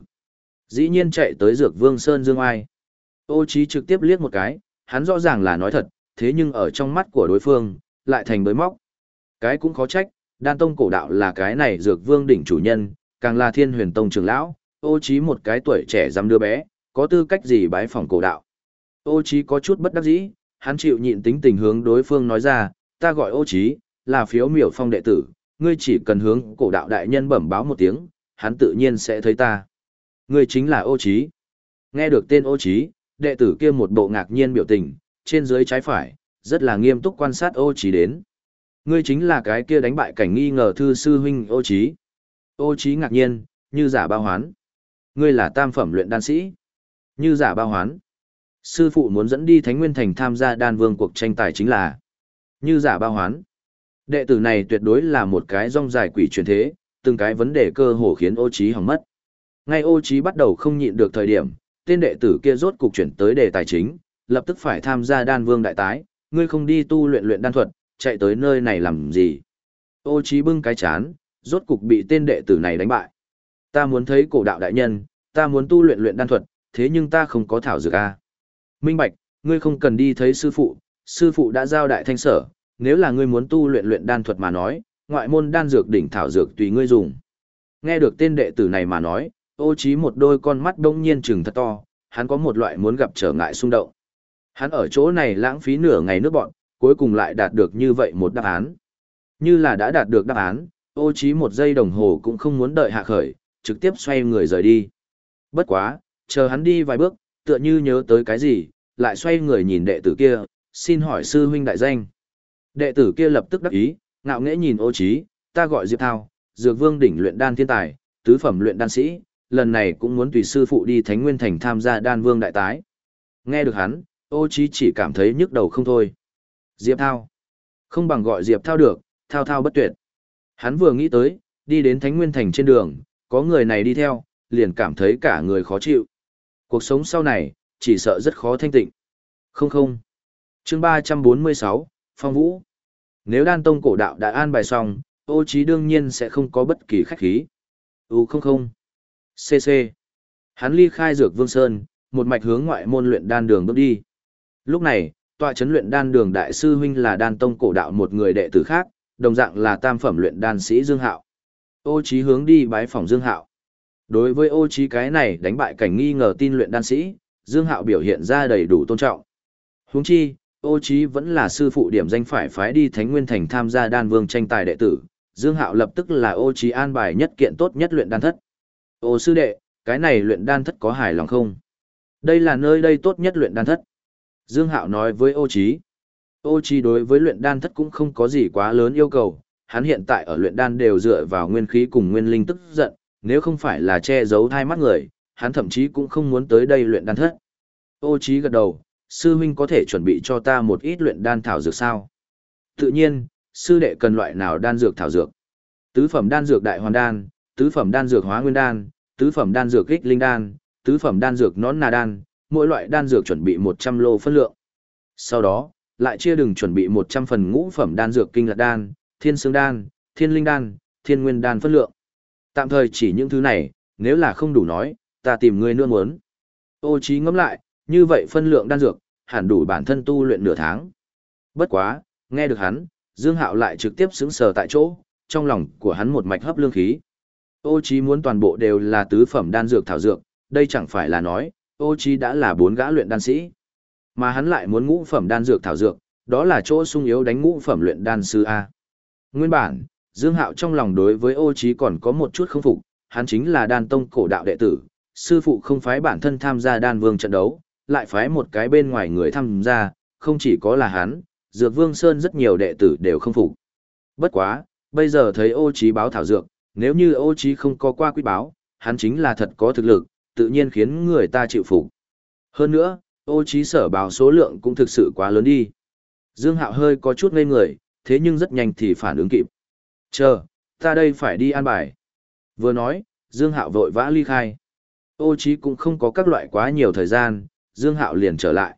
Dĩ nhiên chạy tới dược vương Sơn Dương Ai. Ô Chí trực tiếp liếc một cái, hắn rõ ràng là nói thật, thế nhưng ở trong mắt của đối phương, lại thành bới móc. Cái cũng khó trách, đan tông cổ đạo là cái này dược vương đỉnh chủ nhân, càng là thiên huyền tông trưởng lão, ô trí một cái tuổi trẻ dám đưa bé, có tư cách gì bái phỏng cổ đạo. Ô trí có chút bất đắc dĩ, hắn chịu nhịn tính tình hướng đối phương nói ra, ta gọi ô trí, là phiếu miểu phong đệ tử, ngươi chỉ cần hướng cổ đạo đại nhân bẩm báo một tiếng, hắn tự nhiên sẽ thấy ta. Ngươi chính là ô trí. Nghe được tên ô trí, đệ tử kia một bộ ngạc nhiên biểu tình, trên dưới trái phải, rất là nghiêm túc quan sát ô trí đến. Ngươi chính là cái kia đánh bại cảnh nghi ngờ thư sư huynh ô trí. Ô trí ngạc nhiên, như giả bao hoán. Ngươi là tam phẩm luyện đan sĩ. Như giả bao hoán. Sư phụ muốn dẫn đi Thánh Nguyên Thành tham gia đan vương cuộc tranh tài chính là như giả bao hoán. Đệ tử này tuyệt đối là một cái rong dài quỷ truyền thế, từng cái vấn đề cơ hồ khiến ô trí hỏng mất. Ngay ô trí bắt đầu không nhịn được thời điểm, tên đệ tử kia rốt cục chuyển tới đề tài chính, lập tức phải tham gia đan vương đại tái, ngươi không đi tu luyện luyện đan thuật, chạy tới nơi này làm gì? Ô trí bưng cái chán, rốt cục bị tên đệ tử này đánh bại. Ta muốn thấy cổ đạo đại nhân, ta muốn tu luyện luyện đan thuật, thế nhưng ta không có thảo dược a. Minh Bạch, ngươi không cần đi thấy sư phụ, sư phụ đã giao đại thanh sở, nếu là ngươi muốn tu luyện luyện đan thuật mà nói, ngoại môn đan dược đỉnh thảo dược tùy ngươi dùng. Nghe được tên đệ tử này mà nói, Ô trí một đôi con mắt đông nhiên trừng thật to, hắn có một loại muốn gặp trở ngại xung động. Hắn ở chỗ này lãng phí nửa ngày nước bọn, cuối cùng lại đạt được như vậy một đáp án. Như là đã đạt được đáp án, ô trí một giây đồng hồ cũng không muốn đợi hạ khởi, trực tiếp xoay người rời đi. Bất quá, chờ hắn đi vài bước, tựa như nhớ tới cái gì, lại xoay người nhìn đệ tử kia, xin hỏi sư huynh đại danh. Đệ tử kia lập tức đắc ý, ngạo nghễ nhìn ô trí, ta gọi Diệp Thao, dược vương đỉnh luyện đan thiên tài, tứ phẩm luyện đan sĩ, lần này cũng muốn tùy sư phụ đi Thánh Nguyên Thành tham gia đan vương đại tái. Nghe được hắn, ô Chí chỉ cảm thấy nhức đầu không thôi. Diệp Thao. Không bằng gọi Diệp Thao được, Thao Thao bất tuyệt. Hắn vừa nghĩ tới, đi đến Thánh Nguyên Thành trên đường, có người này đi theo, liền cảm thấy cả người khó chịu. Cuộc sống sau này, chỉ sợ rất khó thanh tịnh. Không không. Chương 346, Phong Vũ. Nếu đan tông cổ đạo đã an bài xong, ô trí đương nhiên sẽ không có bất kỳ khách khí. U không không. CC. Hắn ly khai dược vương sơn, một mạch hướng ngoại môn luyện đan đường bước đi. Lúc này, tọa chấn luyện đan đường đại sư huynh là đan tông cổ đạo một người đệ tử khác, đồng dạng là tam phẩm luyện đan sĩ Dương Hạo. Ô trí hướng đi bái phòng Dương Hạo. Đối với ô trí cái này đánh bại cảnh nghi ngờ tin luyện đan sĩ, Dương Hạo biểu hiện ra đầy đủ tôn trọng. Huống chi, ô trí vẫn là sư phụ điểm danh phải phái đi Thánh Nguyên Thành tham gia đan vương tranh tài đệ tử. Dương Hạo lập tức là ô trí an bài nhất kiện tốt nhất luyện đan thất. Ô sư đệ, cái này luyện đan thất có hài lòng không? Đây là nơi đây tốt nhất luyện đan thất. Dương Hạo nói với ô Chí. Ô Chí đối với luyện đan thất cũng không có gì quá lớn yêu cầu, hắn hiện tại ở luyện đan đều dựa vào nguyên khí cùng nguyên linh tức giận, nếu không phải là che giấu thai mắt người, hắn thậm chí cũng không muốn tới đây luyện đan thất. Ô Chí gật đầu, sư huynh có thể chuẩn bị cho ta một ít luyện đan thảo dược sao? Tự nhiên, sư đệ cần loại nào đan dược thảo dược? Tứ phẩm đan dược đại hoàn đan, tứ phẩm đan dược hóa nguyên đan, tứ phẩm đan dược kích linh đan, tứ phẩm đan dược nón nà đan, mỗi loại đan dược chuẩn bị 100 lô phân lượng. Sau đó, lại chia đừng chuẩn bị 100 phần ngũ phẩm đan dược kinh lạc đan, thiên xương đan, thiên linh đan, thiên nguyên đan phân lượng. Tạm thời chỉ những thứ này, nếu là không đủ nói, ta tìm người nương muốn. Ô trí ngẫm lại, như vậy phân lượng đan dược, hẳn đủ bản thân tu luyện nửa tháng. Bất quá, nghe được hắn, Dương Hạo lại trực tiếp sững sờ tại chỗ, trong lòng của hắn một mạch hấp lương khí. Ô trí muốn toàn bộ đều là tứ phẩm đan dược thảo dược, đây chẳng phải là nói, ô trí đã là bốn gã luyện đan sĩ. Mà hắn lại muốn ngũ phẩm đan dược thảo dược, đó là chỗ sung yếu đánh ngũ phẩm luyện đan sư A. Nguyên bản, Dương Hạo trong lòng đối với ô trí còn có một chút không phục, hắn chính là đan tông cổ đạo đệ tử, sư phụ không phái bản thân tham gia đan vương trận đấu, lại phái một cái bên ngoài người tham gia, không chỉ có là hắn, dược vương sơn rất nhiều đệ tử đều không phục. Bất quá, bây giờ thấy ô trí báo thảo dược, nếu như ô trí không có qua quý báo, hắn chính là thật có thực lực, tự nhiên khiến người ta chịu phục. Hơn nữa, ô trí sở báo số lượng cũng thực sự quá lớn đi. Dương Hạo hơi có chút ngây người, thế nhưng rất nhanh thì phản ứng kịp. Chờ, ta đây phải đi an bài. Vừa nói, Dương Hạo vội vã ly khai. Ô trí cũng không có các loại quá nhiều thời gian, Dương Hạo liền trở lại.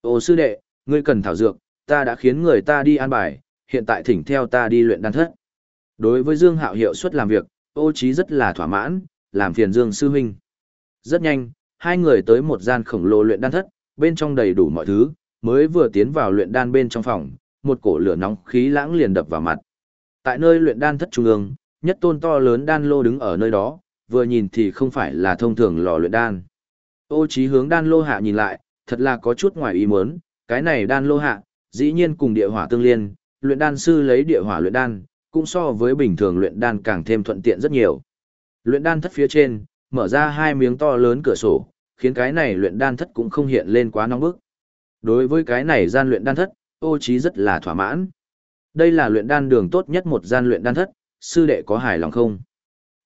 Ô sư đệ, ngươi cần thảo dược, ta đã khiến người ta đi an bài, hiện tại thỉnh theo ta đi luyện đan thất. Đối với Dương Hạo hiệu suất làm việc, ô trí rất là thỏa mãn, làm phiền Dương sư huynh. Rất nhanh, hai người tới một gian khổng lồ luyện đan thất, bên trong đầy đủ mọi thứ, mới vừa tiến vào luyện đan bên trong phòng, một cổ lửa nóng khí lãng liền đập vào mặt. Tại nơi luyện đan thất trung ương, nhất tôn to lớn đan lô đứng ở nơi đó, vừa nhìn thì không phải là thông thường lò luyện đan. Ô trí hướng đan lô hạ nhìn lại, thật là có chút ngoài ý muốn, cái này đan lô hạ, dĩ nhiên cùng địa hỏa tương liên, luyện đan sư lấy địa hỏa luyện đan, cũng so với bình thường luyện đan càng thêm thuận tiện rất nhiều. Luyện đan thất phía trên, mở ra hai miếng to lớn cửa sổ, khiến cái này luyện đan thất cũng không hiện lên quá nóng bức. Đối với cái này gian luyện đan thất, ô trí rất là thỏa mãn. Đây là luyện đan đường tốt nhất một gian luyện đan thất, sư đệ có hài lòng không?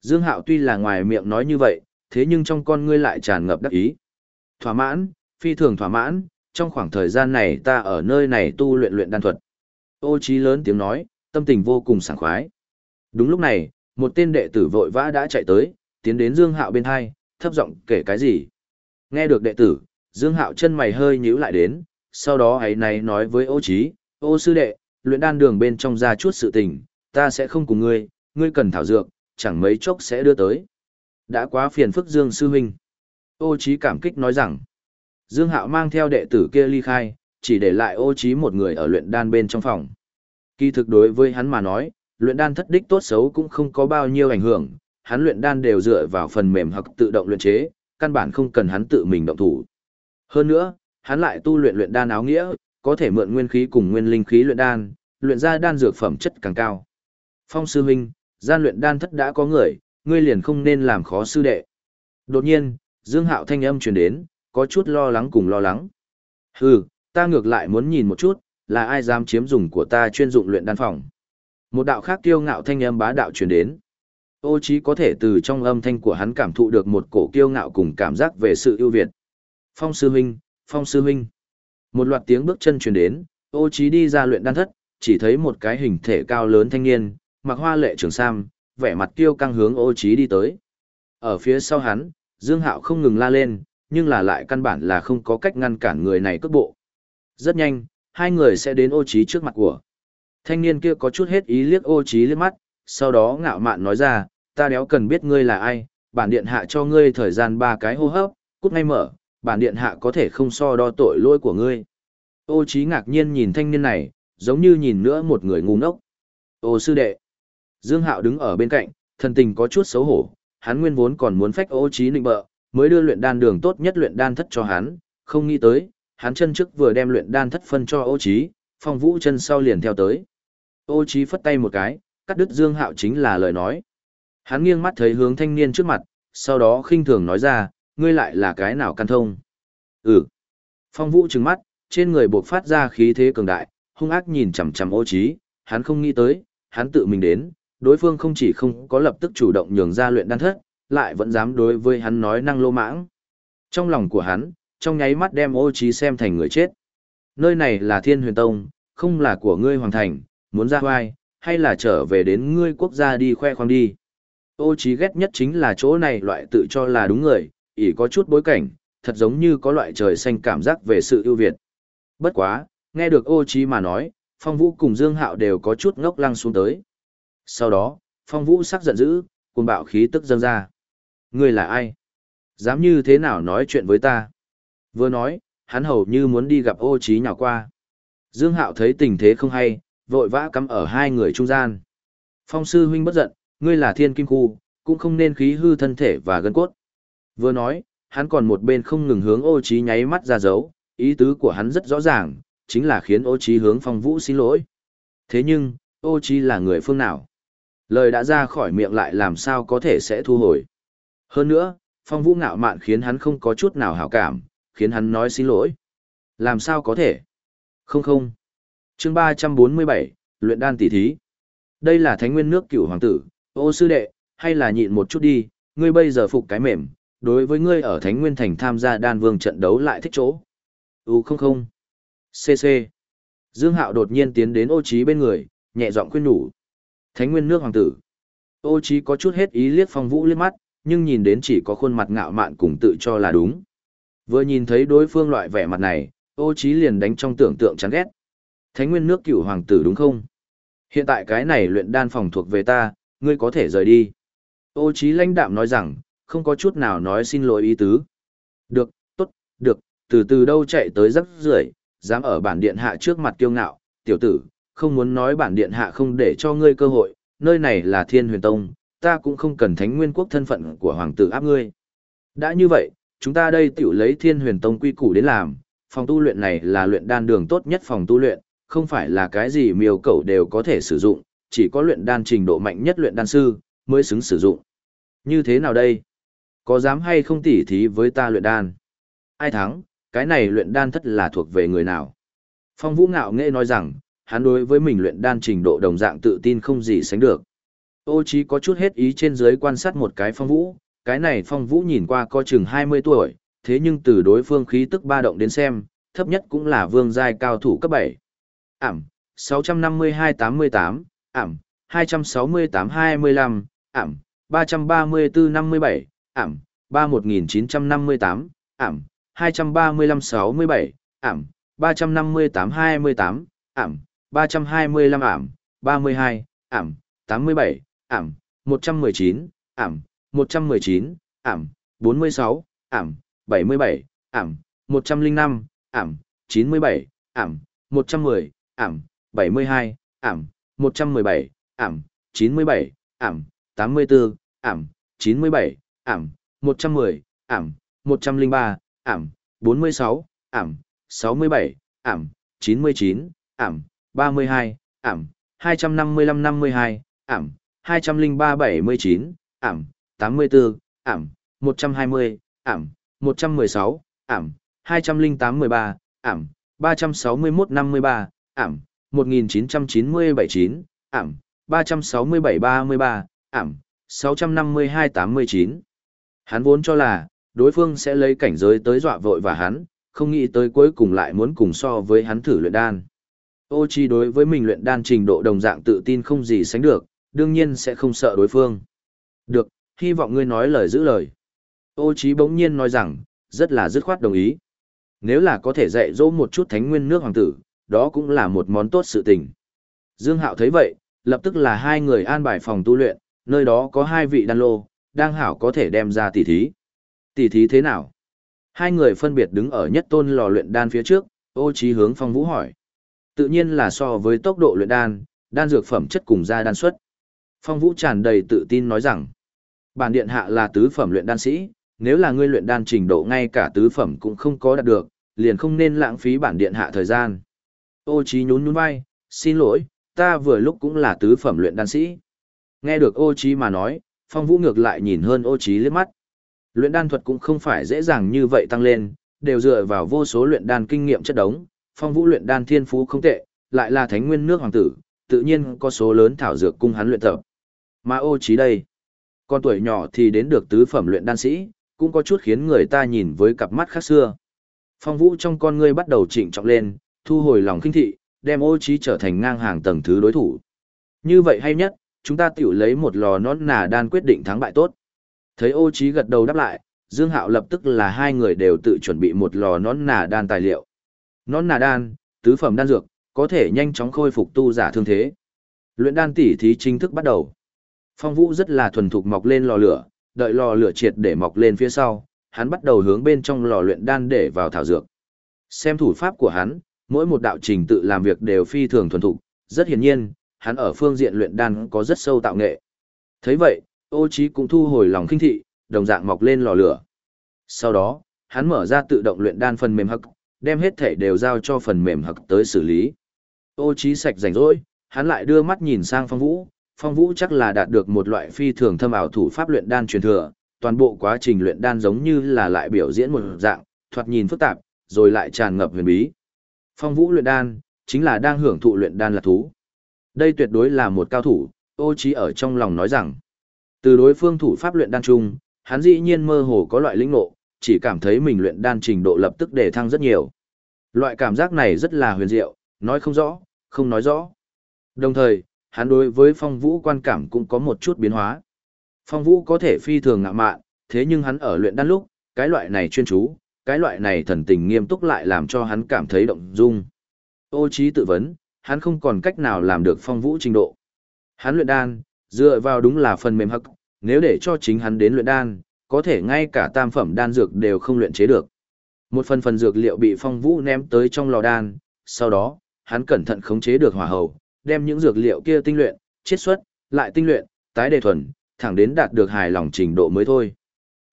Dương Hạo tuy là ngoài miệng nói như vậy, thế nhưng trong con ngươi lại tràn ngập đắc ý. Thỏa mãn, phi thường thỏa mãn, trong khoảng thời gian này ta ở nơi này tu luyện luyện đan thuật. Ô trí lớn tiếng nói, tâm tình vô cùng sảng khoái. Đúng lúc này, một tên đệ tử vội vã đã chạy tới, tiến đến Dương Hạo bên hai, thấp giọng kể cái gì. Nghe được đệ tử, Dương Hạo chân mày hơi nhíu lại đến, sau đó ấy này nói với ô trí, ô sư đệ, luyện đan đường bên trong ra chút sự tình, ta sẽ không cùng ngươi, ngươi cần thảo dược, chẳng mấy chốc sẽ đưa tới. Đã quá phiền phức Dương sư huynh. Ô trí cảm kích nói rằng, Dương Hạo mang theo đệ tử kia ly khai, chỉ để lại ô trí một người ở luyện đan bên trong phòng. Kỳ thực đối với hắn mà nói, luyện đan thất đích tốt xấu cũng không có bao nhiêu ảnh hưởng, hắn luyện đan đều dựa vào phần mềm hoặc tự động luyện chế, căn bản không cần hắn tự mình động thủ. Hơn nữa, hắn lại tu luyện luyện đan áo nghĩa, có thể mượn nguyên khí cùng nguyên linh khí luyện đan, luyện ra đan dược phẩm chất càng cao. Phong sư huynh, gian luyện đan thất đã có người, ngươi liền không nên làm khó sư đệ. Đột nhiên, Dương Hạo thanh âm truyền đến, có chút lo lắng cùng lo lắng. Hừ, ta ngược lại muốn nhìn một chút, là ai dám chiếm dùng của ta chuyên dụng luyện đan phòng. Một đạo khác kiêu ngạo thanh âm bá đạo truyền đến. Ô chí có thể từ trong âm thanh của hắn cảm thụ được một cổ kiêu ngạo cùng cảm giác về sự ưu việt. Phong sư huynh, phong sư huynh. Một loạt tiếng bước chân truyền đến, ô chí đi ra luyện đan thất, chỉ thấy một cái hình thể cao lớn thanh niên, mặc hoa lệ trường sam, vẻ mặt kiêu căng hướng ô chí đi tới. Ở phía sau hắn, Dương Hạo không ngừng la lên, nhưng là lại căn bản là không có cách ngăn cản người này cước bộ. Rất nhanh, hai người sẽ đến ô chí trước mặt của. Thanh niên kia có chút hết ý liếc ô chí liếc mắt, sau đó ngạo mạn nói ra, ta đéo cần biết ngươi là ai, bản điện hạ cho ngươi thời gian ba cái hô hấp, cút ngay mở, bản điện hạ có thể không so đo tội lỗi của ngươi. Ô trí ngạc nhiên nhìn thanh niên này, giống như nhìn nữa một người ngu ngốc. Ô sư đệ. Dương Hạo đứng ở bên cạnh, thần tình có chút xấu hổ, hắn nguyên vốn còn muốn phách ô trí nịnh bợ, mới đưa luyện đan đường tốt nhất luyện đan thất cho hắn, không nghĩ tới, hắn chân trước vừa đem luyện đan thất phân cho ô trí, phong vũ chân sau liền theo tới. Ô trí phất tay một cái, cắt đứt Dương Hạo chính là lời nói. Hắn nghiêng mắt thấy hướng thanh niên trước mặt, sau đó khinh thường nói ra, ngươi lại là cái nào căn thông. Ừ. Phong vũ trừng mắt, trên người buộc phát ra khí thế cường đại, hung ác nhìn chằm chằm ô trí, hắn không nghĩ tới, hắn tự mình đến, đối phương không chỉ không có lập tức chủ động nhường ra luyện đan thất, lại vẫn dám đối với hắn nói năng lô mãng. Trong lòng của hắn, trong nháy mắt đem ô trí xem thành người chết. Nơi này là thiên huyền tông, không là của ngươi hoàng thành, muốn ra hoai, hay là trở về đến ngươi quốc gia đi khoe khoang đi. Ô trí ghét nhất chính là chỗ này loại tự cho là đúng người, ý có chút bối cảnh, thật giống như có loại trời xanh cảm giác về sự ưu việt. Bất quá, nghe được ô trí mà nói, phong vũ cùng Dương Hạo đều có chút ngốc lăng xuống tới. Sau đó, phong vũ sắc giận dữ, cùng bạo khí tức dâng ra. Ngươi là ai? Dám như thế nào nói chuyện với ta? Vừa nói, hắn hầu như muốn đi gặp ô trí nhào qua. Dương Hạo thấy tình thế không hay, vội vã cắm ở hai người trung gian. Phong sư huynh bất giận, ngươi là thiên kim khu, cũng không nên khí hư thân thể và gân cốt. Vừa nói, hắn còn một bên không ngừng hướng ô trí nháy mắt ra dấu, ý tứ của hắn rất rõ ràng, chính là khiến ô trí hướng phong vũ xin lỗi. Thế nhưng, ô trí là người phương nào? Lời đã ra khỏi miệng lại làm sao có thể sẽ thu hồi. Hơn nữa, phong vũ ngạo mạn khiến hắn không có chút nào hảo cảm, khiến hắn nói xin lỗi. Làm sao có thể? Không không. chương 347, luyện đan tỷ thí. Đây là thánh nguyên nước cửu hoàng tử, ô sư đệ, hay là nhịn một chút đi, ngươi bây giờ phục cái mềm, đối với ngươi ở thánh nguyên thành tham gia đan vương trận đấu lại thích chỗ. U không không. CC. Dương Hạo đột nhiên tiến đến ô trí bên người, nhẹ giọng khuyên nhủ. Thánh nguyên nước hoàng tử. Ô trí có chút hết ý liếc phong vũ liếc mắt, nhưng nhìn đến chỉ có khuôn mặt ngạo mạn cùng tự cho là đúng. Vừa nhìn thấy đối phương loại vẻ mặt này, ô trí liền đánh trong tưởng tượng chán ghét. Thánh nguyên nước cửu hoàng tử đúng không? Hiện tại cái này luyện đan phòng thuộc về ta, ngươi có thể rời đi. Ô trí lãnh đạm nói rằng, không có chút nào nói xin lỗi ý tứ. Được, tốt, được, từ từ đâu chạy tới rắc rưởi, dám ở bản điện hạ trước mặt kiêu ngạo, tiểu tử, không muốn nói bản điện hạ không để cho ngươi cơ hội, nơi này là thiên huyền tông, ta cũng không cần thánh nguyên quốc thân phận của hoàng tử áp ngươi. Đã như vậy, chúng ta đây tiểu lấy thiên huyền tông quy củ đến làm, phòng tu luyện này là luyện đan đường tốt nhất phòng tu luyện, không phải là cái gì miêu cầu đều có thể sử dụng, chỉ có luyện đan trình độ mạnh nhất luyện đan sư mới xứng sử dụng. Như thế nào đây? Có dám hay không tỉ thí với ta luyện đan? Ai thắng, cái này luyện đan thất là thuộc về người nào? Phong Vũ ngạo nghệ nói rằng, hắn đối với mình luyện đan trình độ đồng dạng tự tin không gì sánh được. Ô Chí có chút hết ý trên dưới quan sát một cái Phong Vũ, cái này Phong Vũ nhìn qua có chừng 20 tuổi, thế nhưng từ đối phương khí tức ba động đến xem, thấp nhất cũng là vương giai cao thủ cấp 7. Ảm, 652-88, Ảm, 268-25, Ảm, 334-57, Ảm, 31958, Ảm, 235-67, Ảm, 358-28, Ảm, 325 ảm, 32, ảm, 87, ảm, 119, ảm, 119, ảm, 46, ảm, 77, ảm, 105, ảm, 97, ảm, 110, ảm, 72, ảm, 117, ảm, 97, ảm, 84, ảm, 97, ảm, 110, ảm, 103, ảm, 46, ảm, 67, ảm, 99, ảm, 32, ảm, 255-52, ảm, 203-79, ảm, 84, ảm, 120, ảm, 116, ảm, 208-13, ảm, 361-53, ảm, 1997 ảm, 367-33, ảm, 652-89. Hắn vốn cho là, đối phương sẽ lấy cảnh giới tới dọa vội và hắn, không nghĩ tới cuối cùng lại muốn cùng so với hắn thử luyện đan. Ô chi đối với mình luyện đan trình độ đồng dạng tự tin không gì sánh được, đương nhiên sẽ không sợ đối phương. Được, hy vọng ngươi nói lời giữ lời. Ô chi bỗng nhiên nói rằng, rất là dứt khoát đồng ý. Nếu là có thể dạy dỗ một chút thánh nguyên nước hoàng tử, đó cũng là một món tốt sự tình. Dương Hạo thấy vậy, lập tức là hai người an bài phòng tu luyện, nơi đó có hai vị đan lô, đang hảo có thể đem ra tỉ thí. Tỉ thí thế nào? Hai người phân biệt đứng ở nhất tôn lò luyện đan phía trước, ô trí hướng phong vũ hỏi. Tự nhiên là so với tốc độ luyện đan, đan dược phẩm chất cùng ra đan suất. Phong vũ tràn đầy tự tin nói rằng, bản điện hạ là tứ phẩm luyện đan sĩ, nếu là ngươi luyện đan trình độ ngay cả tứ phẩm cũng không có đạt được, liền không nên lãng phí bản điện hạ thời gian. Ô Chí nhún nhún vai, xin lỗi, ta vừa lúc cũng là tứ phẩm luyện đan sĩ. Nghe được ô Chí mà nói, phong vũ ngược lại nhìn hơn ô Chí liếc mắt. Luyện đan thuật cũng không phải dễ dàng như vậy tăng lên, đều dựa vào vô số luyện đan kinh nghiệm chất đống, phong vũ luyện đan thiên phú không tệ, lại là thánh nguyên nước hoàng tử, tự nhiên có số lớn thảo dược cung hắn luyện tập. Mà ô Chí đây, con tuổi nhỏ thì đến được tứ phẩm luyện đan sĩ, cũng có chút khiến người ta nhìn với cặp mắt khác xưa. Phong vũ trong con ngươi bắt đầu trịnh trọng lên, thu hồi lòng kinh thị, đem ô trí trở thành ngang hàng tầng thứ đối thủ. Như vậy hay nhất, chúng ta tiểu lấy một lò nón nà đan quyết định thắng bại tốt. Thấy ô trí gật đầu đáp lại, Dương Hạo lập tức là hai người đều tự chuẩn bị một lò nón nà đan tài liệu. Nón nà đan, tứ phẩm đan dược, có thể nhanh chóng khôi phục tu giả thương thế. Luyện đan tỉ thí chính thức bắt đầu. Phong Vũ rất là thuần thục mọc lên lò lửa, đợi lò lửa triệt để mọc lên phía sau, hắn bắt đầu hướng bên trong lò luyện đan để vào thảo dược. Xem thủ pháp của hắn, mỗi một đạo trình tự làm việc đều phi thường thuần thục, rất hiển nhiên, hắn ở phương diện luyện đan có rất sâu tạo nghệ. Thấy vậy, Ô Chí cũng thu hồi lòng kinh thị, đồng dạng mọc lên lò lửa. Sau đó, hắn mở ra tự động luyện đan phần mềm hắc, đem hết thể đều giao cho phần mềm hặc tới xử lý. Ô trí sạch rảnh rỗi, hắn lại đưa mắt nhìn sang phong vũ, phong vũ chắc là đạt được một loại phi thường thâm ảo thủ pháp luyện đan truyền thừa, toàn bộ quá trình luyện đan giống như là lại biểu diễn một dạng, thoạt nhìn phức tạp, rồi lại tràn ngập huyền bí. Phong vũ luyện đan, chính là đang hưởng thụ luyện đan là thú. Đây tuyệt đối là một cao thủ, ô trí ở trong lòng nói rằng, từ đối phương thủ pháp luyện đan chung, hắn dĩ nhiên mơ hồ có loại lĩnh ngộ, chỉ cảm thấy mình luyện đan trình độ lập tức để thăng rất nhiều. Loại cảm giác này rất là huyền diệu, nói không rõ, không nói rõ. Đồng thời, hắn đối với phong vũ quan cảm cũng có một chút biến hóa. Phong vũ có thể phi thường ngạo mạn, thế nhưng hắn ở luyện đan lúc, cái loại này chuyên chú, cái loại này thần tình nghiêm túc lại làm cho hắn cảm thấy động dung. Ô trí tự vấn, hắn không còn cách nào làm được phong vũ trình độ. Hắn luyện đan, dựa vào đúng là phần mềm hắc, nếu để cho chính hắn đến luyện đan, có thể ngay cả tam phẩm đan dược đều không luyện chế được. Một phần phần dược liệu bị phong vũ ném tới trong lò đan, sau đó, hắn cẩn thận khống chế được hỏa hầu, đem những dược liệu kia tinh luyện, chiết xuất, lại tinh luyện, tái đề thuần, thẳng đến đạt được hài lòng trình độ mới thôi.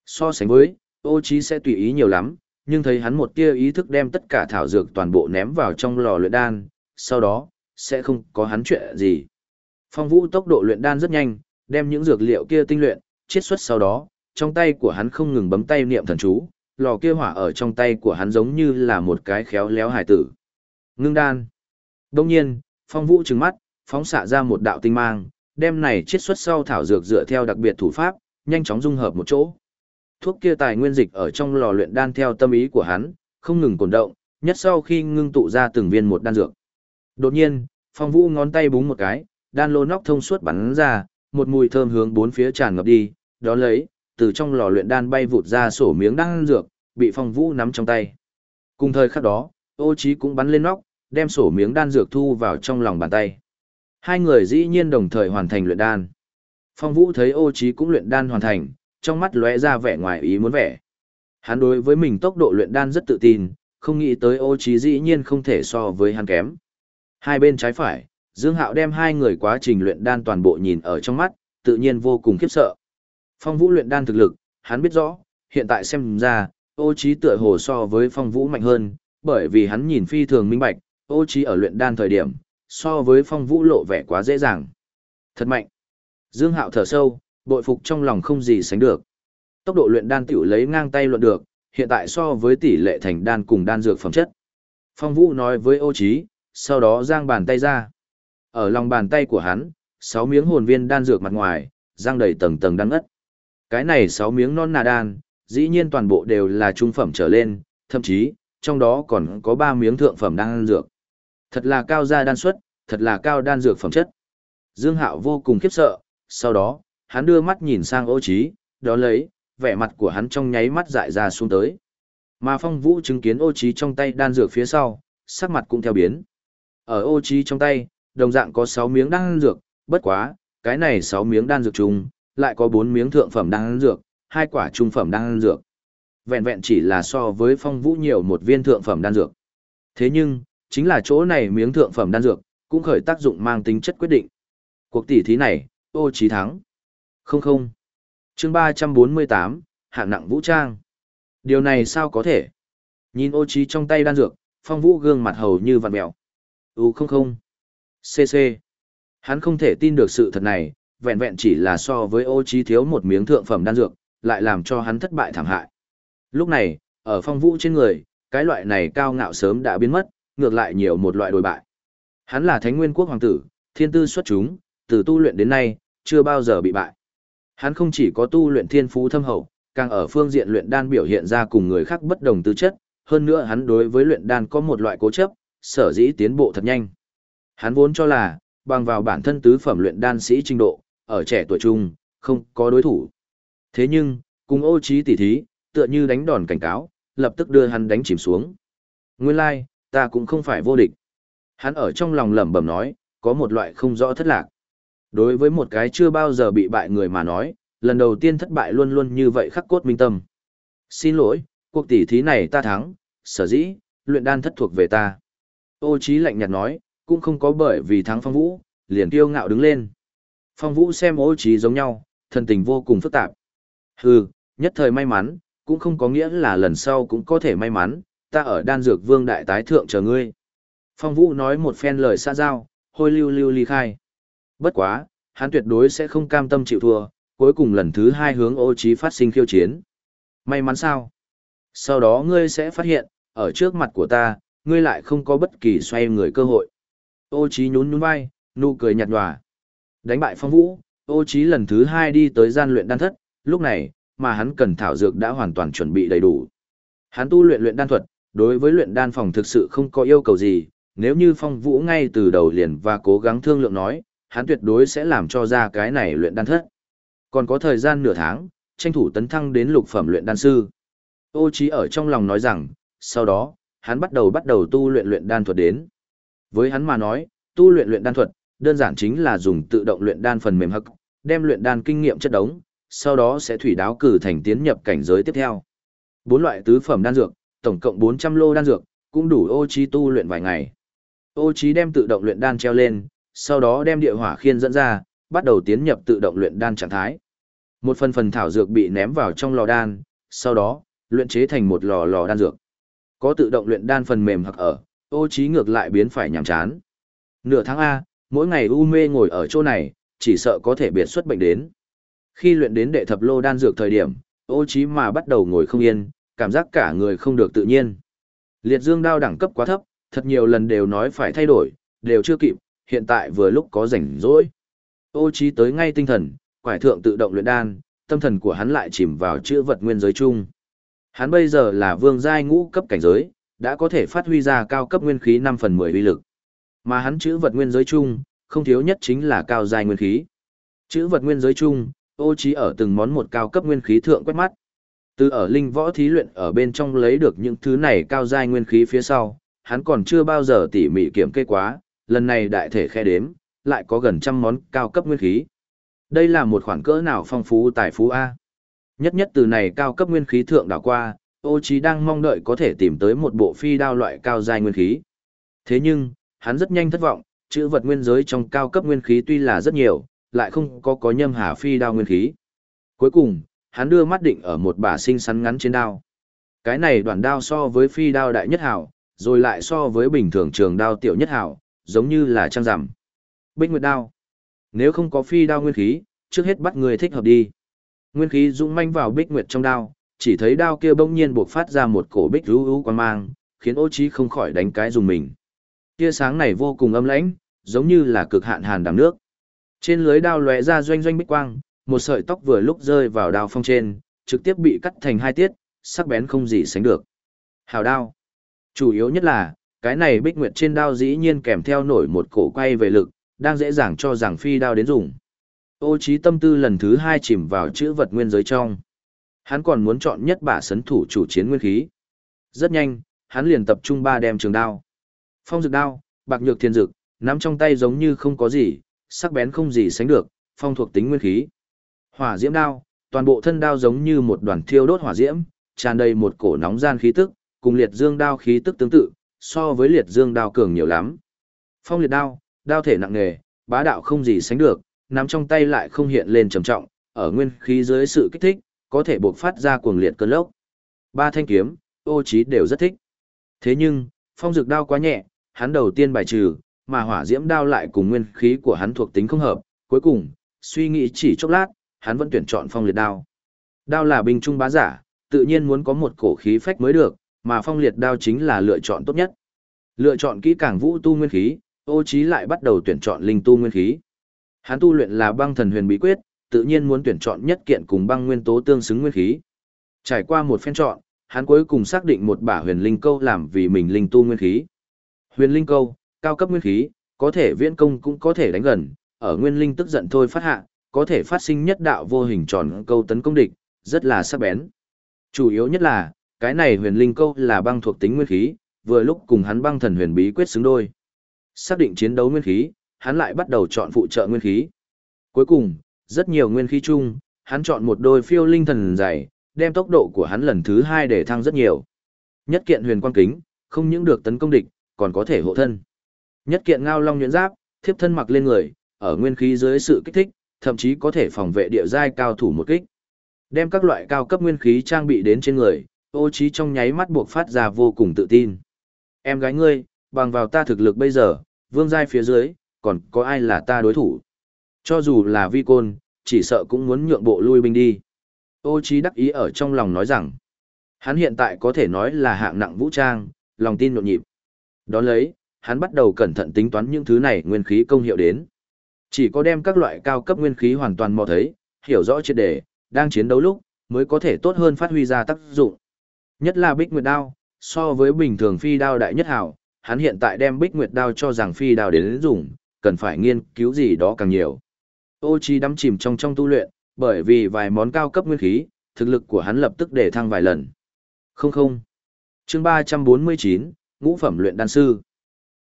So sánh với, ô trí sẽ tùy ý nhiều lắm, nhưng thấy hắn một tia ý thức đem tất cả thảo dược toàn bộ ném vào trong lò luyện đan, sau đó, sẽ không có hắn chuyện gì. Phong vũ tốc độ luyện đan rất nhanh, đem những dược liệu kia tinh luyện, chiết xuất sau đó, trong tay của hắn không ngừng bấm tay niệm thần chú, lò kia hỏa ở trong tay của hắn giống như là một cái khéo léo hải tử. Ngưng đan. Đông nhiên, phong vũ trừng mắt, phóng xạ ra một đạo tinh mang, đem này chiết xuất sau thảo dược dựa theo đặc biệt thủ pháp, nhanh chóng dung hợp một chỗ. Thuốc kia tài nguyên dịch ở trong lò luyện đan theo tâm ý của hắn, không ngừng cổn động, nhất sau khi ngưng tụ ra từng viên một đan dược. Đột nhiên, phong vũ ngón tay búng một cái, đan lô nóc thông suốt bắn ra, một mùi thơm hướng bốn phía tràn ngập đi, đó lấy, từ trong lò luyện đan bay vụt ra sổ miếng đan dược, bị phong vũ nắm trong tay. Cùng thời khắc đó, ô Chí cũng bắn lên nóc, đem sổ miếng đan dược thu vào trong lòng bàn tay. Hai người dĩ nhiên đồng thời hoàn thành luyện đan. Phong vũ thấy ô Chí cũng luyện đan hoàn thành, trong mắt lóe ra vẻ ngoài ý muốn vẻ. Hắn đối với mình tốc độ luyện đan rất tự tin, không nghĩ tới ô trí dĩ nhiên không thể so với hắn kém. Hai bên trái phải, Dương Hạo đem hai người quá trình luyện đan toàn bộ nhìn ở trong mắt, tự nhiên vô cùng khiếp sợ. Phong Vũ luyện đan thực lực, hắn biết rõ, hiện tại xem ra, ô trí tựa hồ so với Phong Vũ mạnh hơn, bởi vì hắn nhìn phi thường minh bạch, ô trí ở luyện đan thời điểm, so với Phong Vũ lộ vẻ quá dễ dàng. Thật mạnh. Dương Hạo thở sâu, bội phục trong lòng không gì sánh được. Tốc độ luyện đan tiểu lấy ngang tay luận được, hiện tại so với tỷ lệ thành đan cùng đan dược phẩm chất. Phong Vũ nói với ô Chí, sau đó giang bàn tay ra. Ở lòng bàn tay của hắn, sáu miếng hồn viên đan dược mặt ngoài, giang đầy tầng tầng đan ngất. Cái này sáu miếng non nà đan, dĩ nhiên toàn bộ đều là trung phẩm trở lên, thậm chí, trong đó còn có ba miếng thượng phẩm đan dược. Thật là cao gia đan suất, thật là cao đan dược phẩm chất. Dương Hạo vô cùng khiếp sợ, sau đó, hắn đưa mắt nhìn sang ô trí, đó lấy, vẻ mặt của hắn trong nháy mắt dại ra xuống tới. Mà phong vũ chứng kiến ô trí trong tay đan dược phía sau, sắc mặt cũng theo biến. Ở ô trí trong tay, đồng dạng có 6 miếng đan dược, bất quá, cái này 6 miếng đan dược chung, lại có 4 miếng thượng phẩm đan dược, hai quả trung phẩm đan dược. Vẹn vẹn chỉ là so với phong vũ nhiều một viên thượng phẩm đan dược. Thế nhưng, chính là chỗ này miếng thượng phẩm đan dược, cũng khởi tác dụng mang tính chất quyết định. Cuộc tỷ thí này, ô trí thắng. Không không. Chương 348, hạng nặng vũ trang. Điều này sao có thể? Nhìn ô trí trong tay đan dược, phong vũ gương mặt hầu như vặn mèo. U ừ, không không. CC. Hắn không thể tin được sự thật này, vẹn vẹn chỉ là so với ô trí thiếu một miếng thượng phẩm đan dược, lại làm cho hắn thất bại thảm hại. Lúc này, ở phong vũ trên người, cái loại này cao ngạo sớm đã biến mất, ngược lại nhiều một loại đồi bại. Hắn là thánh nguyên quốc hoàng tử, thiên tư xuất chúng, từ tu luyện đến nay, chưa bao giờ bị bại. Hắn không chỉ có tu luyện thiên phú thâm hậu, càng ở phương diện luyện đan biểu hiện ra cùng người khác bất đồng tư chất, hơn nữa hắn đối với luyện đan có một loại cố chấp, sở dĩ tiến bộ thật nhanh. Hắn vốn cho là, bằng vào bản thân tứ phẩm luyện đan sĩ trình độ, ở trẻ tuổi trung, không có đối thủ. Thế nhưng, cùng ô trí tỉ thí, tựa như đánh đòn cảnh cáo, lập tức đưa hắn đánh chìm xuống. Nguyên lai, like, ta cũng không phải vô địch. Hắn ở trong lòng lẩm bẩm nói, có một loại không rõ thất lạc. Đối với một cái chưa bao giờ bị bại người mà nói, lần đầu tiên thất bại luôn luôn như vậy khắc cốt minh tâm. Xin lỗi, cuộc tỷ thí này ta thắng, sở dĩ, luyện đan thất thuộc về ta. Ô Chí lạnh nhạt nói, cũng không có bởi vì thắng Phong Vũ, liền kiêu ngạo đứng lên. Phong Vũ xem Ô Chí giống nhau, thần tình vô cùng phức tạp. Hừ, nhất thời may mắn, cũng không có nghĩa là lần sau cũng có thể may mắn, ta ở đan dược vương đại tái thượng chờ ngươi. Phong Vũ nói một phen lời xa giao, hôi lưu lưu ly khai. Bất quá, hắn tuyệt đối sẽ không cam tâm chịu thua, cuối cùng lần thứ hai hướng ô trí phát sinh khiêu chiến. May mắn sao? Sau đó ngươi sẽ phát hiện, ở trước mặt của ta, ngươi lại không có bất kỳ xoay người cơ hội. Ô trí nhún nhún vai, nụ cười nhạt nhòa. Đánh bại phong vũ, ô trí lần thứ hai đi tới gian luyện đan thất, lúc này, mà hắn cần thảo dược đã hoàn toàn chuẩn bị đầy đủ. Hắn tu luyện luyện đan thuật, đối với luyện đan phòng thực sự không có yêu cầu gì, nếu như phong vũ ngay từ đầu liền và cố gắng thương lượng nói, hắn tuyệt đối sẽ làm cho ra cái này luyện đan thất. Còn có thời gian nửa tháng, tranh thủ tấn thăng đến lục phẩm luyện đan sư. Ô Chí ở trong lòng nói rằng, sau đó, hắn bắt đầu bắt đầu tu luyện luyện đan thuật đến. Với hắn mà nói, tu luyện luyện đan thuật, đơn giản chính là dùng tự động luyện đan phần mềm hắc, đem luyện đan kinh nghiệm chất đống, sau đó sẽ thủy đáo cử thành tiến nhập cảnh giới tiếp theo. Bốn loại tứ phẩm đan dược, tổng cộng 400 lô đan dược, cũng đủ ô Chí tu luyện vài ngày. Ô Chí đem tự động luyện đan treo lên, sau đó đem địa hỏa khiên dẫn ra, bắt đầu tiến nhập tự động luyện đan trạng thái. Một phần phần thảo dược bị ném vào trong lò đan, sau đó, luyện chế thành một lò lò đan dược. Có tự động luyện đan phần mềm hoặc ở, ô trí ngược lại biến phải nhàm chán. Nửa tháng A, mỗi ngày u mê ngồi ở chỗ này, chỉ sợ có thể biệt xuất bệnh đến. Khi luyện đến đệ thập lô đan dược thời điểm, ô trí mà bắt đầu ngồi không yên, cảm giác cả người không được tự nhiên. Liệt dương đao đẳng cấp quá thấp, thật nhiều lần đều nói phải thay đổi, đều chưa kịp, hiện tại vừa lúc có rảnh rỗi. Ô trí tới ngay tinh thần, quải thượng tự động luyện đan, tâm thần của hắn lại chìm vào chữ vật nguyên giới chung. Hắn bây giờ là vương giai ngũ cấp cảnh giới, đã có thể phát huy ra cao cấp nguyên khí 5 phần 10 uy lực. Mà hắn chữ vật nguyên giới chung, không thiếu nhất chính là cao giai nguyên khí. Chữ vật nguyên giới chung, ô trí ở từng món một cao cấp nguyên khí thượng quét mắt. Từ ở linh võ thí luyện ở bên trong lấy được những thứ này cao giai nguyên khí phía sau, hắn còn chưa bao giờ tỉ mỉ kiểm kê quá, lần này đại thể khe đếm, lại có gần trăm món cao cấp nguyên khí. Đây là một khoản cỡ nào phong phú tài phú A. Nhất nhất từ này cao cấp nguyên khí thượng đảo qua, ô trí đang mong đợi có thể tìm tới một bộ phi đao loại cao giai nguyên khí. Thế nhưng, hắn rất nhanh thất vọng, chữ vật nguyên giới trong cao cấp nguyên khí tuy là rất nhiều, lại không có có nhâm hà phi đao nguyên khí. Cuối cùng, hắn đưa mắt định ở một bả sinh sắn ngắn trên đao. Cái này đoạn đao so với phi đao đại nhất hảo, rồi lại so với bình thường trường đao tiểu nhất hảo, giống như là trang rằm. Bích Nguyệt đao. Nếu không có phi đao nguyên khí, trước hết bắt người thích hợp đi. Nguyên khí dũng manh vào Bích Nguyệt trong đao, chỉ thấy đao kia bỗng nhiên bộc phát ra một cổ bích rú rú quang mang, khiến ô trí không khỏi đánh cái dùng mình. Tia sáng này vô cùng âm lãnh, giống như là cực hạn hàn đàm nước. Trên lưới đao lóe ra doanh doanh bích quang, một sợi tóc vừa lúc rơi vào đao phong trên, trực tiếp bị cắt thành hai tiết, sắc bén không gì sánh được. Hào đao. Chủ yếu nhất là, cái này bích nguyệt trên đao dĩ nhiên kèm theo nổi một cổ quay về lực, đang dễ dàng cho rằng phi đao đến dùng. Ô trí tâm tư lần thứ hai chìm vào chữ vật nguyên giới trong. Hắn còn muốn chọn nhất bả sấn thủ chủ chiến nguyên khí. Rất nhanh, hắn liền tập trung ba đem trường đao. Phong dược đao, bạc nhược thiên dược, nắm trong tay giống như không có gì, sắc bén không gì sánh được, phong thuộc tính nguyên khí. Hỏa diễm đao, toàn bộ thân đao giống như một đoàn thiêu đốt hỏa diễm, tràn đầy một cổ nóng gian khí tức, cùng liệt dương đao khí tức tương tự, so với liệt dương đao cường nhiều lắm. Phong liệt đao, đao thể nặng nề, bá đạo không gì sánh được, nắm trong tay lại không hiện lên trầm trọng, ở nguyên khí dưới sự kích thích, có thể buộc phát ra cuồng liệt cơn lốc. Ba thanh kiếm, ô trí đều rất thích. Thế nhưng, phong dược đao quá nhẹ, hắn đầu tiên bài trừ, mà hỏa diễm đao lại cùng nguyên khí của hắn thuộc tính không hợp, cuối cùng, suy nghĩ chỉ chốc lát, hắn vẫn tuyển chọn phong liệt đao. Đao là binh trung bá giả, tự nhiên muốn có một cổ khí phách mới được, mà phong liệt đao chính là lựa chọn tốt nhất. Lựa chọn kỹ càng vũ tu nguyên khí, ô Chí lại bắt đầu tuyển chọn linh tu nguyên khí. Hắn tu luyện là băng thần huyền bí quyết, tự nhiên muốn tuyển chọn nhất kiện cùng băng nguyên tố tương xứng nguyên khí. Trải qua một phen chọn, hắn cuối cùng xác định một bả huyền linh câu làm vì mình linh tu nguyên khí. Huyền linh câu, cao cấp nguyên khí, có thể viễn công cũng có thể đánh gần, ở nguyên linh tức giận thôi phát hạ, có thể phát sinh nhất đạo vô hình tròn câu tấn công địch, rất là sắc bén. Chủ yếu nhất là, cái này huyền linh câu là băng thuộc tính nguyên khí, vừa lúc cùng hắn băng thần huyền bí quyết xứng đôi. Xác định chiến đấu nguyên khí, hắn lại bắt đầu chọn phụ trợ nguyên khí. Cuối cùng, rất nhiều nguyên khí chung, hắn chọn một đôi phiêu linh thần dày, đem tốc độ của hắn lần thứ hai để thăng rất nhiều. Nhất kiện huyền quang kính, không những được tấn công địch, còn có thể hộ thân. Nhất kiện ngao long nhuyễn giáp, thiếp thân mặc lên người, ở nguyên khí dưới sự kích thích, thậm chí có thể phòng vệ địa giai cao thủ một kích. Đem các loại cao cấp nguyên khí trang bị đến trên người, ô trí trong nháy mắt buộc phát ra vô cùng tự tin. Em gái ngươi, bằng vào ta thực lực bây giờ, vương giai phía dưới, còn có ai là ta đối thủ. Cho dù là vi côn, chỉ sợ cũng muốn nhượng bộ lui binh đi. Ô trí đắc ý ở trong lòng nói rằng, hắn hiện tại có thể nói là hạng nặng vũ trang, lòng tin nhộn nhịp. Đón lấy, hắn bắt đầu cẩn thận tính toán những thứ này nguyên khí công hiệu đến. Chỉ có đem các loại cao cấp nguyên khí hoàn toàn mò thấy, hiểu rõ triệt đề, đang chiến đấu lúc, mới có thể tốt hơn phát huy ra tác dụng. Nhất là Bích Nguyệt Đao, so với bình thường phi đao đại nhất hảo, hắn hiện tại đem Bích Nguyệt Đao cho rằng phi đao đến dùng, cần phải nghiên cứu gì đó càng nhiều. Ô Chi đắm chìm trong trong tu luyện, bởi vì vài món cao cấp nguyên khí, thực lực của hắn lập tức để thăng vài lần. Không không. Chương 349, ngũ phẩm luyện đan sư.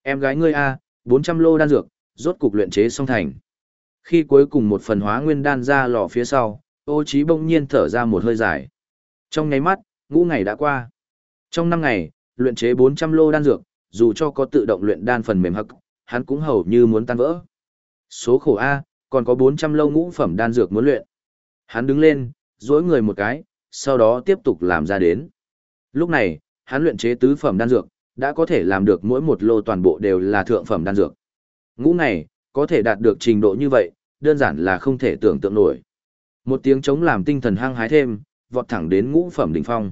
Em gái ngươi a, 400 lô đan dược, rốt cục luyện chế xong thành. Khi cuối cùng một phần hóa nguyên đan ra lò phía sau, Ô Chí bỗng nhiên thở ra một hơi dài. Trong nháy mắt, ngũ ngày đã qua. Trong năm ngày, luyện chế 400 lô đan dược, dù cho có tự động luyện đan phần mềm hậc, hắn cũng hầu như muốn tan vỡ. Số khổ A, còn có 400 lô ngũ phẩm đan dược muốn luyện. Hắn đứng lên, duỗi người một cái, sau đó tiếp tục làm ra đến. Lúc này, hắn luyện chế tứ phẩm đan dược, đã có thể làm được mỗi một lô toàn bộ đều là thượng phẩm đan dược. Ngũ này, có thể đạt được trình độ như vậy, đơn giản là không thể tưởng tượng nổi. Một tiếng chống làm tinh thần hăng hái thêm, vọt thẳng đến ngũ phẩm đỉnh phong.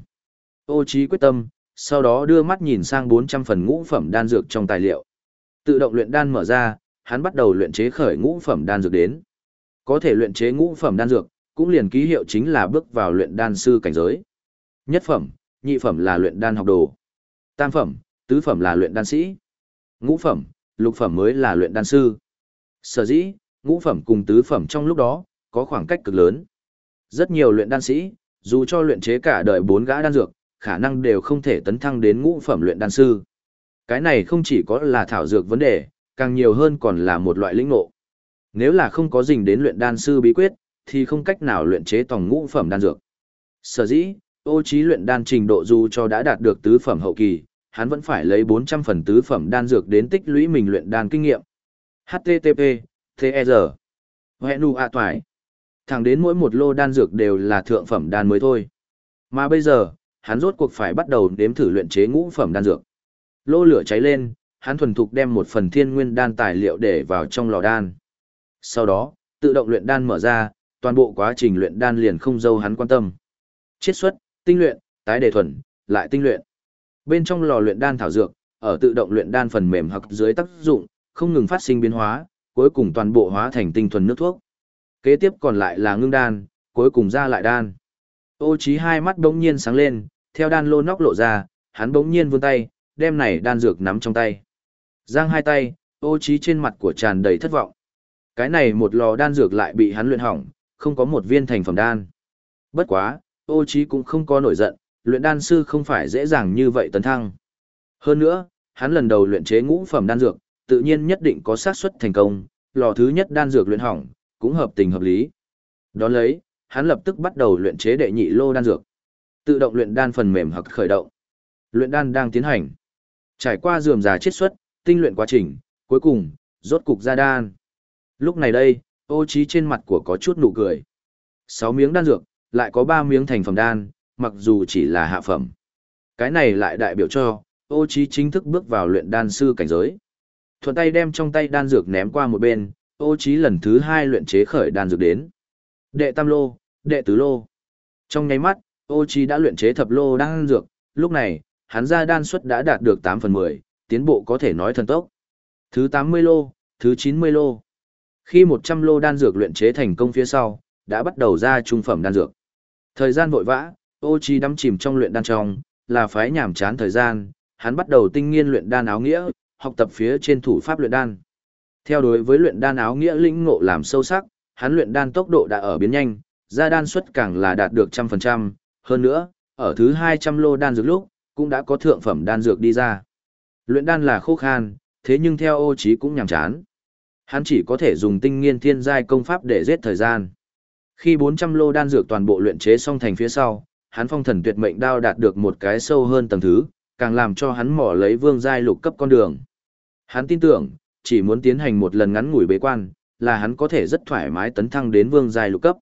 Ô chí quyết tâm, sau đó đưa mắt nhìn sang 400 phần ngũ phẩm đan dược trong tài liệu. Tự động luyện đan mở ra, hắn bắt đầu luyện chế khởi ngũ phẩm đan dược đến. Có thể luyện chế ngũ phẩm đan dược, cũng liền ký hiệu chính là bước vào luyện đan sư cảnh giới. Nhất phẩm, nhị phẩm là luyện đan học đồ. Tam phẩm, tứ phẩm là luyện đan sĩ. Ngũ phẩm, lục phẩm mới là luyện đan sư. Sở dĩ, ngũ phẩm cùng tứ phẩm trong lúc đó, có khoảng cách cực lớn. Rất nhiều luyện đan sĩ, dù cho luyện chế cả đời bốn gã đan dược, khả năng đều không thể tấn thăng đến ngũ phẩm luyện đan sư. Cái này không chỉ có là thảo dược vấn đề, càng nhiều hơn còn là một loại lĩnh ngộ. Nếu là không có dình đến luyện đan sư bí quyết, thì không cách nào luyện chế tổng ngũ phẩm đan dược. Sở dĩ, ô trí luyện đan trình độ dù cho đã đạt được tứ phẩm hậu kỳ, hắn vẫn phải lấy 400 phần tứ phẩm đan dược đến tích lũy mình luyện đan kinh nghiệm. HTTP, TR. E Hẹn nụ ạ toài. Thẳng đến mỗi một lô đan dược đều là thượng phẩm đan mới thôi. Mà bây giờ, hắn rốt cuộc phải bắt đầu đếm thử luyện chế ngũ phẩm đan dược. Lô lửa cháy lên, hắn thuần thục đem một phần thiên nguyên đan tài liệu để vào trong lò đan. Sau đó, tự động luyện đan mở ra, toàn bộ quá trình luyện đan liền không dâu hắn quan tâm. Chiết xuất, tinh luyện, tái đề thuần, lại tinh luyện. Bên trong lò luyện đan thảo dược, ở tự động luyện đan phần mềm hoặc dưới tác dụng, không ngừng phát sinh biến hóa, cuối cùng toàn bộ hóa thành tinh thuần nước thuốc. Kế tiếp còn lại là ngưng đan, cuối cùng ra lại đan. Ô Chí hai mắt bỗng nhiên sáng lên, theo đan lô nóc lộ ra, hắn bỗng nhiên vươn tay, đem này đan dược nắm trong tay. Giang hai tay, Ô Chí trên mặt của tràn đầy thất vọng. Cái này một lò đan dược lại bị hắn luyện hỏng, không có một viên thành phẩm đan. Bất quá, Ô Chí cũng không có nổi giận, luyện đan sư không phải dễ dàng như vậy tấn thăng. Hơn nữa, hắn lần đầu luyện chế ngũ phẩm đan dược, tự nhiên nhất định có xác suất thành công, lò thứ nhất đan dược luyện hỏng, cũng hợp tình hợp lý. Đón lấy, hắn lập tức bắt đầu luyện chế đệ nhị lô đan dược. Tự động luyện đan phần mềm hoặc khởi động. Luyện đan đang tiến hành. Trải qua rườm rà chiết xuất, tinh luyện quá trình, cuối cùng, rốt cục ra đan. Lúc này đây, ô trí trên mặt của có chút nụ cười. 6 miếng đan dược, lại có 3 miếng thành phẩm đan, mặc dù chỉ là hạ phẩm. Cái này lại đại biểu cho, ô trí chính thức bước vào luyện đan sư cảnh giới. Thuận tay đem trong tay đan dược ném qua một bên, ô trí lần thứ hai luyện chế khởi đan dược đến. Đệ tam lô, đệ tứ lô. Trong nháy mắt, ô trí đã luyện chế thập lô đan dược, lúc này, hắn ra đan suất đã đạt được 8 phần 10, tiến bộ có thể nói thần tốc. Thứ 80 lô, thứ 90 lô. Khi 100 lô đan dược luyện chế thành công phía sau, đã bắt đầu ra trung phẩm đan dược. Thời gian vội vã, ô trí đắm chìm trong luyện đan trong, là phái nhảm chán thời gian, hắn bắt đầu tinh nghiên luyện đan áo nghĩa, học tập phía trên thủ pháp luyện đan. Theo đối với luyện đan áo nghĩa lĩnh ngộ làm sâu sắc, hắn luyện đan tốc độ đã ở biến nhanh, ra đan suất càng là đạt được trăm phần trăm, hơn nữa, ở thứ 200 lô đan dược lúc, cũng đã có thượng phẩm đan dược đi ra. Luyện đan là khô khan, thế nhưng theo ô trí cũng nhàm chán. Hắn chỉ có thể dùng tinh nghiên thiên giai công pháp để giết thời gian. Khi 400 lô đan dược toàn bộ luyện chế xong thành phía sau, hắn phong thần tuyệt mệnh đao đạt được một cái sâu hơn tầng thứ, càng làm cho hắn mỏ lấy vương giai lục cấp con đường. Hắn tin tưởng, chỉ muốn tiến hành một lần ngắn ngủi bế quan, là hắn có thể rất thoải mái tấn thăng đến vương giai lục cấp.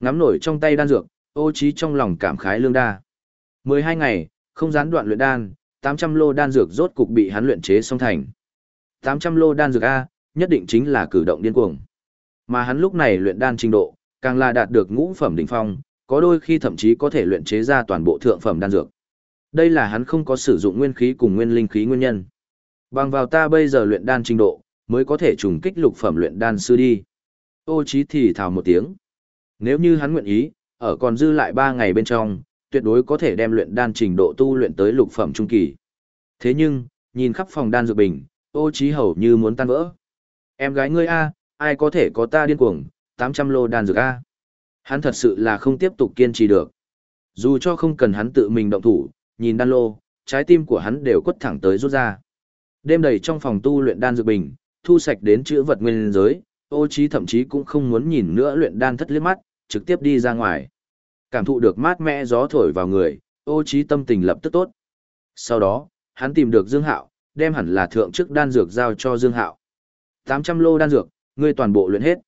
Ngắm nổi trong tay đan dược, ô trí trong lòng cảm khái lương đa. 12 ngày, không gián đoạn luyện đan, 800 lô đan dược rốt cục bị hắn luyện chế xong thành. 800 lô đan dược A, nhất định chính là cử động điên cuồng. Mà hắn lúc này luyện đan trình độ, càng là đạt được ngũ phẩm đỉnh phong, có đôi khi thậm chí có thể luyện chế ra toàn bộ thượng phẩm đan dược. Đây là hắn không có sử dụng nguyên khí cùng nguyên linh khí nguyên nhân. Bằng vào ta bây giờ luyện đan trình độ, mới có thể trùng kích lục phẩm luyện đan sư đi. Ô chí thì thào một tiếng. Nếu như hắn nguyện ý, ở còn dư lại 3 ngày bên trong, tuyệt đối có thể đem luyện đan trình độ tu luyện tới lục phẩm trung kỳ. Thế nhưng, nhìn khắp phòng đan dược bình, ô chí hầu như muốn tan vỡ. Em gái ngươi A, ai có thể có ta điên cuồng, 800 lô đan dược A. Hắn thật sự là không tiếp tục kiên trì được. Dù cho không cần hắn tự mình động thủ, nhìn đan lô, trái tim của hắn đều quất thẳng tới rút ra. Đêm đầy trong phòng tu luyện đan dược bình, thu sạch đến chữ vật nguyên giới, ô trí thậm chí cũng không muốn nhìn nữa luyện đan thất liếc mắt, trực tiếp đi ra ngoài. Cảm thụ được mát mẻ gió thổi vào người, ô trí tâm tình lập tức tốt. Sau đó, hắn tìm được Dương Hạo, đem hẳn là thượng chức đan dược giao cho Dương Hạo. 800 lô đan dược, ngươi toàn bộ luyện hết.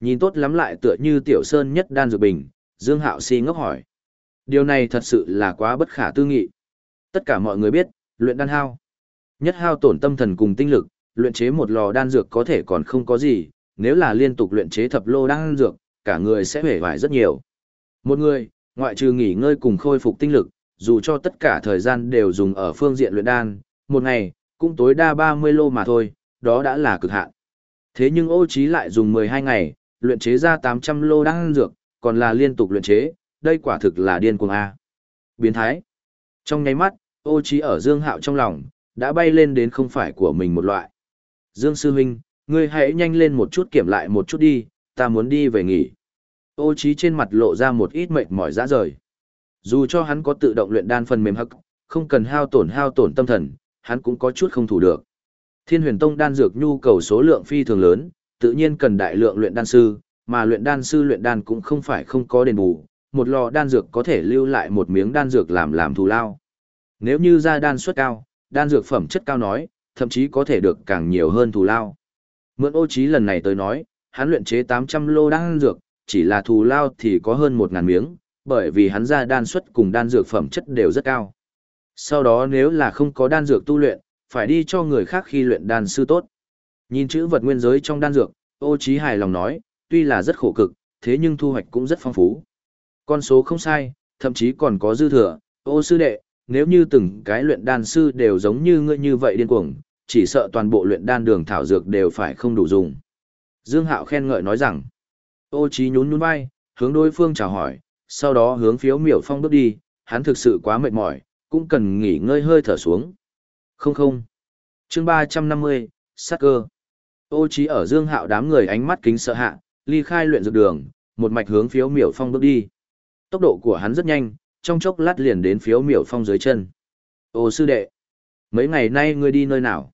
Nhìn tốt lắm lại tựa như tiểu sơn nhất đan dược bình, Dương Hạo si ngốc hỏi. Điều này thật sự là quá bất khả tư nghị. Tất cả mọi người biết, luyện đan hao. Nhất hao tổn tâm thần cùng tinh lực, luyện chế một lò đan dược có thể còn không có gì, nếu là liên tục luyện chế thập lô đan dược, cả người sẽ hể vải rất nhiều. Một người, ngoại trừ nghỉ ngơi cùng khôi phục tinh lực, dù cho tất cả thời gian đều dùng ở phương diện luyện đan, một ngày, cũng tối đa 30 lô mà thôi, đó đã là cực hạn. Thế nhưng ô trí lại dùng 12 ngày, luyện chế ra 800 lô đan dược, còn là liên tục luyện chế, đây quả thực là điên cuồng A. Biến thái. Trong nháy mắt, ô trí ở Dương Hạo trong lòng, đã bay lên đến không phải của mình một loại. Dương Sư Huynh, ngươi hãy nhanh lên một chút kiểm lại một chút đi, ta muốn đi về nghỉ. Ô trí trên mặt lộ ra một ít mệt mỏi dã rời. Dù cho hắn có tự động luyện đan phần mềm hắc, không cần hao tổn hao tổn tâm thần, hắn cũng có chút không thủ được. Thiên huyền tông đan dược nhu cầu số lượng phi thường lớn, tự nhiên cần đại lượng luyện đan sư, mà luyện đan sư luyện đan cũng không phải không có đền bù, một lò đan dược có thể lưu lại một miếng đan dược làm làm thù lao. Nếu như ra đan suất cao, đan dược phẩm chất cao nói, thậm chí có thể được càng nhiều hơn thù lao. Mượn ô trí lần này tới nói, hắn luyện chế 800 lô đan dược, chỉ là thù lao thì có hơn một ngàn miếng, bởi vì hắn ra đan suất cùng đan dược phẩm chất đều rất cao. Sau đó nếu là không có đan dược tu luyện, phải đi cho người khác khi luyện đan sư tốt. Nhìn chữ vật nguyên giới trong đan dược, ô trí hài lòng nói, tuy là rất khổ cực, thế nhưng thu hoạch cũng rất phong phú. Con số không sai, thậm chí còn có dư thừa, ô sư đệ, nếu như từng cái luyện đan sư đều giống như ngươi như vậy điên cuồng, chỉ sợ toàn bộ luyện đan đường thảo dược đều phải không đủ dùng. Dương Hạo khen ngợi nói rằng, ô trí nhún nhún vai, hướng đối phương chào hỏi, sau đó hướng phiếu miểu phong bước đi, hắn thực sự quá mệt mỏi, cũng cần nghỉ ngơi hơi thở xuống. Không không. Chương 350, sát cơ. Ô trí ở Dương Hạo đám người ánh mắt kính sợ hạ, ly khai luyện dược đường, một mạch hướng phiếu miểu phong bước đi. Tốc độ của hắn rất nhanh, trong chốc lát liền đến phiếu miểu phong dưới chân. Ô sư đệ, mấy ngày nay ngươi đi nơi nào?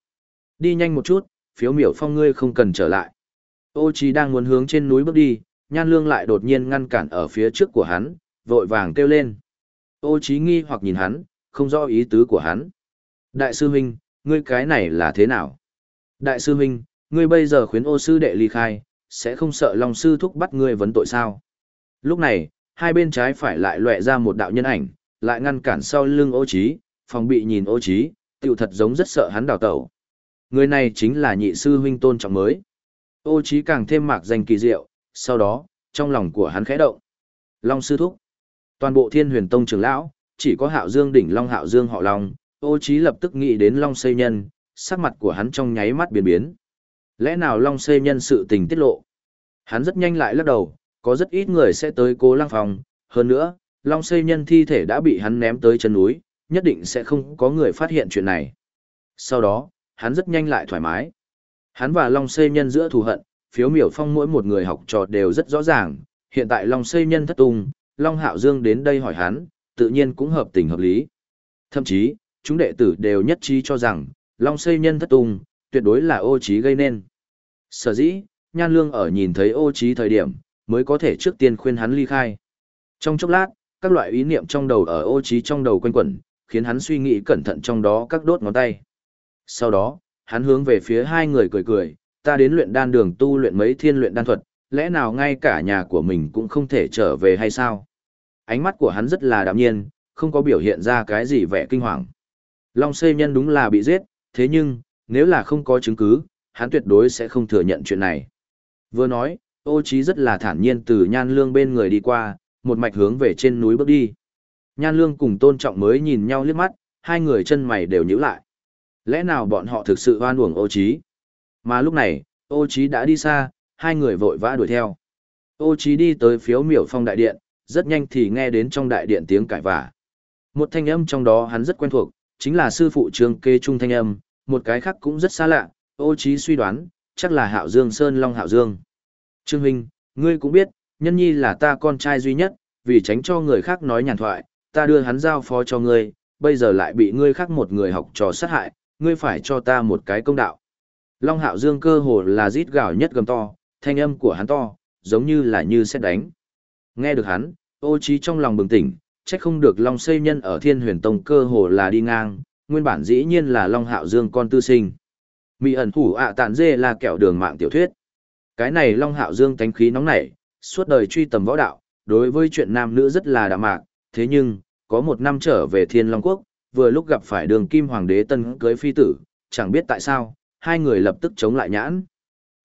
Đi nhanh một chút, phiếu miểu phong ngươi không cần trở lại. Ô Chí đang muốn hướng trên núi bước đi, Nhan Lương lại đột nhiên ngăn cản ở phía trước của hắn, vội vàng kêu lên. Ô Chí nghi hoặc nhìn hắn, không rõ ý tứ của hắn. Đại sư huynh, ngươi cái này là thế nào? Đại sư huynh, ngươi bây giờ khuyến ô sư đệ ly khai, sẽ không sợ lòng sư thúc bắt ngươi vấn tội sao? Lúc này, hai bên trái phải lại loẹ ra một đạo nhân ảnh, lại ngăn cản sau lưng ô Chí, phòng bị nhìn ô Chí, tiểu thật giống rất sợ hắn đào tẩu. Người này chính là nhị sư huynh tôn trọng mới. Ô Chí càng thêm mạc danh kỳ diệu, sau đó, trong lòng của hắn khẽ động. Long sư thúc. Toàn bộ thiên huyền tông trưởng lão, chỉ có hạo dương đỉnh Long hạo dương họ Long, ô Chí lập tức nghĩ đến Long xây nhân, sắc mặt của hắn trong nháy mắt biến biến. Lẽ nào Long xây nhân sự tình tiết lộ? Hắn rất nhanh lại lắc đầu, có rất ít người sẽ tới cố lăng phòng, hơn nữa, Long xây nhân thi thể đã bị hắn ném tới chân núi, nhất định sẽ không có người phát hiện chuyện này. Sau đó, hắn rất nhanh lại thoải mái. Hắn và Long Xây Nhân giữa thù hận, phiếu miểu phong mỗi một người học trò đều rất rõ ràng, hiện tại Long Xây Nhân thất tung, Long Hạo Dương đến đây hỏi hắn, tự nhiên cũng hợp tình hợp lý. Thậm chí, chúng đệ tử đều nhất trí cho rằng, Long Xây Nhân thất tung, tuyệt đối là ô trí gây nên. Sở dĩ, Nhan Lương ở nhìn thấy ô trí thời điểm, mới có thể trước tiên khuyên hắn ly khai. Trong chốc lát, các loại ý niệm trong đầu ở ô trí trong đầu quanh quẩn, khiến hắn suy nghĩ cẩn thận trong đó các đốt ngón tay. Sau đó, hắn hướng về phía hai người cười cười, ta đến luyện đan đường tu luyện mấy thiên luyện đan thuật, lẽ nào ngay cả nhà của mình cũng không thể trở về hay sao? Ánh mắt của hắn rất là đạm nhiên, không có biểu hiện ra cái gì vẻ kinh hoàng. Long xây nhân đúng là bị giết, thế nhưng, nếu là không có chứng cứ, hắn tuyệt đối sẽ không thừa nhận chuyện này. Vừa nói, ô Chí rất là thản nhiên từ nhan lương bên người đi qua, một mạch hướng về trên núi bước đi. Nhan lương cùng tôn trọng mới nhìn nhau liếc mắt, hai người chân mày đều nhíu lại. Lẽ nào bọn họ thực sự oan uổng ô Chí? Mà lúc này, ô Chí đã đi xa, hai người vội vã đuổi theo. Ô Chí đi tới phiếu miểu phong đại điện, rất nhanh thì nghe đến trong đại điện tiếng cãi vả. Một thanh âm trong đó hắn rất quen thuộc, chính là sư phụ trương kê trung thanh âm, một cái khác cũng rất xa lạ, ô Chí suy đoán, chắc là hạo dương sơn long hạo dương. Trương huynh, ngươi cũng biết, nhân nhi là ta con trai duy nhất, vì tránh cho người khác nói nhàn thoại, ta đưa hắn giao phó cho ngươi, bây giờ lại bị ngươi khác một người học trò sát hại, ngươi phải cho ta một cái công đạo. Long hạo dương cơ hồ là rít gào nhất gầm to, thanh âm của hắn to, giống như là như xét đánh. Nghe được hắn, ô trí trong lòng bừng tỉnh, trách không được Long xây nhân ở thiên huyền tông cơ hồ là đi ngang, nguyên bản dĩ nhiên là Long hạo dương con tư sinh. Mỹ ẩn thủ ạ tản dê là kẹo đường mạng tiểu thuyết. Cái này Long hạo dương tánh khí nóng nảy, suốt đời truy tầm võ đạo, đối với chuyện nam nữ rất là đạm mạc, thế nhưng, có một năm trở về thiên long quốc, vừa lúc gặp phải đường kim hoàng đế tân cưới phi tử, chẳng biết tại sao, hai người lập tức chống lại nhãn.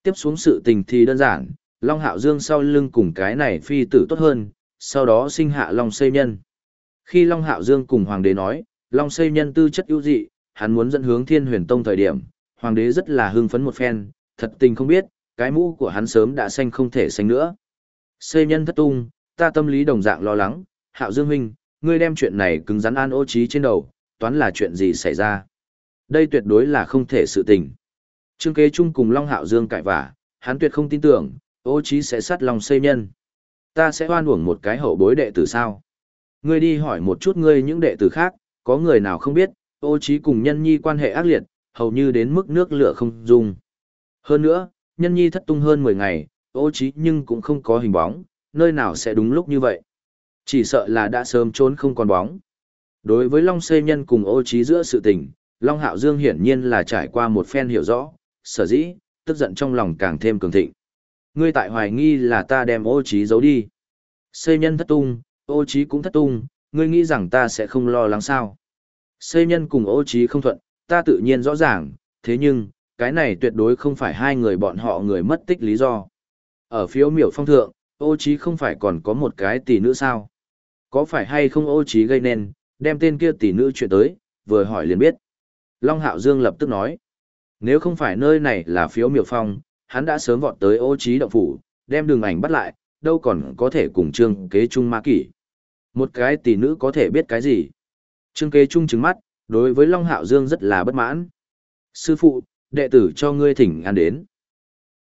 Tiếp xuống sự tình thì đơn giản, Long Hạo Dương sau lưng cùng cái này phi tử tốt hơn, sau đó sinh hạ Long Xây Nhân. Khi Long Hạo Dương cùng hoàng đế nói, Long Xây Nhân tư chất ưu dị, hắn muốn dẫn hướng Thiên Huyền Tông thời điểm, hoàng đế rất là hưng phấn một phen, thật tình không biết, cái mũ của hắn sớm đã xanh không thể xanh nữa. Xê Nhân thất tung, ta tâm lý đồng dạng lo lắng, Hạo Dương huynh, ngươi đem chuyện này cứng rắn an ô trí trên đầu, toán là chuyện gì xảy ra. Đây tuyệt đối là không thể sự tình. Trương kế chung cùng Long Hạo Dương cãi vả, hắn tuyệt không tin tưởng, ô trí sẽ sát lòng xây nhân. Ta sẽ hoan uổng một cái hậu bối đệ tử sao. Ngươi đi hỏi một chút ngươi những đệ tử khác, có người nào không biết, ô trí cùng nhân nhi quan hệ ác liệt, hầu như đến mức nước lửa không dùng. Hơn nữa, nhân nhi thất tung hơn 10 ngày, ô trí nhưng cũng không có hình bóng, nơi nào sẽ đúng lúc như vậy. Chỉ sợ là đã sớm trốn không còn bóng. Đối với Long Xê Nhân cùng ô trí giữa sự tình, Long Hạo Dương hiển nhiên là trải qua một phen hiểu rõ, sở dĩ, tức giận trong lòng càng thêm cường thịnh. Ngươi tại hoài nghi là ta đem ô trí giấu đi. Xê nhân thất tung, ô trí cũng thất tung, ngươi nghĩ rằng ta sẽ không lo lắng sao. Xê nhân cùng ô trí không thuận, ta tự nhiên rõ ràng, thế nhưng, cái này tuyệt đối không phải hai người bọn họ người mất tích lý do. Ở phiếu miểu phong thượng, ô trí không phải còn có một cái tỷ nữ sao? Có phải hay không ô trí gây nên, đem tên kia tỷ nữ chuyện tới, vừa hỏi liền biết. Long Hạo Dương lập tức nói, nếu không phải nơi này là phiếu miểu phong, hắn đã sớm vọt tới ô trí động phủ, đem đường ảnh bắt lại, đâu còn có thể cùng trương kế trung ma kỷ. Một cái tỷ nữ có thể biết cái gì? Trương kế trung trứng mắt, đối với Long Hạo Dương rất là bất mãn. Sư phụ, đệ tử cho ngươi thỉnh an đến.